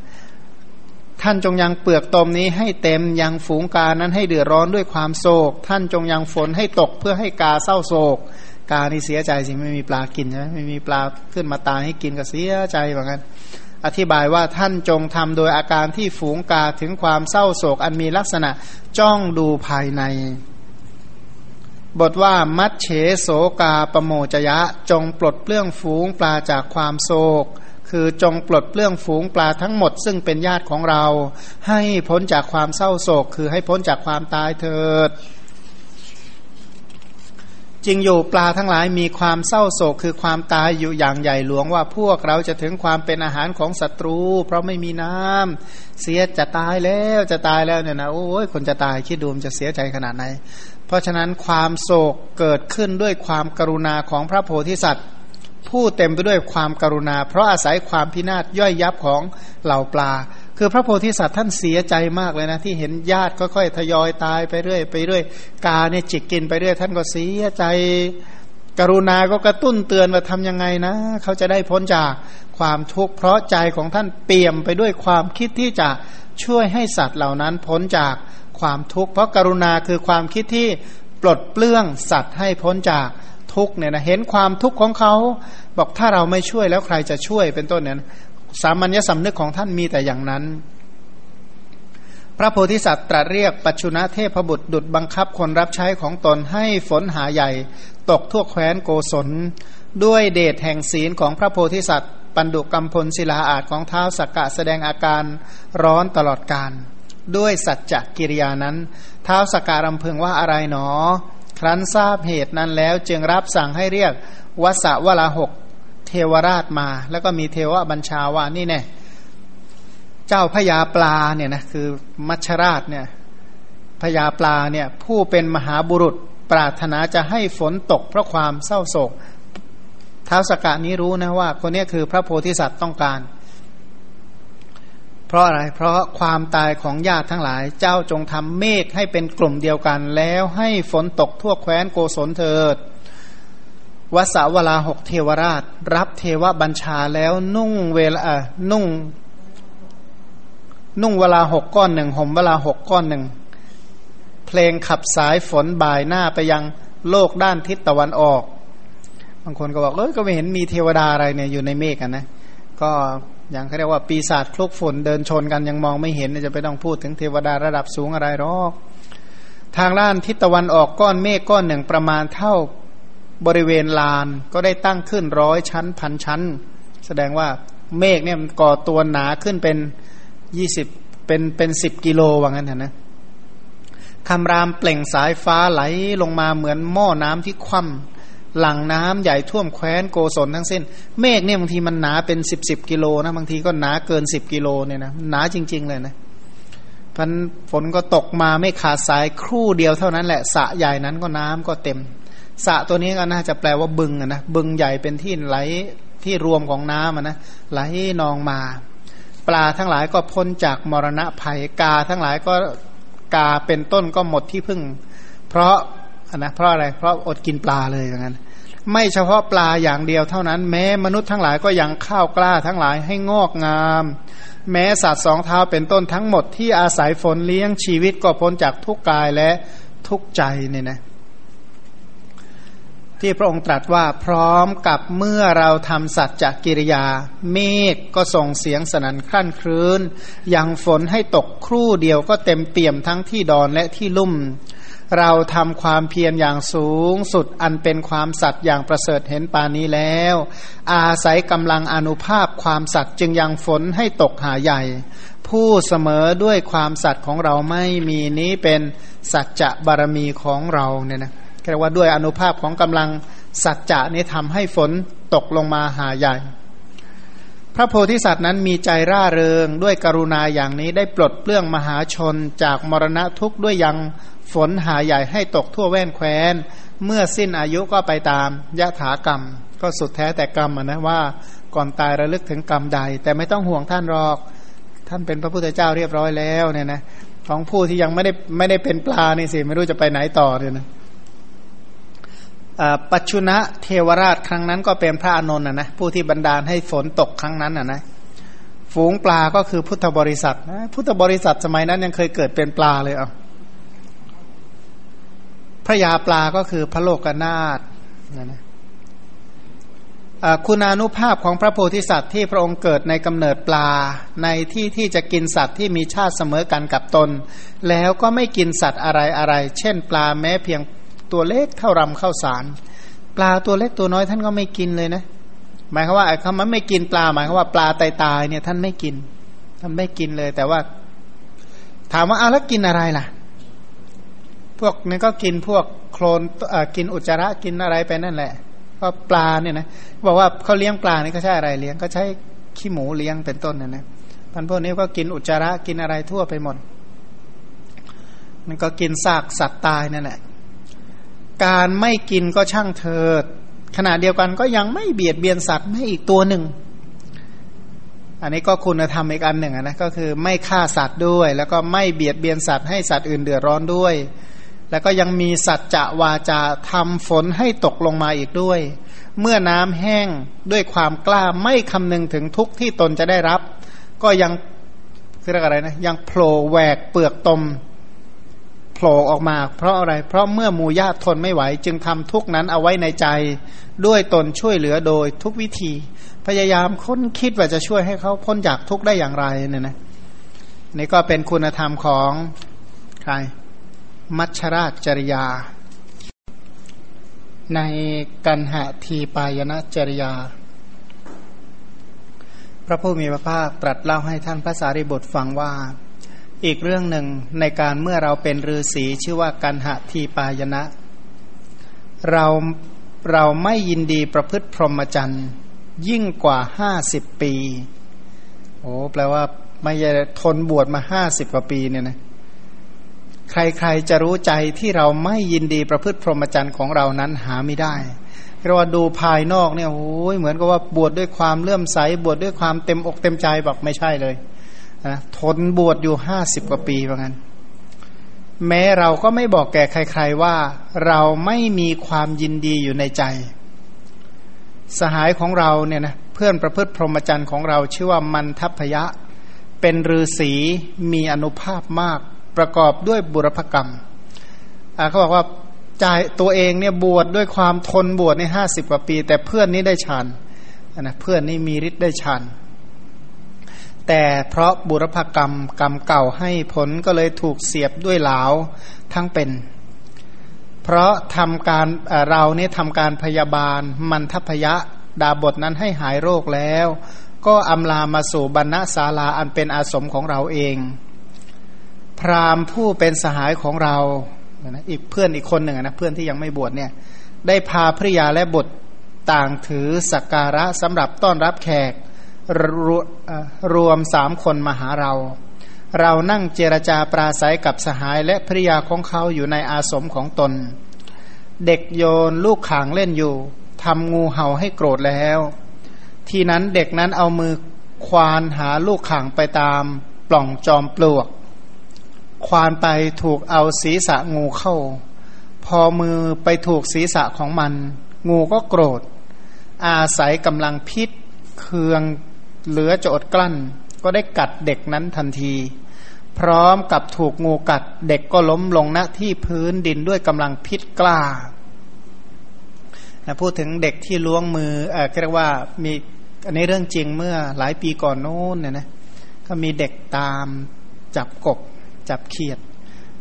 ท่านจงยังเปลือกตมนี้ให้เต็มยังฝูงกานั้นให้เดือดร้อนด้วยความโศก ท่านจงยังฝนให้ตกเพื่อให้กาเศร้าโศก กานี่เสียใจสิไม่มีปลากินใช่ไหมไม่มีปลาขึ้นมาตายให้กินก็เสียใจเหมือนกันอธิบายว่าท่านจงทำโดยอาการที่ฝูงกาถึงความเศร้าโศก อันมีลักษณะจ้องดูภายใน บทว่ามัดเฉโสกาปโมจยะ จงปลดเปลื้องฝูงปลาจากความโศก คือจงปลดเปลื้องฝูงปลาทั้งหมด ซึ่งเป็นญาติของเรา ให้พ้นจากความเศร้าโศก คือให้พ้นจากความตายเถิดจริงอยู่ปลาทั้งหลายมีความเศร้าโศกคือความตายอยู่อย่างใหญ่หลวงว่าพวกเราจะถึงความเป็นอาหารของศัตรู เพราะไม่มีน้ำเสียจะตายแล้วจะตายแล้วเนี่ยนะโอ้ยคนจะตายคิดดูมจะเสียใจขนาดไหน เพราะฉะนั้นความโศกเกิดขึ้นด้วยความกรุณาของพระโพธิสัตว์ ผู้เต็มไปด้วยความกรุณา เพราะอาศัยความพินาศย่อยยับของเหล่าปลา คือพระโพธิสัตว์ท่านเสียใจมากเลยนะ ที่เห็นญาติค่อยๆทยอยตายไปเรื่อยไปเรื่อยกาเนี่ยจิกกินไปเรื่อยท่านก็เสียใจ กรุณาก็กระตุ้นเตือนว่าทำยังไงนะ เขาจะได้พ้นจากความทุกข์เพราะใจของท่านเปี่ยมไปด้วยความคิดที่จะช่วยให้สัตว์เหล่านั้นพ้นจากความทุกข์เพราะกรุณาคือความคิดที่ปลดเปลื้องสัตว์ให้พ้นจาก ทุกเนี่ยนะเห็นความทุกข์ของเขา บอกถ้าเราไม่ช่วยแล้วใครจะช่วยเป็นต้นเนี่ยสามัญญสำนึกของท่านมีแต่อย่างนั้น พระโพธิสัตว์ตรัสเรียกปัจจุนเทพบุตรดุดบังคับคนรับใช้ของตนให้ฝนหาใหญ่ ตกทั่วแคว้นโกศล ด้วยเดชแห่งศีลของพระโพธิสัตว์ ปันดุกรรมพลศิลาอาจของเท้าสักกะแสดงอาการร้อนตลอดการด้วยสัจจกิริยานั้น เท้าสการำพึงว่าอะไรหนอ ครั้นทราบเหตุนั้นแล้วจึงรับสั่งให้เรียกวสวลาหกเทวราชมา แล้วก็มีเทวบัญชาว่านี่แน่เจ้าพญาปลาเนี่ยนะคือมัชราชเนี่ยพญาปลาเนี่ยผู้เป็นมหาบุรุษปรารถนาจะให้ฝนตกเพราะความเศร้าโศกท้าวสกานี้รู้นะว่า คนนี้คือพระโพธิสัตว์ต้องการ เพราะอะไร เพราะความตายของญาติทั้งหลาย เจ้าจงทำเมฆให้เป็นกลุ่มเดียวกัน แล้วให้ฝนตกทั่วแคว้นโกศลเถิดวสาวลาหกเทวราช รับเทวบัญชาแล้วนุ่งเวลานุ่ง นุ่งเวลาหกก้อนหนึ่งห่มเวลาหกก้อนหนึ่งเพลงขับสายฝนบ่ายหน้าไปยังโลกด้านทิศตะวันออก บางคนก็บอกเออก็ไม่เห็นมีเทวดาอะไรเนี่ยอยู่ในเมฆกันนะ ก็ อย่างเขาเรียกว่าปีศาจคลุกฝนเดินชนกันยังมองไม่เห็นจะไปต้องพูดถึงเทวดาระดับสูงอะไรหรอกทางด้านทิศตะวันออกก้อนเมฆก้อนหนึ่งประมาณเท่าบริเวณลานก็ได้ตั้งขึ้นร้อยชั้นพันชั้น แสดงว่าเมฆเนี่ยมันก่อตัวหนาขึ้นเป็นยี่สิบเป็นเป็นสิบกิโลว่างั้นนะคำรามเปล่งสายฟ้าไหลลงมาเหมือนหม้อน้ำที่คว่ำ หลังน้ำใหญ่ท่วมแคว้นโกศลทั้งสิ้น เมฆเนี่ยบางทีมันหนาเป็นสิบสิบกิโลนะบางทีก็หนาเกินสิบกิโลเนี่ยนะหนาจริง ๆ เลยนะพันฝนก็ตกมาไม่ขาดสายครู่เดียวเท่านั้นแหละสะใหญ่นั้นก็น้ำก็เต็มสะตัวนี้ก็น่าจะแปลว่าบึงนะบึงใหญ่เป็นที่ไหลที่รวมของน้ำนะไหลนองมา ปลาทั้งหลายก็พ้นจากมรณะภัยกาทั้งหลายก็กาเป็นต้นก็หมดที่พึ่ง เพราะ นะเพราะอะไรเพราะอดกินปลาเลยอย่างนั้น ไม่เฉพาะปลาอย่างเดียวเท่านั้น แม้มนุษย์ทั้งหลายก็ยังข้าวกล้าทั้งหลายให้งอกงาม แม้สัตว์สองเท้าเป็นต้นทั้งหมดที่อาศัยฝนเลี้ยงชีวิตก็พ้นจากทุกกายและทุกใจเนี่ยนะที่พระองค์ตรัสว่าพร้อมกับเมื่อเราทำสัจจกิริยา เมฆก็ส่งเสียงสนั่นคลั่นครื้นยังฝนให้ตกครู่เดียวก็เต็มเปี่ยมทั้งที่ดอนและที่ลุ่ม เราทำความเพียรอย่างสูงสุดอันเป็นความสัตย์อย่างประเสริฐเห็นปานี้แล้ว อาศัยกำลังอนุภาพความสัตย์จึงยังฝนให้ตกหาใหญ่ ผู้เสมอด้วยความสัตย์ของเราไม่มีนี้เป็นสัจจะบารมีของเราเนี่ยนะเรียกว่าด้วยอนุภาพของกำลังสัจจะนี้ทำให้ฝนตกลงมาหาใหญ่ พระโพธิสัตว์นั้นมีใจร่าเริงด้วยกรุณาอย่างนี้ได้ปลดเปลื้องมหาชนจากมรณะทุกข์ด้วยยัง ฝนหาใหญ่ให้ตกทั่วแว่นแคว้น เมื่อสิ้นอายุก็ไปตามยะถากรรม ก็สุดแท้แต่กรรมนะว่าก่อนตายระลึกถึงกรรมใด แต่ไม่ต้องห่วงท่านหรอก ท่านเป็นพระพุทธเจ้าเรียบร้อยแล้วเนี่ยนะของผู้ที่ยังไม่ได้ไม่ได้เป็นปลานี่สิไม่รู้จะไปไหนต่อเนี่ยนะปัจจุนะเทวราชครั้งนั้นก็เป็นพระอานนท์นะนะผู้ที่บันดาลให้ฝนตกครั้งนั้นนะนะฝูงปลาก็คือพุทธบริษัทนะพุทธบริษัทสมัยนั้นยังเคยเกิดเป็นปลาเลยอะ พระยาปลาก็คือพระโลกนาถนะคุณานุภาพของพระโพธิสัตว์ที่พระองค์เกิดในกำเนิดปลา ในที่ที่จะกินสัตว์ที่มีชาติเสมอกันกับตน แล้วก็ไม่กินสัตว์อะไรอะไร เช่น ปลาแม้เพียงตัวเล็กเท่ารำข้าวสาร ปลาตัวเล็กตัวน้อยท่านก็ไม่กินเลยนะ หมายความว่าคำว่าไม่กินปลา หมายความว่าปลาตายตายเนี่ยท่านไม่กิน ท่านไม่กินเลย แต่ว่า ถามว่าเอาแล้วกินอะไรล่ะ พวกนี้ก็กินพวกโคลนกินอุจจาระกินอะไรไปนั่นแหละ ก็ปลาเนี่ยนะบอกว่าเขาเลี้ยงปลานี่ก็ใช้อะไรเลี้ยงก็ใช้ขี้หมูเลี้ยงเป็นต้นเนี่ยนะพันพวกนี้ก็กินอุจจาระกินอะไรทั่วไปหมดมันก็กินซากสัตว์ตายนั่นแหละการไม่กินก็ช่างเถิด ขณะเดียวกันก็ยังไม่เบียดเบียนสัตว์ให้อีกตัวหนึ่ง อันนี้ก็คุณธรรมอีกอันหนึ่งนะก็คือไม่ฆ่าสัตว์ด้วย แล้วก็ไม่เบียดเบียนสัตว์ให้สัตว์อื่นเดือดร้อนด้วย แล้วก็ยังมีสัจจะวาจาทำฝนให้ตกลงมาอีกด้วย เมื่อน้ำแห้งด้วยความกล้าไม่คำนึงถึงทุกที่ตนจะได้รับ ก็ยังเรียกอะไรนะยังโผล่แหวกเปลือกตมโผล่ออกมา เพราะอะไร เพราะเมื่อหมู่ญาติทนไม่ไหว จึงทำทุกนั้นเอาไว้ในใจ ด้วยตนช่วยเหลือโดยทุกวิธี พยายามค้นคิดว่าจะช่วยให้เขาพ้นจากทุกได้อย่างไรเนี่ยนะนี่ก็เป็นคุณธรรมของใคร มัชราชจริยา ในกันหะทีปายนะจริยา พระผู้มีพระภาคตรัสเล่าให้ท่านพระสารีบุตรฟังว่า อีกเรื่องหนึ่งในการเมื่อเราเป็นฤาษีชื่อว่ากันหะทีปายนะ เราเราไม่ยินดีประพฤติพรหมจรรย์ยิ่งกว่าห้าสิบปี โอ้แปลว่าไม่ทนบวชมาห้าสิบกว่าปีเนี่ยนะ ใครๆจะรู้ใจที่เราไม่ยินดีประพฤติพรหมจรรย์ของเรานั้นหาไม่ได้เราดูภายนอกเนี่ยโอ้ยเหมือนกับว่าบวชดด้วยความเลื่อมใสบวชดด้วยความเต็มอกเต็มใจบอกไม่ใช่เลยนะทนบวชอยู่ห้าสิบกว่าปีว่างั้น แม้เราก็ไม่บอกแก่ใคร ๆว่าเราไม่มีความยินดีอยู่ในใจ สหายของเราเนี่ยนะเพื่อนประพฤติพรหมจรรย์ของเราชื่อว่ามันทัพยะ เป็นฤาษีมีอนุภาพมาก ประกอบด้วยบุรพกรรมเขาบอกว่าใจตัวเองเนี่ยบวชดด้วยความทนบวชในห้าสิบกว่าปี แต่เพื่อนนี้ได้ฌานนะเพื่อนนี่มีฤทธิ์ได้ฌานแต่เพราะบุรพกรรมกรรมเก่าให้ผลก็เลยถูกเสียบด้วยเหลาทั้งเป็น เพราะทำการเราเนี่ยทำการพยาบาล มันทพยะดาบทนั้นให้หายโรคแล้ว ก็อำลามาสู่บรรณศาลาอันเป็นอาสมของเราเอง พราหมผู้เป็นสหายของเรานะอีกเพื่อนอีกคนหนึ่งนะเพื่อนที่ยังไม่บวชเนี่ยได้พาภริยาและบุตรต่างถือสักการะสำหรับต้อนรับแขกรรวมสามคนมาหาเรา เรานั่งเจรจาปราศัยกับสหายและภริยาของเขาอยู่ในอาสมของตน เด็กโยนลูกขางเล่นอยู่ทำงูเห่าให้โกรธแล้ว ทีนั้นเด็กนั้นเอามือควานหาลูกข่างไปตามปล่องจอมปลวก ควานไปถูกเอาศีรษะงูเข้า พอมือไปถูกศีรษะของมัน งูก็โกรธ อาศัยกำลังพิษเคืองเหลือจะอดกลั้น ก็ได้กัดเด็กนั้นทันที พร้อมกับถูกงูกัด เด็กก็ล้มลงณที่พื้นดินด้วยกำลังพิษกล้านะพูดถึงเด็กที่ล้วงมือเออเรียกว่ามีอันนี้เรื่องจริงเมื่อหลายปีก่อนโน้นเนี่ยนะก็มีเด็กตามจับกบ จับเขียด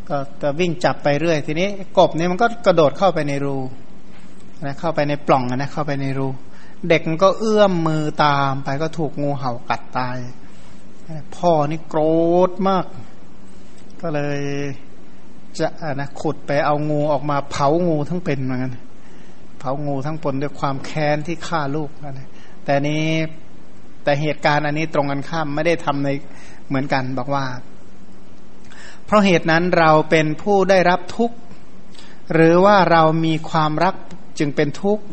ก็จะวิ่งจับไปเรื่อย ทีนี้กบเนี่ยมันก็กระโดดเข้าไปในรูนะเข้าไปในปล่องนะเข้าไปในรู เด็กมันก็เอื้อมมือตามไปก็ถูกงูเห่ากัดตาย พ่อนี่โกรธมาก ก็เลยจะนะขุดไปเอางูออกมาเผางูทั้งเป็นเหมือนกันเผางูทั้งปนด้วยความแค้นที่ฆ่าลูกนะแต่นี้แต่เหตุการณ์อันนี้ตรงกันข้ามไม่ได้ทำในเหมือนกันบอกว่า เพราะเหตุนั้นเราเป็นผู้ได้รับทุกข์ หรือว่าเรามีความรักจึงเป็นทุกข์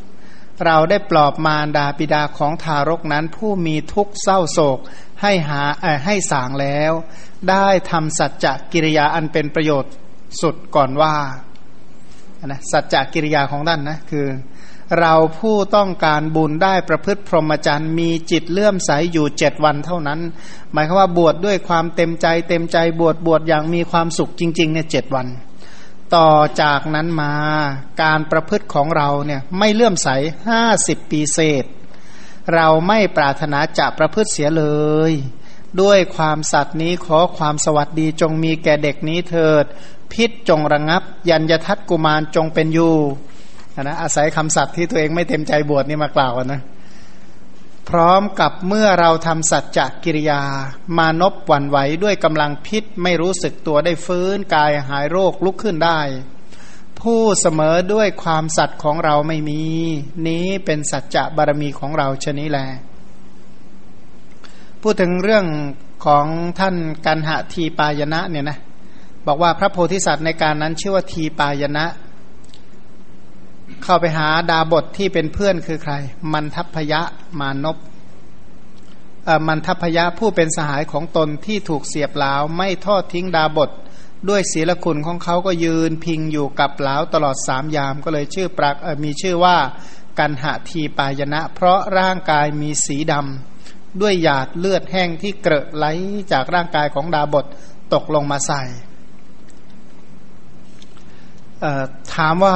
เราได้ปลอบมารดาปิดาของทารกนั้นผู้มีทุกข์เศร้าโศกให้หาให้สางแล้ว ได้ทำสัจจกิริยาอันเป็นประโยชน์สุดก่อนว่านะสัจจกิริยาของท่านนะคือ เราผู้ต้องการบุญได้ประพฤติพรหมจรรย์มีจิตเลื่อมใสอยู่เจ็ดวันเท่านั้น หมายความว่าบวชดด้วยความเต็มใจ เต็มใจบวชบวชอย่างมีความสุขจริง ๆ เนี่ยเจ็ดวัน ต่อจากนั้นมาการประพฤติของเราเนี่ยไม่เลื่อมใสห้าสิบปีเศษ เราไม่ปรารถนาจะประพฤติเสียเลย ด้วยความสัตย์นี้ขอความสวัสดีจงมีแก่เด็กนี้เถิด พิษจงระงงับ ยัญยทัตกุมารจงเป็นอยู่ นะอาศัยคำสัตย์ที่ตัวเองไม่เต็มใจบวชนี่มากล่าวนะ พร้อมกับเมื่อเราทำสัจจกิริยามานบหวั่นไหวด้วยกำลังพิษไม่รู้สึกตัวได้ฟื้นกายหายโรคลุกขึ้นได้ ผู้เสมอด้วยความสัตย์ของเราไม่มี นี้เป็นสัจจะบารมีของเราชนี้แล พูดถึงเรื่องของท่านกันหะทีปายนะเนี่ยนะบอกว่าพระโพธิสัตว์ในการนั้นชื่อว่าทีปายนะ เข้าไปหาดาบทที่เป็นเพื่อนคือใคร มันทัพยะมานพมันทัพยะผู้เป็นสหายของตนที่ถูกเสียบเหลาไม่ทอดทิ้งดาบท ด้วยศีลคุณของเขาก็ยืนพิงอยู่กับเหลาตลอดสามยามก็เลยชื่อปรักมีชื่อว่ากันหะทีปายนะ เพราะร่างกายมีสีดำด้วยหยาดเลือดแห้งที่เกระไหลจากร่างกายของดาบทตกลงมาใส่ถามว่า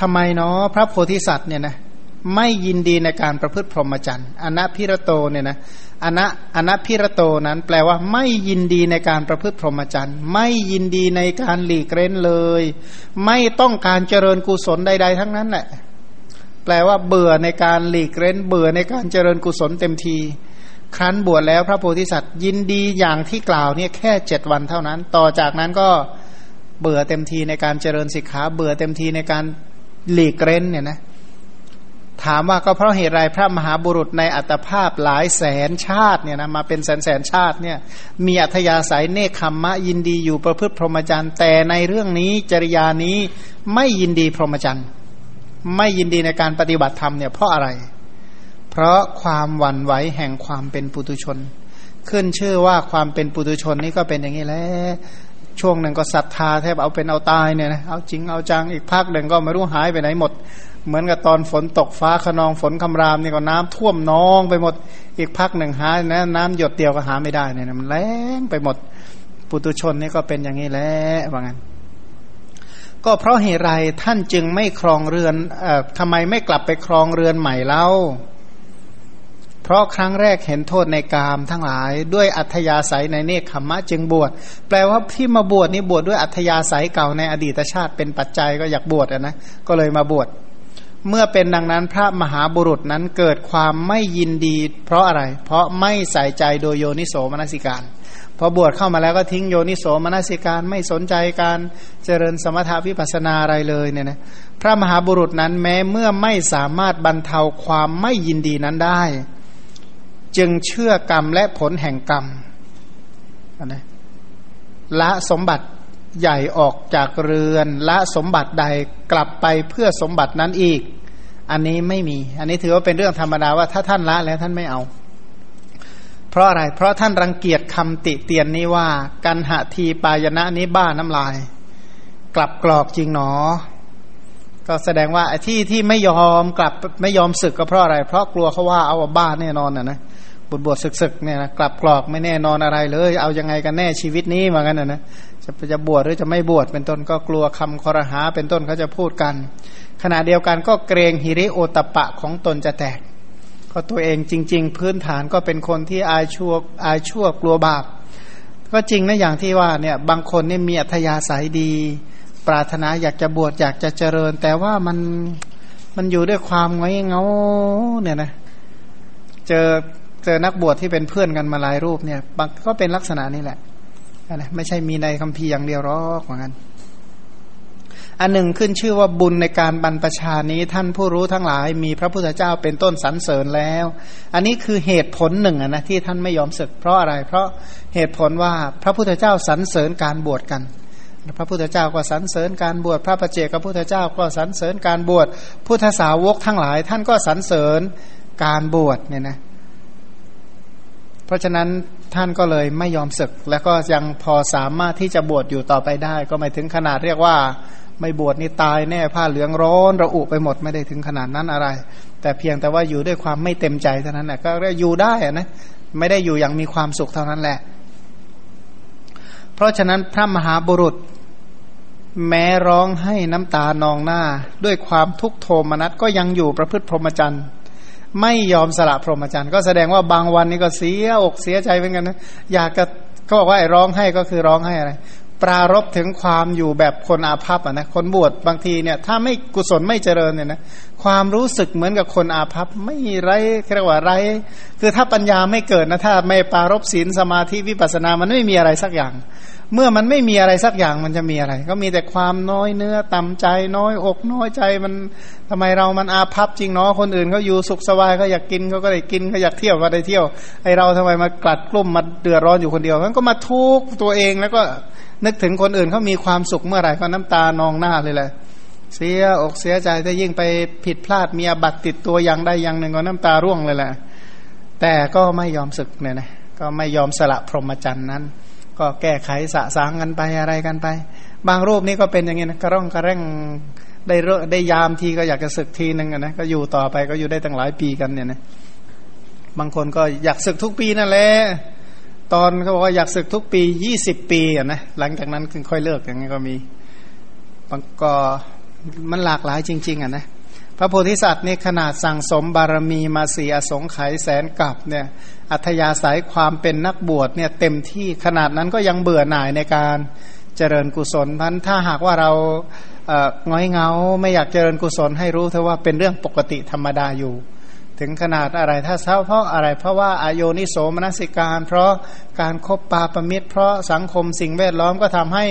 ทำไมเนาะพระโพธิสัตว์เนี่ยนะไม่ยินดีในการประพฤติพรหมจรรย์อนัพิระโตเนี่ยนะอนัอนัพิระโตนั้นแปลว่าไม่ยินดีในการประพฤติพรหมจรรย์ ไม่ยินดีในการหลีกเล้นเลย ไม่ต้องการเจริญกุศลใด ๆ ทั้งนั้นแหละแปลว่าเบื่อในการหลีกเล้นเบื่อในการเจริญกุศลเต็มที ครั้นบวชแล้วพระโพธิสัตว์ยินดีอย่างที่กล่าวเนี่ยแค่เจ็ดวันเท่านั้น ต่อจากนั้นก็เบื่อเต็มทีในการเจริญสิกขาเบื่อเต็มทีในการ หลีกเร้นเนี่ยนะถามว่าก็เพราะเหตุไรพระมหาบุรุษในอัตภาพหลายแสนชาติเนี่ยนะมาเป็นแสนแสนชาติเนี่ยมีอัธยาศัยเนคขมมะยินดีอยู่ประพฤติพรหมจรรย์แต่ในเรื่องนี้จริยานี้ไม่ยินดีพรหมจรรย์ไม่ยินดีในการปฏิบัติธรรมเนี่ยเพราะอะไร เพราะความหวั่นไหวแห่งความเป็นปุตุชน ขึ้นชื่อว่าความเป็นปุตุชนนี่ก็เป็นอย่างนี้แหละ ช่วงหนึ่งก็ศรัทธาแทบเอาเป็นเอาตายเนี่ยนะเอาจริงเอาจังอีกพักหนึ่งก็ไม่รู้หายไปไหนหมด เหมือนกับตอนฝนตกฟ้าขนองฝนคำรามนี่ก็น้ำท่วมนองไปหมดอีกพักหนึ่งหายนะน้ำหยดเดียวก็หาไม่ได้เนี่ยมันแรงไปหมด ปุตุชนนี่ก็เป็นอย่างนี้แหละว่างั้นก็ก็เพราะเหตุไรท่านจึงไม่ครองเรือนเอ่อทำไมไม่กลับไปครองเรือนใหม่เล่า เพราะครั้งแรกเห็นโทษในกามทั้งหลายด้วยอัธยาศัยในเนคขมมะจึงบวช แปลว่าที่มาบวชนี่บวชดด้วยอัธยาศัยเก่าในอดีตชาติเป็นปัจจัยก็อยากบวชนะก็เลยมาบวชเมื่อเป็นดังนั้นพระมหาบุรุษนั้นเกิดความไม่ยินดี เพราะอะไร เพราะไม่ใส่ใจโดยโยนิโสมนสิการพอบวชเข้ามาแล้วก็ทิ้งโยนิโสมนสิการไม่สนใจการเจริญสมถาวิปัสนาอะไรเลยเนี่ยนะพระมหาบุรุษนั้นแม้เมื่อไม่สามารถบรรเทาความไม่ยินดีนั้นได้ จึงเชื่อกรรมและผลแห่งกรรมนะละสมบัติใหญ่ออกจากเรือนละสมบัติใดกลับไปเพื่อสมบัตินั้นอีก อันนี้ไม่มี อันนี้ถือว่าเป็นเรื่องธรรมดาว่าถ้าท่านละแล้วท่านไม่เอา เพราะอะไร เพราะท่านรังเกียจคำติเตียนนี้ว่า กันหะทีปายณะนี้บ้าน้ำลาย กลับกรอกจริงหนอ ก็แสดงว่าที่ที่ไม่ยอมกลับไม่ยอมศึกก็เพราะอะไร เพราะกลัวเขาว่าเอาบ้าแน่นอนนะนะบทบทศึกเนี่ยนะกลับกรอกไม่แน่นอนอะไรเลย เอายังไงกันแน่ชีวิตนี้เหมือนกันนะนะจะจะบวชหรือจะไม่บวชเป็นต้นก็กลัวคำคอรหาเป็นต้นเขาจะพูดกัน ขณะเดียวกันก็เกรงฮิริโอตปะของตนจะแตกก็ตัวเองจริง ๆ พื้นฐานก็เป็นคนที่อายชั่วอายชั่วกลัวบาปก็จริงนะอย่างที่ว่าเนี่ยบางคนเนี่ยมีอัธยาศัยดี ปรารถนาอยากจะบวชอยากจะเจริญ แต่ว่ามันมันอยู่ด้วยความไงเงาเนี่ยนะเจอเจอนักบวชที่เป็นเพื่อนกันมาหลายรูปเนี่ยก็เป็นลักษณะนี้แหละนะไม่ใช่มีในคำพีอย่างเดียวหรอกเหมือนกันอันหนึ่งขึ้นชื่อว่าบุญในการบรรพชานี้ท่านผู้รู้ทั้งหลายมีพระพุทธเจ้าเป็นต้นสรรเสริญแล้ว อันนี้คือเหตุผลหนึ่งนะที่ท่านไม่ยอมศึก เพราะอะไรเพราะเหตุผลว่าพระพุทธเจ้าสรรเสริญการบวชกัน พระพุทธเจ้าก็สรรเสริญการบวชพระประเจกับพุทธเจ้าก็สรรเสริญการบวชพุทธสาวกทั้งหลาย ท่านก็สรรเสริญการบวชเนี่ยนะเพราะฉะนั้นท่านก็เลยไม่ยอมศึก แล้วก็ยังพอสามารถที่จะบวชอยู่ต่อไปได้ ก็ไม่ถึงขนาดเรียกว่าไม่บวชนี่ตายแน่ผ้าเหลืองร้อนระอุไปหมดไม่ได้ถึงขนาดนั้นอะไร แต่เพียงแต่ว่าอยู่ด้วยความไม่เต็มใจเท่านั้นแหละก็เรียกอยู่ได้นะไม่ได้อยู่อย่างมีความสุขเท่านั้นแหละ เพราะฉะนั้นพระมหาบุรุษ แม้ร้องให้น้ำตานองหน้า ด้วยความทุกโทมนัสก็ยังอยู่ประพฤติพรหมจรรย์ไม่ยอมสละพรหมจรรย์ก็แสดงว่าบางวันนี้ก็เสียอกเสียใจเหมือนกันนะอยากจะก็บอกว่าไอ้ร้องให้ก็คือร้องให้อะไรปรารบถึงความอยู่แบบคนอาภัพอะนะคนบวชบางทีเนี่ยถ้าไม่กุศลไม่เจริญเนี่ยนะความรู้สึกเหมือนกับคนอาภัพไม่ไรเรียกว่าไร คือถ้าปัญญาไม่เกิดนะถ้าไม่ปรารบศีลสมาธิวิปัสสนามันไม่มีอะไรสักอย่าง เมื่อมันไม่มีอะไรสักอย่างมันจะมีอะไร ก็มีแต่ความน้อยเนื้อต่ำใจน้อยอกน้อยใจมันทำไมเรามันอาภัพจริงเนาะคนอื่นเขาอยู่สุขสบายเขาอยากกินเขาก็ได้กินเขาอยากเที่ยวก็ได้เที่ยวไอเราทำไมมากลัดกลุ่มมาเดือดร้อนอยู่คนเดียวมันก็มาทุกตัวเองแล้วก็นึกถึงคนอื่นเขามีความสุขเมื่อไหร่ก็น้ำตานองหน้าเลยแหละเสียอกเสียใจถ้ายิ่งไปผิดพลาดมีอบัตติดตัวอย่างใดอย่างหนึ่งก็น้ำตาร่วงเลยแหละแต่ก็ไม่ยอมศึกเนี่ยนะก็ไม่ยอมสละพรหมจรรย์นั้น ก็แก้ไขสะสางกันไปอะไรกันไป บางรูปนี้ก็เป็นอย่างนี้นะกระร่องกระแร่งได้เรได้ยามทีก็อยากจะศึกทีหนึ่งนะก็อยู่ต่อไปก็อยู่ได้ตั้งหลายปีกันเนี่ยนะบางคนก็อยากศึกทุกปีนั่นแหละตอนเขาบอกว่าอยากศึกทุกปียี่สิบปีอะนะหลังจากนั้นค่อยเลิกอย่างนี้ก็มีบางก็มันหลากหลายจริง ๆ อะนะ พระโพธิสัตว์นี่ขนาดสั่งสมบารมีมาสีอสงไขยแสนกับเนี่ยอัธยาศัยความเป็นนักบวชเนี่ยเต็มที่ขนาดนั้นก็ยังเบื่อหน่ายในการเจริญกุศลพันถ้าหากว่าเราเอ่อง้อยเงาไม่อยากเจริญกุศลให้รู้เถอะว่าเป็นเรื่องปกติธรรมดาอยู่ ถึงขนาดอะไรถ้าเศร้าเพราะอะไรเพราะว่าอโยนิโสมนสิการ เพราะการครบปาประมิตร เพราะสังคมสิ่งแวดล้อมก็ทำให้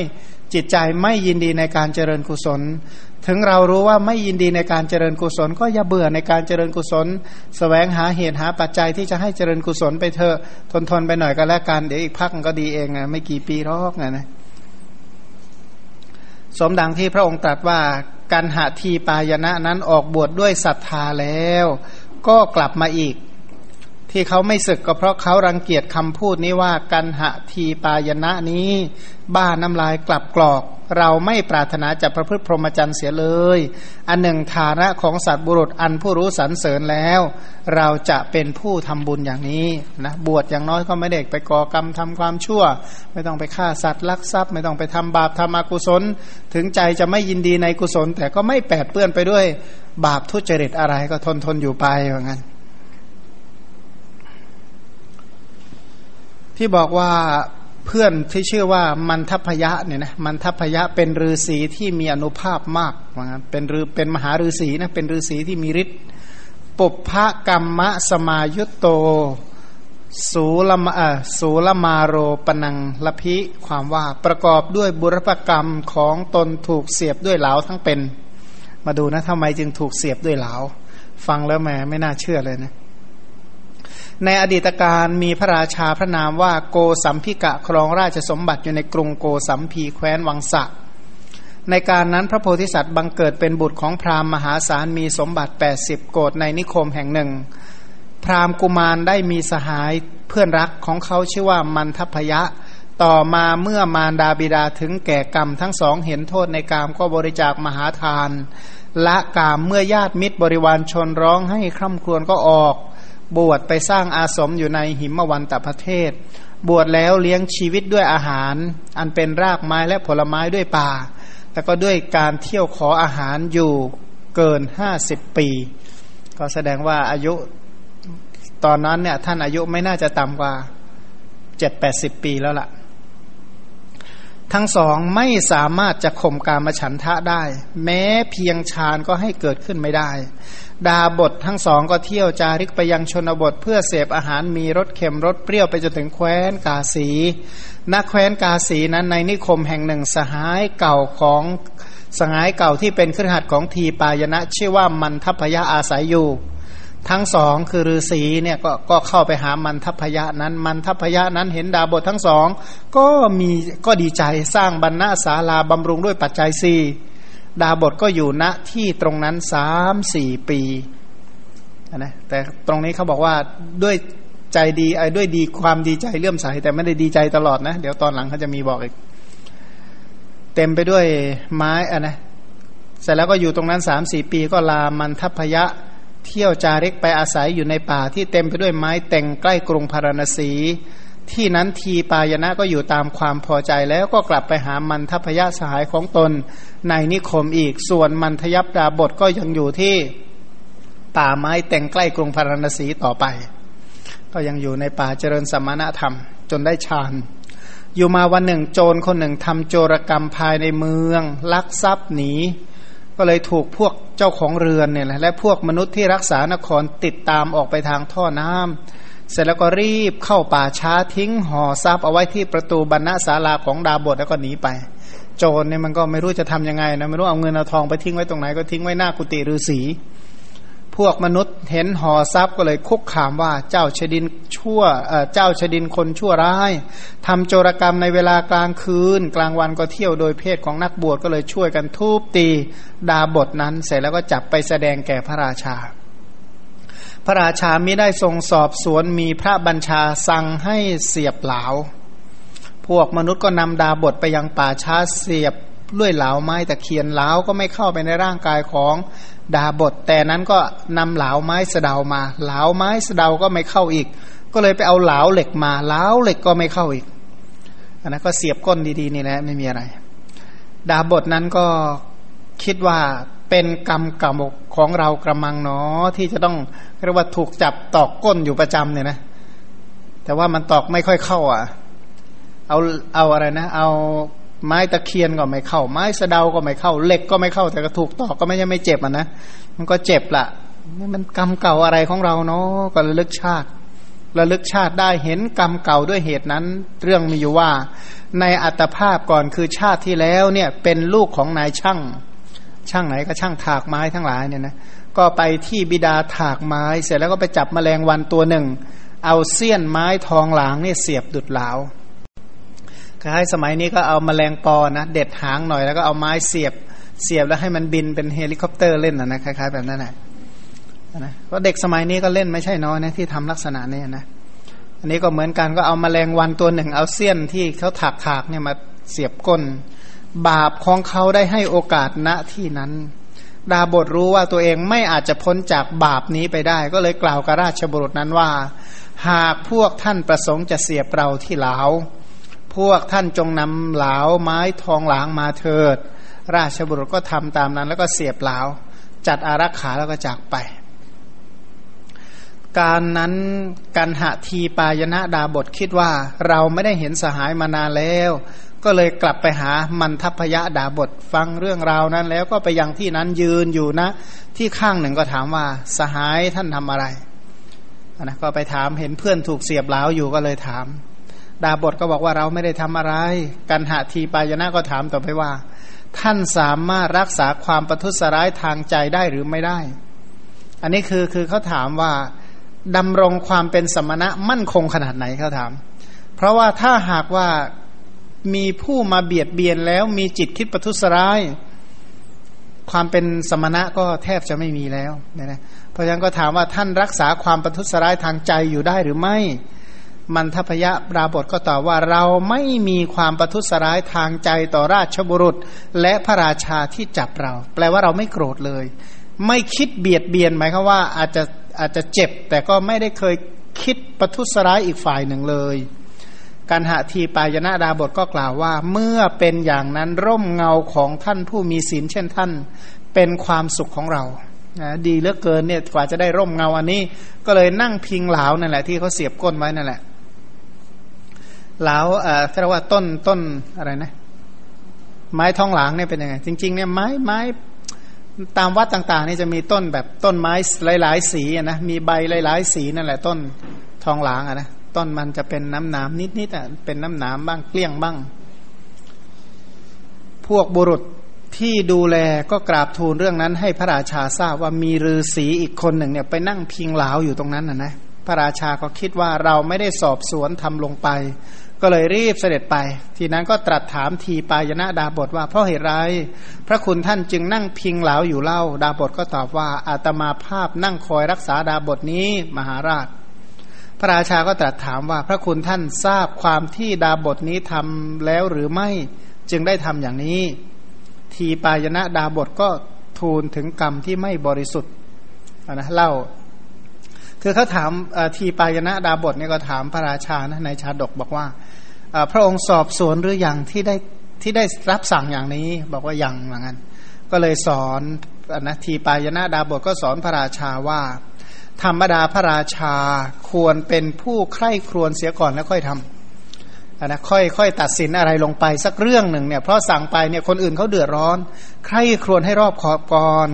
จิตใจไม่ยินดีในการเจริญกุศล ถึงเรารู้ว่าไม่ยินดีในการเจริญกุศล ก็อย่าเบื่อในการเจริญกุศลสแสวงหาเหตุหาปัจจัยที่จะให้เจริญกุศลไปเถอะทนทนไปหน่อยก็แล้วกันเดี๋ยวอีกพักก็ดีเองนะไม่กี่ปีรอกนะนะสมดังที่พระองค์ตรัสว่าการหาทีปายณะนั้นออกบวชดด้วยศรัทธาแล้ว ก็กลับมาอีก ที่เขาไม่ศึกก็เพราะเขารังเกียจคำพูดนี้ว่ากันหะทีปายณะนี้ บ้าน้ำลายกลับกรอก เราไม่ปรารถนาจะประพฤติพรหมจรรย์เสียเลย อันหนึ่งฐานะของสัตว์บุรุษอันผู้รู้สรรเสริญแล้ว เราจะเป็นผู้ทำบุญอย่างนี้นะบวชอย่างน้อยก็ไม่เด็กไปก่อกรรมทำความชั่ว ไม่ต้องไปฆ่าสัตว์ลักทรัพย์ ไม่ต้องไปทำบาปทำอกุศล ถึงใจจะไม่ยินดีในกุศล แต่ก็ไม่แปดเปื้อนไปด้วย บาปทุจริตอะไรก็ทนทนอยู่ไปอย่างนั้น ที่บอกว่าเพื่อนที่ชื่อว่ามันทัพยะเนี่ยนะมันทัพยะเป็นฤาษีที่มีอนุภาพมากว่างั้นเป็นฤเป็นมหาฤาษีนะเป็นฤาษีที่มีฤทธิ์ปุพพะกรรมะสมายุตโตสูลมาสูลมาโรปนังละพิความว่าประกอบด้วยบุรพกรรมของตนถูกเสียบด้วยเหลาทั้งเป็น มาดูนะทำไมจึงถูกเสียบด้วยเหลา ฟังแล้วแหมไม่น่าเชื่อเลยนะ ในอดีตการมีพระราชาพระนามว่าโกสัมพิกะครองราชสมบัติอยู่ในกรุงโกสัมพีแคว้นวังสะ ในการนั้นพระโพธิสัตว์บังเกิดเป็นบุตรของพราหมณ์มหาศาลมีสมบัติ 80 โกดในนิคมแห่งหนึ่ง พราหมณ์กุมารได้มีสหายเพื่อนรักของเขาชื่อว่ามันทพยะ ต่อมาเมื่อมารดาบิดาถึงแก่กรรมทั้งสองเห็นโทษในกามก็บริจาคมหาทาน ละกามเมื่อญาติมิตรบริวารชนร้องให้คร่ำครวญก็ออก บวชไปสร้างอาสมอยู่ในหิมวันตประเทศ บวชแล้วเลี้ยงชีวิตด้วยอาหาร อันเป็นรากไม้และผลไม้ด้วยป่า แล้วก็ด้วยการเที่ยวขออาหารอยู่เกินห้าสิบปี ก็แสดงว่าอายุตอนนั้นเนี่ยท่านอายุไม่น่าจะต่ำกว่าเจ็ดแปดสิบปีแล้วละ่ะ ทั้งสองไม่สามารถจะข่มการมาฉันทะได้ แม้เพียงฌานก็ให้เกิดขึ้นไม่ได้ ดาบททั้งสองก็เที่ยวจาริกไปยังชนบท เพื่อเสพอาหารมีรสเค็มรสเปรี้ยวไปจนถึงแคว้นกาสีนักแคว้นกาสีนั้นในนิคมแห่งหนึ่งสหายเก่าของสหายเก่าที่เป็นเครือขัดของทีปายนะชื่อว่ามันทัพยะอาศัยอยู่ ทั้งสองคือฤาษีเนี่ยกก็เข้าไปหามันทัพยะนั้น มันทัพยะนั้นเห็นดาบททั้งสอง ก็มีก็ดีใจสร้างบรรณาศาลาบำรุงด้วยปัจจัยสี่ดาบทก็อยู่ณที่ตรงนั้นสามสี่ปีนะแต่ตรงนี้เขาบอกว่าด้วยใจดีไอ้ด้วยดีความดีใจเลื่อมใสแต่ไม่ได้ดีใจตลอดนะ เดี๋ยวตอนหลังเขาจะมีบอกอีก เต็มไปด้วยไม้อะนะเสร็จแล้วก็อยู่ตรงนั้นสามสี่ปีก็ลามันทัพยะ เที่ยวจาริกไปอาศัยอยู่ในป่าที่เต็มไปด้วยไม้แต่งใกล้กรุงพาราณสี ที่นั้นทีปายนะก็อยู่ตามความพอใจแล้วก็กลับไปหามันทพยะสหายของตนในนิคมอีกส่วนมันทยับดาบทก็ยังอยู่ที่ป่าไม้แต่งใกล้กรุงพาราณสีต่อไป ก็ยังอยู่ในป่าเจริญสมณธรรม จนได้ฌานอยู่มาวันหนึ่งโจรคนหนึ่งทำโจรกรรมภายในเมือง ลักทรัพย์หนี ก็เลยถูกพวกเจ้าของเรือนเนี่ยและพวกมนุษย์ที่รักษานครติดตามออกไปทางท่อน้ำเสร็จแล้วก็รีบเข้าป่าช้าทิ้งห่อทรัพย์เอาไว้ที่ประตูบรรณศาลาของดาบทแล้วก็หนีไป โจรเนี่ยมันก็ไม่รู้จะทํำยังไงนะไม่รู้เอาเงินเอาทองไปทิ้งไว้ตรงไหนก็ทิ้งไว้หน้ากุฏิฤาษี พวกมนุษย์เห็นห่อทรัพย์ก็เลยคุกขามว่าเจ้าชดินชั่วเจ้าชดินคนชั่วร้ายทำโจรกรรมในเวลากลางคืน กลางวันก็เที่ยวโดยเพศของนักบวชก็เลยช่วยกันทุบตีดาบทนั้น เสร็จแล้วก็จับไปแสดงแก่พระราชา พระราชาไม่ได้ทรงสอบสวนมีพระบัญชาสั่งให้เสียบเหลาพวกมนุษย์ก็นำดาบทไปยังป่าช้าเสียบ ด้วยเหลาไม้ตะเคียนเหลาก็ไม่เข้าไปในร่างกายของดาบท แต่นั้นก็นำเหลาไม้สะเดามา เหลาไม้สะเดาก็ไม่เข้าอีก ก็เลยไปเอาเหลาเหล็กมาเหลาเหล็กก็ไม่เข้าอีกอันนั้นก็เสียบก้นดีๆนี่แหละไม่มีอะไร ดาบทนั้นก็คิดว่าเป็นกรรมกรรมของเรากระมังเนาะที่จะต้องเรียกว่าถูกจับตอกก้นอยู่ประจำเนี่ยนะแต่ว่ามันตอกไม่ค่อยเข้าอะ เอาเอาอะไรนะ เอา ไม้ตะเคียนก็ไม่เข้า ไม้สะเดาก็ไม่เข้าเหล็กก็ไม่เข้าแต่ก็ถูกตอกก็ไม่ใช่ไม่เจ็บอะนะมันก็เจ็บละนี่มันกรรมเก่าอะไรของเราเนาะก็ระลึกชาติระลึกชาติได้เห็นกรรมเก่าด้วยเหตุนั้น เรื่องมีอยู่ว่า ในอัตภาพก่อนคือชาติที่แล้วเนี่ยเป็นลูกของนายช่าง ช่างไหนก็ช่างถากไม้ทั้งหลายเนี่ยนะก็ไปที่บิดาถากไม้ เสร็จแล้วก็ไปจับมแมลงวันตัวหนึ่ง เอาเสี้ยนไม้ทองหลางเนี่ยเสียบดุดเหลา คล้ายสมัยนี้ก็เอามแมลงปอนะเด็ดหางหน่อยแล้วก็เอาไม้เสียบเสียบแล้วให้มันบินเป็นเฮลิคอปเตอร์เล่นนะนะคล้ายๆแบบนั้นแหละนะเพราะเด็กสมัยนี้ก็เล่นไม่ใช่น้อยนะที่ทำลักษณะนี้นะอันนี้ก็เหมือนกันก็เอามาแมลงวันตัวหนึ่งเอาเสี้ยนที่เขาถากถากเนี่ยมาเสียบก้น บาปของเขาได้ให้โอกาสณที่นั้น ดาบทรู้ว่าตัวเองไม่อาจจะพ้นจากบาปนี้ไปได้ ก็เลยกล่าวกับราชบุรุษนั้นว่า หากพวกท่านประสงค์จะเสียบเราที่เหลา พวกท่านจงนำเหลาไม้ทองหลางมาเถิด ราชบุรุษก็ทำตามนั้น แล้วก็เสียบเหลาจัดอารักขาแล้วก็จากไป การนั้นกันหะทีปายณะดาบทคิดว่าเราไม่ได้เห็นสหายมานานแล้ว ก็เลยกลับไปหามันทัพยะดาบทฟังเรื่องราวนั้น แล้วก็ไปยังที่นั้นยืนอยู่นะ ที่ข้างหนึ่งก็ถามว่าสหายท่านทำอะไรนะก็ไปถามเห็นเพื่อนถูกเสียบเหลาอยู่ก็เลยถาม ดาบทก็บอกว่าเราไม่ได้ทำอะไร กันหะทีปายณะก็ถามต่อไปว่า ท่านสามารถรักษาความประทุษร้ายทางใจได้หรือไม่ได้ อันนี้คือคือเขาถามว่าดำรงความเป็นสมณะมั่นคงขนาดไหนเขาถาม เพราะว่าถ้าหากว่ามีผู้มาเบียดเบียนแล้วมีจิตคิดประทุษร้าย ความเป็นสมณะก็แทบจะไม่มีแล้วเนี่ยนะเพราะฉะนั้นก็ถามว่าท่านรักษาความประทุษร้ายทางใจอยู่ได้หรือไม่ มันทพยะปราบทก็ตอบว่าเราไม่มีความประทุษร้ายทางใจต่อราชบุรุษ และพระราชาที่จับเรา แปลว่าเราไม่โกรธเลย ไม่คิดเบียดเบียนหมายความว่าอาจจะอาจจะเจ็บ แต่ก็ไม่ได้เคยคิดประทุษร้ายอีกฝ่ายหนึ่งเลย การหาทีปายนาดาบทก็กล่าวว่า เมื่อเป็นอย่างนั้นร่มเงาของท่านผู้มีศีลเช่นท่าน เป็นความสุขของเรานะดีเหลือเกินเนี่ยกว่าจะได้ร่มเงาอันนี้ ก็เลยนั่งพิงเหลานั่นแหละที่เขาเสียบก้นไว้นั่นแหละ เหลาเอ่อเรียกว่าต้นต้นอะไรนะ ไม้ทองหลางเนี่ยเป็นยังไง จริง ๆ เนี่ยไม้ไม้ตามวัดต่างๆนี่จะมีต้นแบบต้นไม้หลาย ๆ สีนะมีใบหลายๆ สีนั่นแหละต้นทองหลางอะนะต้นมันจะเป็นน้ำหนามนิดๆอะเป็นน้ำหนามบ้างเกลี้ยงบ้าง พวกบุรุษที่ดูแลก็กราบทูลเรื่องนั้น ให้พระราชาทราบว่ามีฤาษีอีกคนหนึ่งเนี่ยไปนั่งพิงเหลาอยู่ตรงนั้นนะนะพระราชาก็คิดว่าเราไม่ได้สอบสวนทำลงไป ก็เลยรีบเสด็จไป ทีนั้นก็ตรัสถามทีปายนะดาบทว่าเพราะเหตุไร พระคุณท่านจึงนั่งพิงเหลาอยู่เล่า ดาบทก็ตอบว่าอาตมาภาพนั่งคอยรักษาดาบทนี้มหาราช พระราชาก็ตรัสถามว่าพระคุณท่านทราบความที่ดาบทนี้ทำแล้วหรือไม่จึงได้ทำอย่างนี้ ทีปายนะดาบทก็ทูลถึงกรรมที่ไม่บริสุทธิ์นะเล่าคือเขาถามทีปายนะดาบทเนี่ยก็ถามพระราชานะในชาดกบอกว่า พระองค์สอบสวนหรืออยังที่ได้ที่ได้รับสั่งอย่างนี้ บอกว่ายังเหมือนกันก็เลยสอนอนะทีปายนะดาบทก็สอนพระราชาว่า ธรรมดาพระราชาควรเป็นผู้ใคร่ครวญเสียก่อนแล้วค่อยทำนะค่อยค่อยตัดสินอะไรลงไปสักเรื่องหนึ่งเนี่ยเพราะสั่งไปเนี่ยคนอื่นเขาเดือดร้อน ใคร่ครวญให้รอบขอบก่อน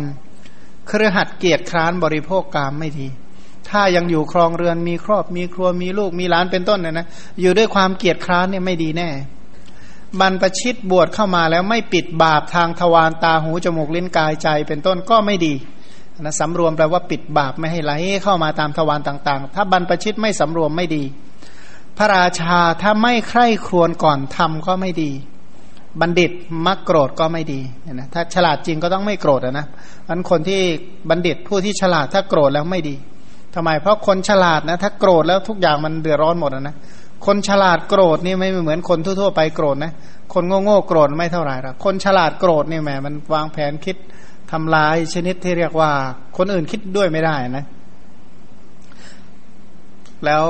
เครือหัดเกียรติคร้านบริโภคกามไม่ดี ถ้ายังอยู่ครองเรือนมีครอบมีครัวมีลูกมีหลานเป็นต้นเนี่ยนะอยู่ด้วยความเกียจคร้านเนี่ยไม่ดีแน่ บรรพชิตบวชเข้ามาแล้วไม่ปิดบาปทางทวารตาหูจมูกลิ้นกายใจเป็นต้นก็ไม่ดีนะสำรวมแปลว่าปิดบาปไม่ให้ไหลเข้ามาตามทวารต่าง ๆ ถ้าบรรพชิตไม่สำรวมไม่ดี พระราชาถ้าไม่ใคร่ครวญก่อนทำก็ไม่ดี บัณฑิตมักโกรธก็ไม่ดีนะถ้าฉลาดจริงก็ต้องไม่โกรธนะอันคนที่บัณฑิตผู้ที่ฉลาดถ้าโกรธแล้วไม่ดี ทำไม เพราะคนฉลาดนะถ้าโกรธแล้วทุกอย่างมันเดือดร้อนหมดนะคนฉลาดโกรธนี่ไม่เหมือนคนทั่วๆไปโกรธนะคนโง่ๆโกรธไม่เท่าไหร่หรอกคนฉลาดโกรธนี่แหมมันวางแผนคิดทำลายชนิดที่เรียกว่า คนอื่นคิดด้วยไม่ได้นะ แล้ว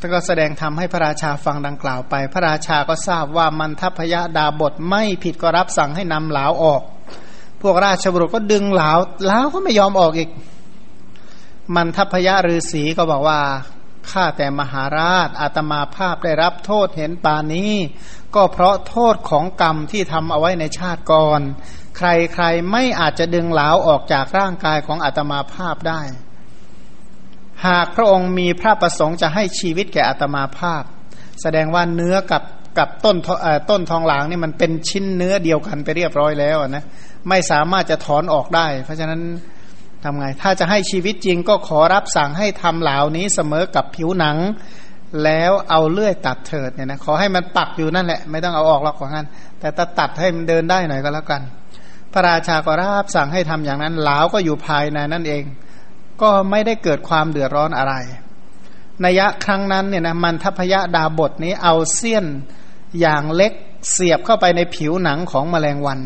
ท่านก็แสดงทำให้พระราชาฟังดังกล่าวไป พระราชาก็ทราบว่ามันทัพยะดาบทไม่ผิดก็รับสั่งให้นำเหลาออก พวกราชบุรุษก็ดึงเหลาเหลาก็ไม่ยอมออกอีก มันทัพยะฤาษีก็บอกว่าข้าแต่มหาราชอาตมาภาพได้รับโทษเห็นปานนี้ ก็เพราะโทษของกรรมที่ทำเอาไว้ในชาติก่อน ใครๆไม่อาจจะดึงเหลาออกจากร่างกายของอาตมาภาพได้ หากพระองค์มีพระประสงค์จะให้ชีวิตแก่อาตมาภาพ แสดงว่าเนื้อกับกับต้นต้นทองหลางนี่มันเป็นชิ้นเนื้อเดียวกันไปเรียบร้อยแล้วนะไม่สามารถจะถอนออกได้ เพราะฉะนั้น ทำไง ถ้าจะให้ชีวิตจริงก็ขอรับสั่งให้ทำเหล่านี้เสมอกับผิวหนัง แล้วเอาเลื่อยตัดเถิดเนี่ยนะขอให้มันปักอยู่นั่นแหละ ไม่ต้องเอาออกหรอกของนั้นแต่ถ้าตัดให้มันเดินได้หน่อยก็แล้วกัน พระราชาก็รับสั่งให้ทำอย่างนั้นเหลาก็อยู่ภายในนั่นเอง ก็ไม่ได้เกิดความเดือดร้อนอะไรนัยะครั้งนั้นเนี่ยนะมันทัพยะดาบทนี้เอาเสี้ยนอย่างเล็กเสียบเข้าไปในผิวหนังของแมลงวัน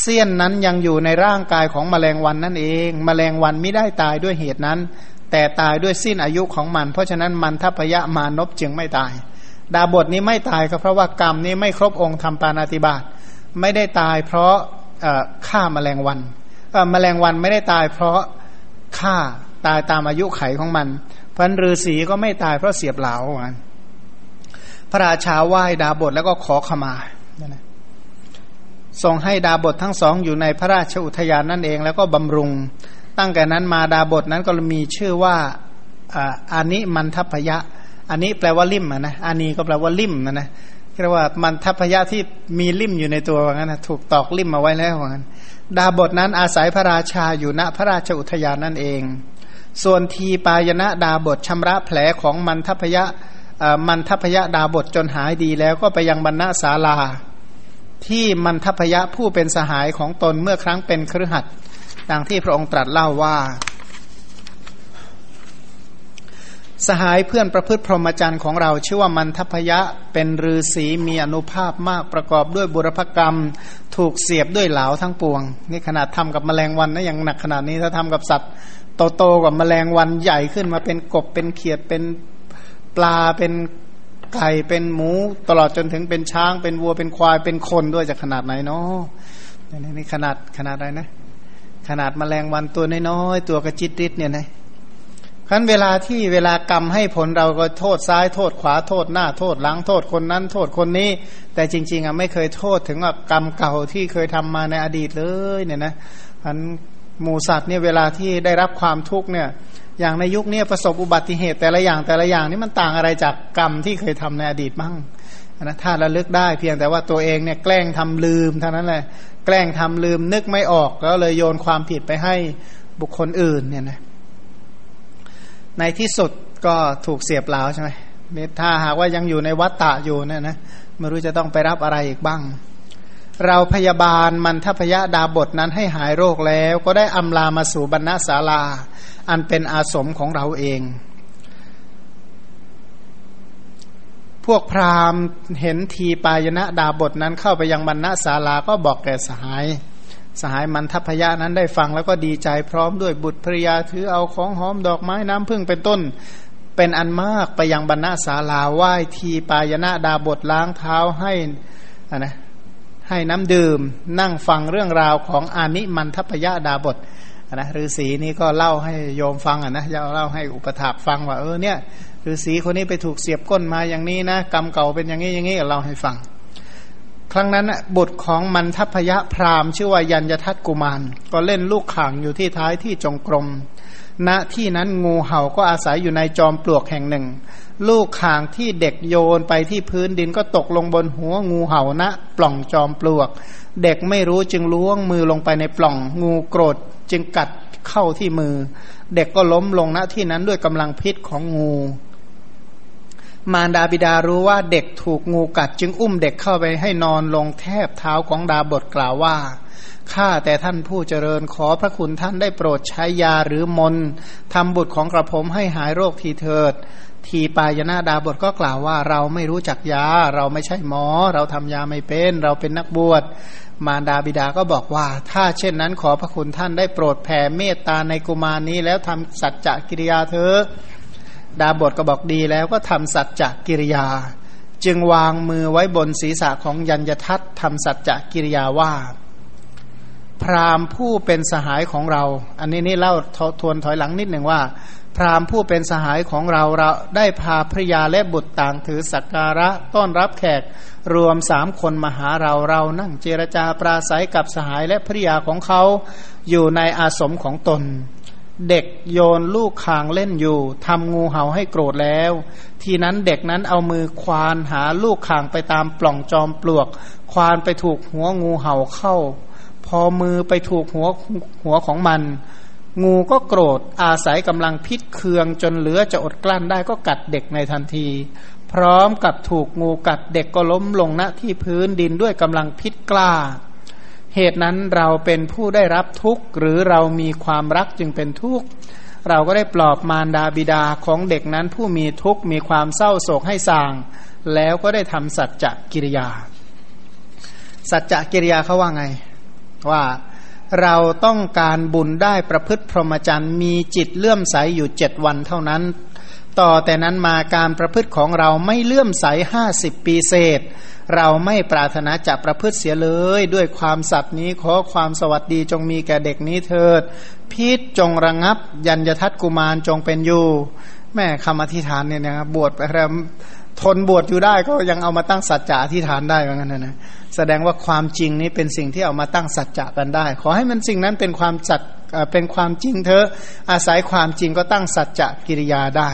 เสี้ยนนั้นยังอยู่ในร่างกายของแมลงวันนั่นเอง แมลงวันไม่ได้ตายด้วยเหตุนั้น แต่ตายด้วยสิ้นอายุของมัน เพราะฉะนั้นมันทัพยะมานพจึงไม่ตาย ดาบทนี้ไม่ตายก็เพราะว่ากรรมนี้ไม่ครบองค์ทำปานาติบาตไม่ได้ตายเพราะฆ่าแมลงวันแมลงวันไม่ได้ตายเพราะฆ่าตายตามอายุไขของมันพันฤาษีก็ไม่ตายเพราะเสียบเหลาพระราชาไหว้ดาบทแล้วก็ขอขมา ทรงให้ดาบททั้งสองอยู่ในพระราชอุทยานนั่นเอง แล้วก็บำรุง ตั้งแต่นั้นมาดาบทนั้นก็มีชื่อว่าอานิมันทัพยะอันนี้แปลว่าลิ่มนะอานีก็แปลว่าลิ่มนะนะเรียกว่ามันทัพยะที่มีลิ่มอยู่ในตัวว่างั้นนะถูกตอกลิ่มมาไว้แล้วว่างั้น ดาบทนั้นอาศัยพระราชาอยู่ณพระราชอุทยานนั่นเอง ส่วนทีปายณะดาบทชำระแผลของมันทัพยะมันทัพยะดาบทจนหายดีแล้วก็ไปยังบรรณาศาลา ที่มันทพยะผู้เป็นสหายของตนเมื่อครั้งเป็นครือขัดดังที่พระองค์ตรัสเล่าว่า สหายเพื่อนประพฤติพรหมจรรย์ของเราชื่อว่ามันทพยะเป็นฤาษีมีอนุภาพมากประกอบด้วยบุรพกรรม ถูกเสียบด้วยเหลาทั้งปวง นี่ขนาดทำกับแมลงวันนะยังหนักขนาดนี้ถ้าทำกับสัตว์โตๆกับแมลงวันใหญ่ขึ้นมาเป็นกบเป็นเขียดเป็นปลาเป็น ไก่เป็นหมูตลอดจนถึงเป็นช้าง เป็นวัวเป็นควายเป็นคนด้วยจะขนาดไหนเนาะนี่ขนาดขนาดอะไรนะ ขนาดแมลงวันตัวน้อยๆตัวกระจิตริดเนี่ยนะครั้นเวลาที่เวลากรรมให้ผลเราก็โทษซ้ายโทษขวาโทษหน้าโทษหลังโทษคนนั้น โทษคนนี้ แต่จริง ๆอะไม่เคยโทษถึงว่ากรรมเก่าที่เคยทำมาในอดีตเลยเนี่ยนะพัน หมูสัตว์เนี่ยเวลาที่ได้รับความทุกข์เนี่ยอย่างในยุคนี้ประสบอุบัติเหตุแต่ละอย่างแต่ละอย่างนี่มันต่างอะไรจากกรรมที่เคยทำในอดีตบ้างนะถ้าระลึกได้เพียงแต่ว่าตัวเองเนี่ยแกล้งทำลืมเท่านั้นแหละแกล้งทำลืมนึกไม่ออกก็เลยโยนความผิดไปให้บุคคลอื่นเนี่ยนะในที่สุดก็ถูกเสียบเหลาใช่ไหมถ้าหากว่ายังอยู่ในวัฏฏะอยู่เนี่ยนะไม่รู้จะต้องไปรับอะไรอีกบ้าง เราพยาบาลมันทัพยดาบทนั้นให้หายโรคแล้วก็ได้อำลามาสู่บรรณศาลา อันเป็นอาสมของเราเอง พวกพราหมณ์เห็นทีปายณะดาบทนั้นเข้าไปยังบรรณศาลาก็บอกแก่สหาย สหายมันทัพยะนั้นได้ฟังแล้วก็ดีใจพร้อมด้วยบุตรภริยาถือเอาของหอมดอกไม้น้ำพึ่งเป็นต้นเป็นอันมากไปยังบรรณศาลาไหว้ทีปายณะดาบทล้างเท้าให้นะ ให้น้ำดื่ม นั่งฟังเรื่องราวของอานิมันทัพยะดาบทนะฤาษีนี่ก็เล่าให้โยมฟังอะนะจะเล่าให้อุปถากฟังว่าเออเนี่ยฤาษีคนนี้ไปถูกเสียบก้นมาอย่างนี้นะกรรมเก่าเป็นอย่างนี้อย่างนี้เล่าให้ฟัง ครั้งนั้นบุตรของมันทัพยะพราหมณ์ชื่อว่ายัญยทัตกุมาร ก็เล่นลูกข่างอยู่ที่ท้ายที่จงกรม ณที่นั้นงูเห่าก็อาศัยอยู่ในจอมปลวกแห่งหนึ่ง ลูกข่างที่เด็กโยนไปที่พื้นดินก็ตกลงบนหัวงูเห่าณปล่องจอมปลวก เด็กไม่รู้จึงล้วงมือลงไปในปล่อง งูโกรธจึงกัดเข้าที่มือ เด็กก็ล้มลงณที่นั้นด้วยกำลังพิษของงู มารดาบิดารู้ว่าเด็กถูกงูกัดจึงอุ้มเด็กเข้าไปให้นอนลงแทบเท้าของดาบทกล่าวว่า ข้าแต่ท่านผู้เจริญขอพระคุณท่านได้โปรดใช้ยาหรือมนทำบุตรของกระผมให้หายโรคทีเถิด ทีปายนาดาบทก็กล่าวว่าเราไม่รู้จักยา เราไม่ใช่หมอ เราทำยาไม่เป็น เราเป็นนักบวชมารดาบิดาก็บอกว่า ถ้าเช่นนั้นขอพระคุณท่านได้โปรดแผ่เมตตาในกุมารนี้ แล้วทำสัจจะกิริยาเถอดาบทก็บอกดีแล้วก็ทำสัจจะกิริยา จึงวางมือไว้บนศีรษะของยัญยทัตทำสัจจะกิริยาว่า พราหมผู้เป็นสหายของเรา อันนี้นี่เล่าทวนถอยหลังนิดหนึ่งว่า พราหมผู้เป็นสหายของเราเราได้พาภระยาและบุตรต่างถือสักการะต้อนรับแขกรวมสามคนมาหาเราเรานั่งเจรจาปราศัยกับสหายและภรยาของเขาอยู่ในอาสมของตน เด็กโยนลูกคางเล่นอยู่ทำงูเห่าให้โกรธแล้ว ทีนั้นเด็กนั้นเอามือควานหาลูกคางไปตามปล่องจอมปลวก ควานไปถูกหัวงูเห่าเข้า พอมือไปถูกหัวหัวของมัน งูก็โกรธอาศัยกำลังพิษเคืองจนเหลือจะอดกลั้นได้ก็กัดเด็กในทันที พร้อมกับถูกงูกัดเด็กก็ล้มลงณที่พื้นดินด้วยกำลังพิษกล้า เหตุนั้นเราเป็นผู้ได้รับทุกข์ หรือเรามีความรักจึงเป็นทุกข์เราก็ได้ปลอบมารดาบิดาของเด็กนั้นผู้มีทุกข์มีความเศร้าโศกให้สาง แล้วก็ได้ทำสัจจกิริยา สัจจกิริยาเขาว่าไง ว่าเราต้องการบุญได้ประพฤติพรหมจรรย์มีจิตเลื่อมใสอยู่เจ็ดวันเท่านั้น ต่อแต่นั้นมาการประพฤติของเราไม่เลื่อมใสห้าสิบปีเศษ เราไม่ปรารถนาจะประพฤติเสียเลย ด้วยความสัตย์นี้ขอความสวัสดีจงมีแก่เด็กนี้เถิด พิษจงระงับ ยัญยทัตกุมารจงเป็นอยู่ แม่คำอธิษฐานเนี่ยนะครับบวชไปแล้ว ทนบวชอยู่ได้ก็ยังเอามาตั้งสัจจะอธิษฐานได้เหมือนกันนะนะแสดงว่าความจริงนี้เป็นสิ่งที่เอามาตั้งสัจจะกันได้ ขอให้มันสิ่งนั้นเป็นความสัจเป็นความจริงเธอะอาศัยความจริงก็ตั้งสัจจะกิริยาได้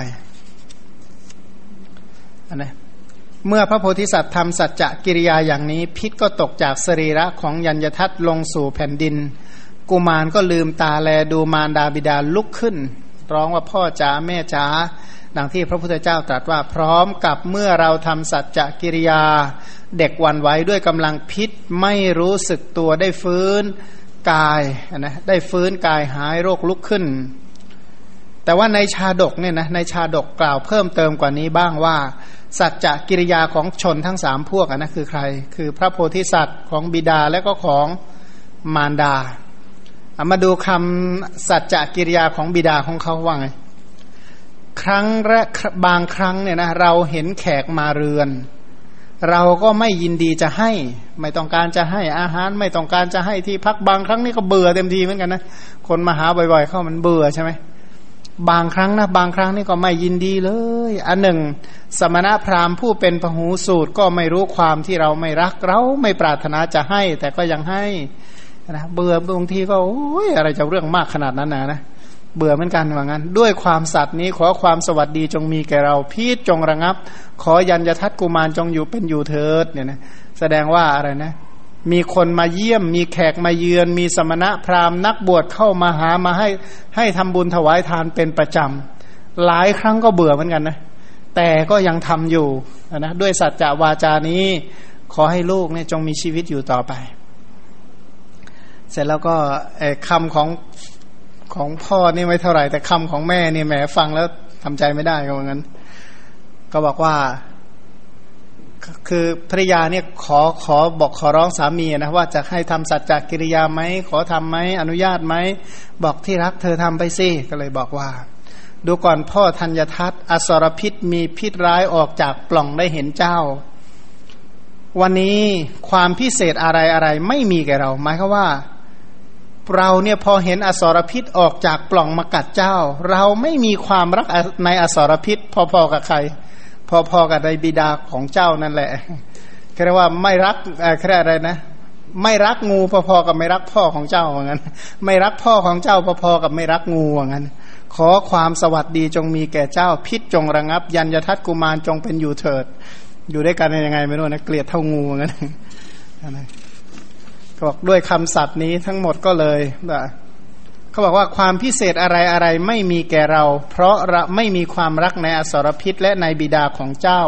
นนะเมื่อพระโพธิสัตว์ทำสัจจะกิริยาอย่างนี้ พิษก็ตกจากสรีระของยัญยทัตลงสู่แผ่นดิน กุมารก็ลืมตาแลดูมารดาบิดาลุกขึ้น ร้องว่าพ่อจ๋าแม่จ๋าดังที่พระพุทธเจ้าตรัสว่าพร้อมกับเมื่อเราทำสัจจกิริยา เด็กวันไว้ด้วยกำลังพิษไม่รู้สึกตัวได้ฟื้นกายนะได้ฟื้นกายหายโรคลุกขึ้น แต่ว่าในชาดกเนี่ยนะในชาดกกล่าวเพิ่มเติมกว่านี้บ้างว่า สัจจะกิริยาของชนทั้งสามพวกนะคือใคร คือพระโพธิสัตว์ของบิดาและก็ของมารดาามาดูคำสัจจะกิริยาของบิดาของเขาว่าไง ครั้งแรกบางครั้งเนี่ยนะเราเห็นแขกมาเรือน เราก็ไม่ยินดีจะให้ ไม่ต้องการจะให้อาหาร ไม่ต้องการจะให้ที่พักบางครั้งนี่ก็เบื่อเต็มทีเหมือนกันนะคนมาหาบ่อยๆ เข้ามันเบื่อใช่ไหมบางครั้งนะบางครั้งนี่ก็ไม่ยินดีเลย อันหนึ่ง สมณะพราหมณ์ผู้เป็นพหูสูตรก็ไม่รู้ความที่เราไม่รักเราไม่ปรารถนาจะให้ แต่ก็ยังให้ นะเบื่อบางทีก็โอ้ยอะไรจะเรื่องมากขนาดนั้นนะนะเบื่อเหมือนกันว่างั้น ด้วยความสัตย์นี้ขอความสวัสดีจงมีแก่เราพีจงระงับ ขอยันยทัตกุมารจงอยู่เป็นอยู่เถิดเนี่ยนะแสดงว่าอะไรนะ มีคนมาเยี่ยม มีแขกมาเยือน มีสมณะพราหมณ์นักบวชเข้ามาหามาให้ให้ทำบุญถวายทานเป็นประจำหลายครั้งก็เบื่อเหมือนกันนะแต่ก็ยังทำอยู่นะด้วยสัจจะวาจานี้ ขอให้ลูกเนี่ยจงมีชีวิตอยู่ต่อไป เสร็จแล้วก็คำของของพ่อนี่ไม่เท่าไหร่ แต่คำของแม่นี่แหมฟังแล้วทำใจไม่ได้ก็เหมือนกันก็บอกว่า คือภริยาเนี่ยขอขอบอกขอร้องสามีนะว่าจะให้ทำสัจจกิริยาไหมขอทํำไหมอนุญาตไหมบอกที่รักเธอทำไปสิก็เลยบอกว่า ดูก่อนพ่อธัญทัตอสรพิษมีพิษร้ายออกจากปล่องได้เห็นเจ้าวันนี้ความพิเศษอะไรอะไรไม่มีแก่เราหมายคือว่า เราเนี่ยพอเห็นอสรพิษออกจากปล่องมากัดเจ้า เราไม่มีความรักในอสรพิษ พอๆกับใคร พอๆกับในบิดาของเจ้านั่นแหละเรียกว่าไม่รักอะไรนะไม่รักงูพอๆกับไม่รักพ่อของเจ้าเหมือนกันไม่รักพ่อของเจ้าพอๆกับไม่รักงูเหมือนกันขอความสวัสดีจงมีแก่เจ้า พิษจงระงับ ยันยทัตกุมารจงเป็นอยู่เถิด อยู่ด้วยกันยังไงไม่รู้นะเกลียดเท่างูเหมือนกัน บอกด้วยคำสัตย์นี้ทั้งหมดก็เลยเขาบอกว่าความพิเศษอะไรอะไรไม่มีแก่เรา เพราะเราไม่มีความรักในอสรพิษและในบิดาของเจ้า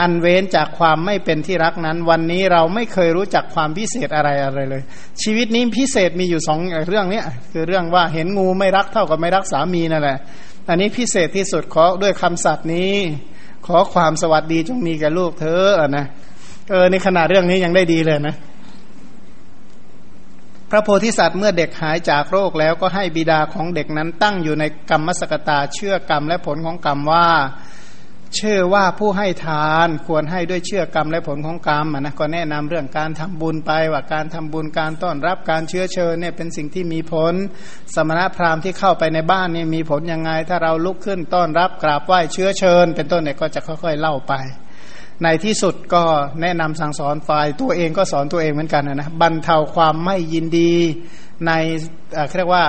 อันเว้นจากความไม่เป็นที่รักนั้น วันนี้เราไม่เคยรู้จักความพิเศษอะไรอะไรเลย ชีวิตนี้พิเศษมีอยู่สองเรื่องเนี้คือเรื่องว่าเห็นงูไม่รักเท่ากับไม่รักสามีนั่นแหละอันนี้พิเศษที่สุดขอด้วยคำสัตย์นี้ ขอความสวัสดีจงมีแก่ลูกเธอนะเออในขณะเรื่องนี้ยังได้ดีเลยนะ พระโพธิสัตว์เมื่อเด็กหายจากโรคแล้วก็ให้บิดาของเด็กนั้นตั้งอยู่ในกรรมสกตาเชื่อกรรมและผลของกรรมว่า เชื่อว่าผู้ให้ทานควรให้ด้วยเชื่อกรรมและผลของกรรมนะก็แนะนำเรื่องการทำบุญไปว่าการทำบุญการต้อนรับการเชื้อเชิญเนี่ยเป็นสิ่งที่มีผล สมณพราหมณ์ที่เข้าไปในบ้านนี่มีผลยังไง ถ้าเราลุกขึ้นต้อนรับกราบไหว้เชื้อเชิญ เป็นต้นเนี่ยก็จะค่อย ๆ เล่าไป ในที่สุดก็แนะนำสั่งสอนฝ่ายตัวเองก็สอนตัวเองเหมือนกันนะบรรเทาความไม่ยินดีในเรียกว่า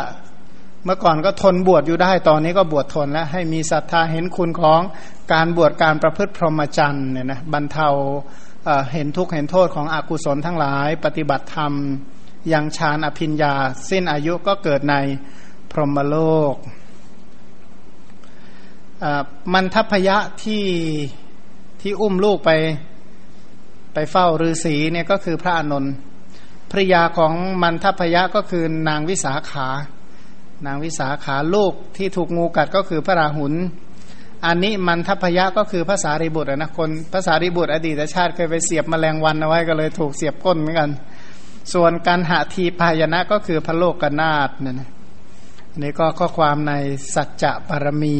เมื่อก่อนก็ทนบวชอยู่ได้ตอนนี้ก็บวชทนแล้ว ให้มีศรัทธาเห็นคุณของการบวชการประพฤติพรหมจรรย์เนี่ยนะบรรเทาเห็นทุกข์เห็นโทษของอกุศลทั้งหลาย ปฏิบัติธรรมยังฌานอภิญญา สิ้นอายุก็เกิดในพรหมโลกมันทัพพยะที่ ที่อุ้มลูกไปไปเฝ้าฤาษีเนี่ยก็คือพระอานนท์ภริยาของมันทัพยะก็คือนางวิสาขา นางวิสาขาลูกที่ถูกงูกัดก็คือพระราหุลอันนี้มันทัพยะก็คือภาษาริบุตรนะคนภาษาริบุตรอดีตชาติเคยไปเสียบมแมลงวันเอาไว้ก็เลยถูกเสียบก้นเหมือนกัน ส่วนการหาทีพายนะก็คือพระโลกกนาตเนี่ยนะอันนี้ก็ข้อความในสัจจะบารมี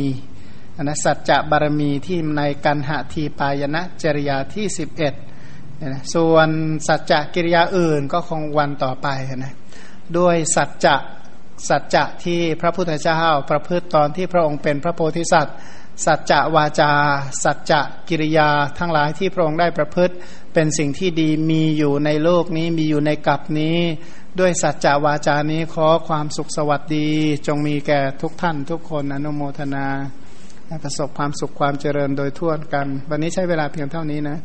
นนะสัจจะบารมีที่ในกันหาทีปายนะจริยาที่สิบเอ็ดเนี่ยนะส่วนสัจจะกิริยาอื่นก็คงวันต่อไปนะด้วยสัจจะสัจจะที่พระพุทธเจ้าประพฤติตอนที่พระองค์เป็นพระโพธิสัตว์ สัจจะวาจา สัจจะกิริยาทั้งหลายที่พระองค์ได้ประพฤติ เป็นสิ่งที่ดีมีอยู่ในโลกนี้มีอยู่ในกับนี้ ด้วยสัจจะวาจานี้ขอความสุขสวัสดี จงมีแก่ทุกท่านทุกคนอนุโมทนา ประสบความสุขความเจริญโดยทั่วกัน วันนี้ใช้เวลาเพียงเท่านี้นะ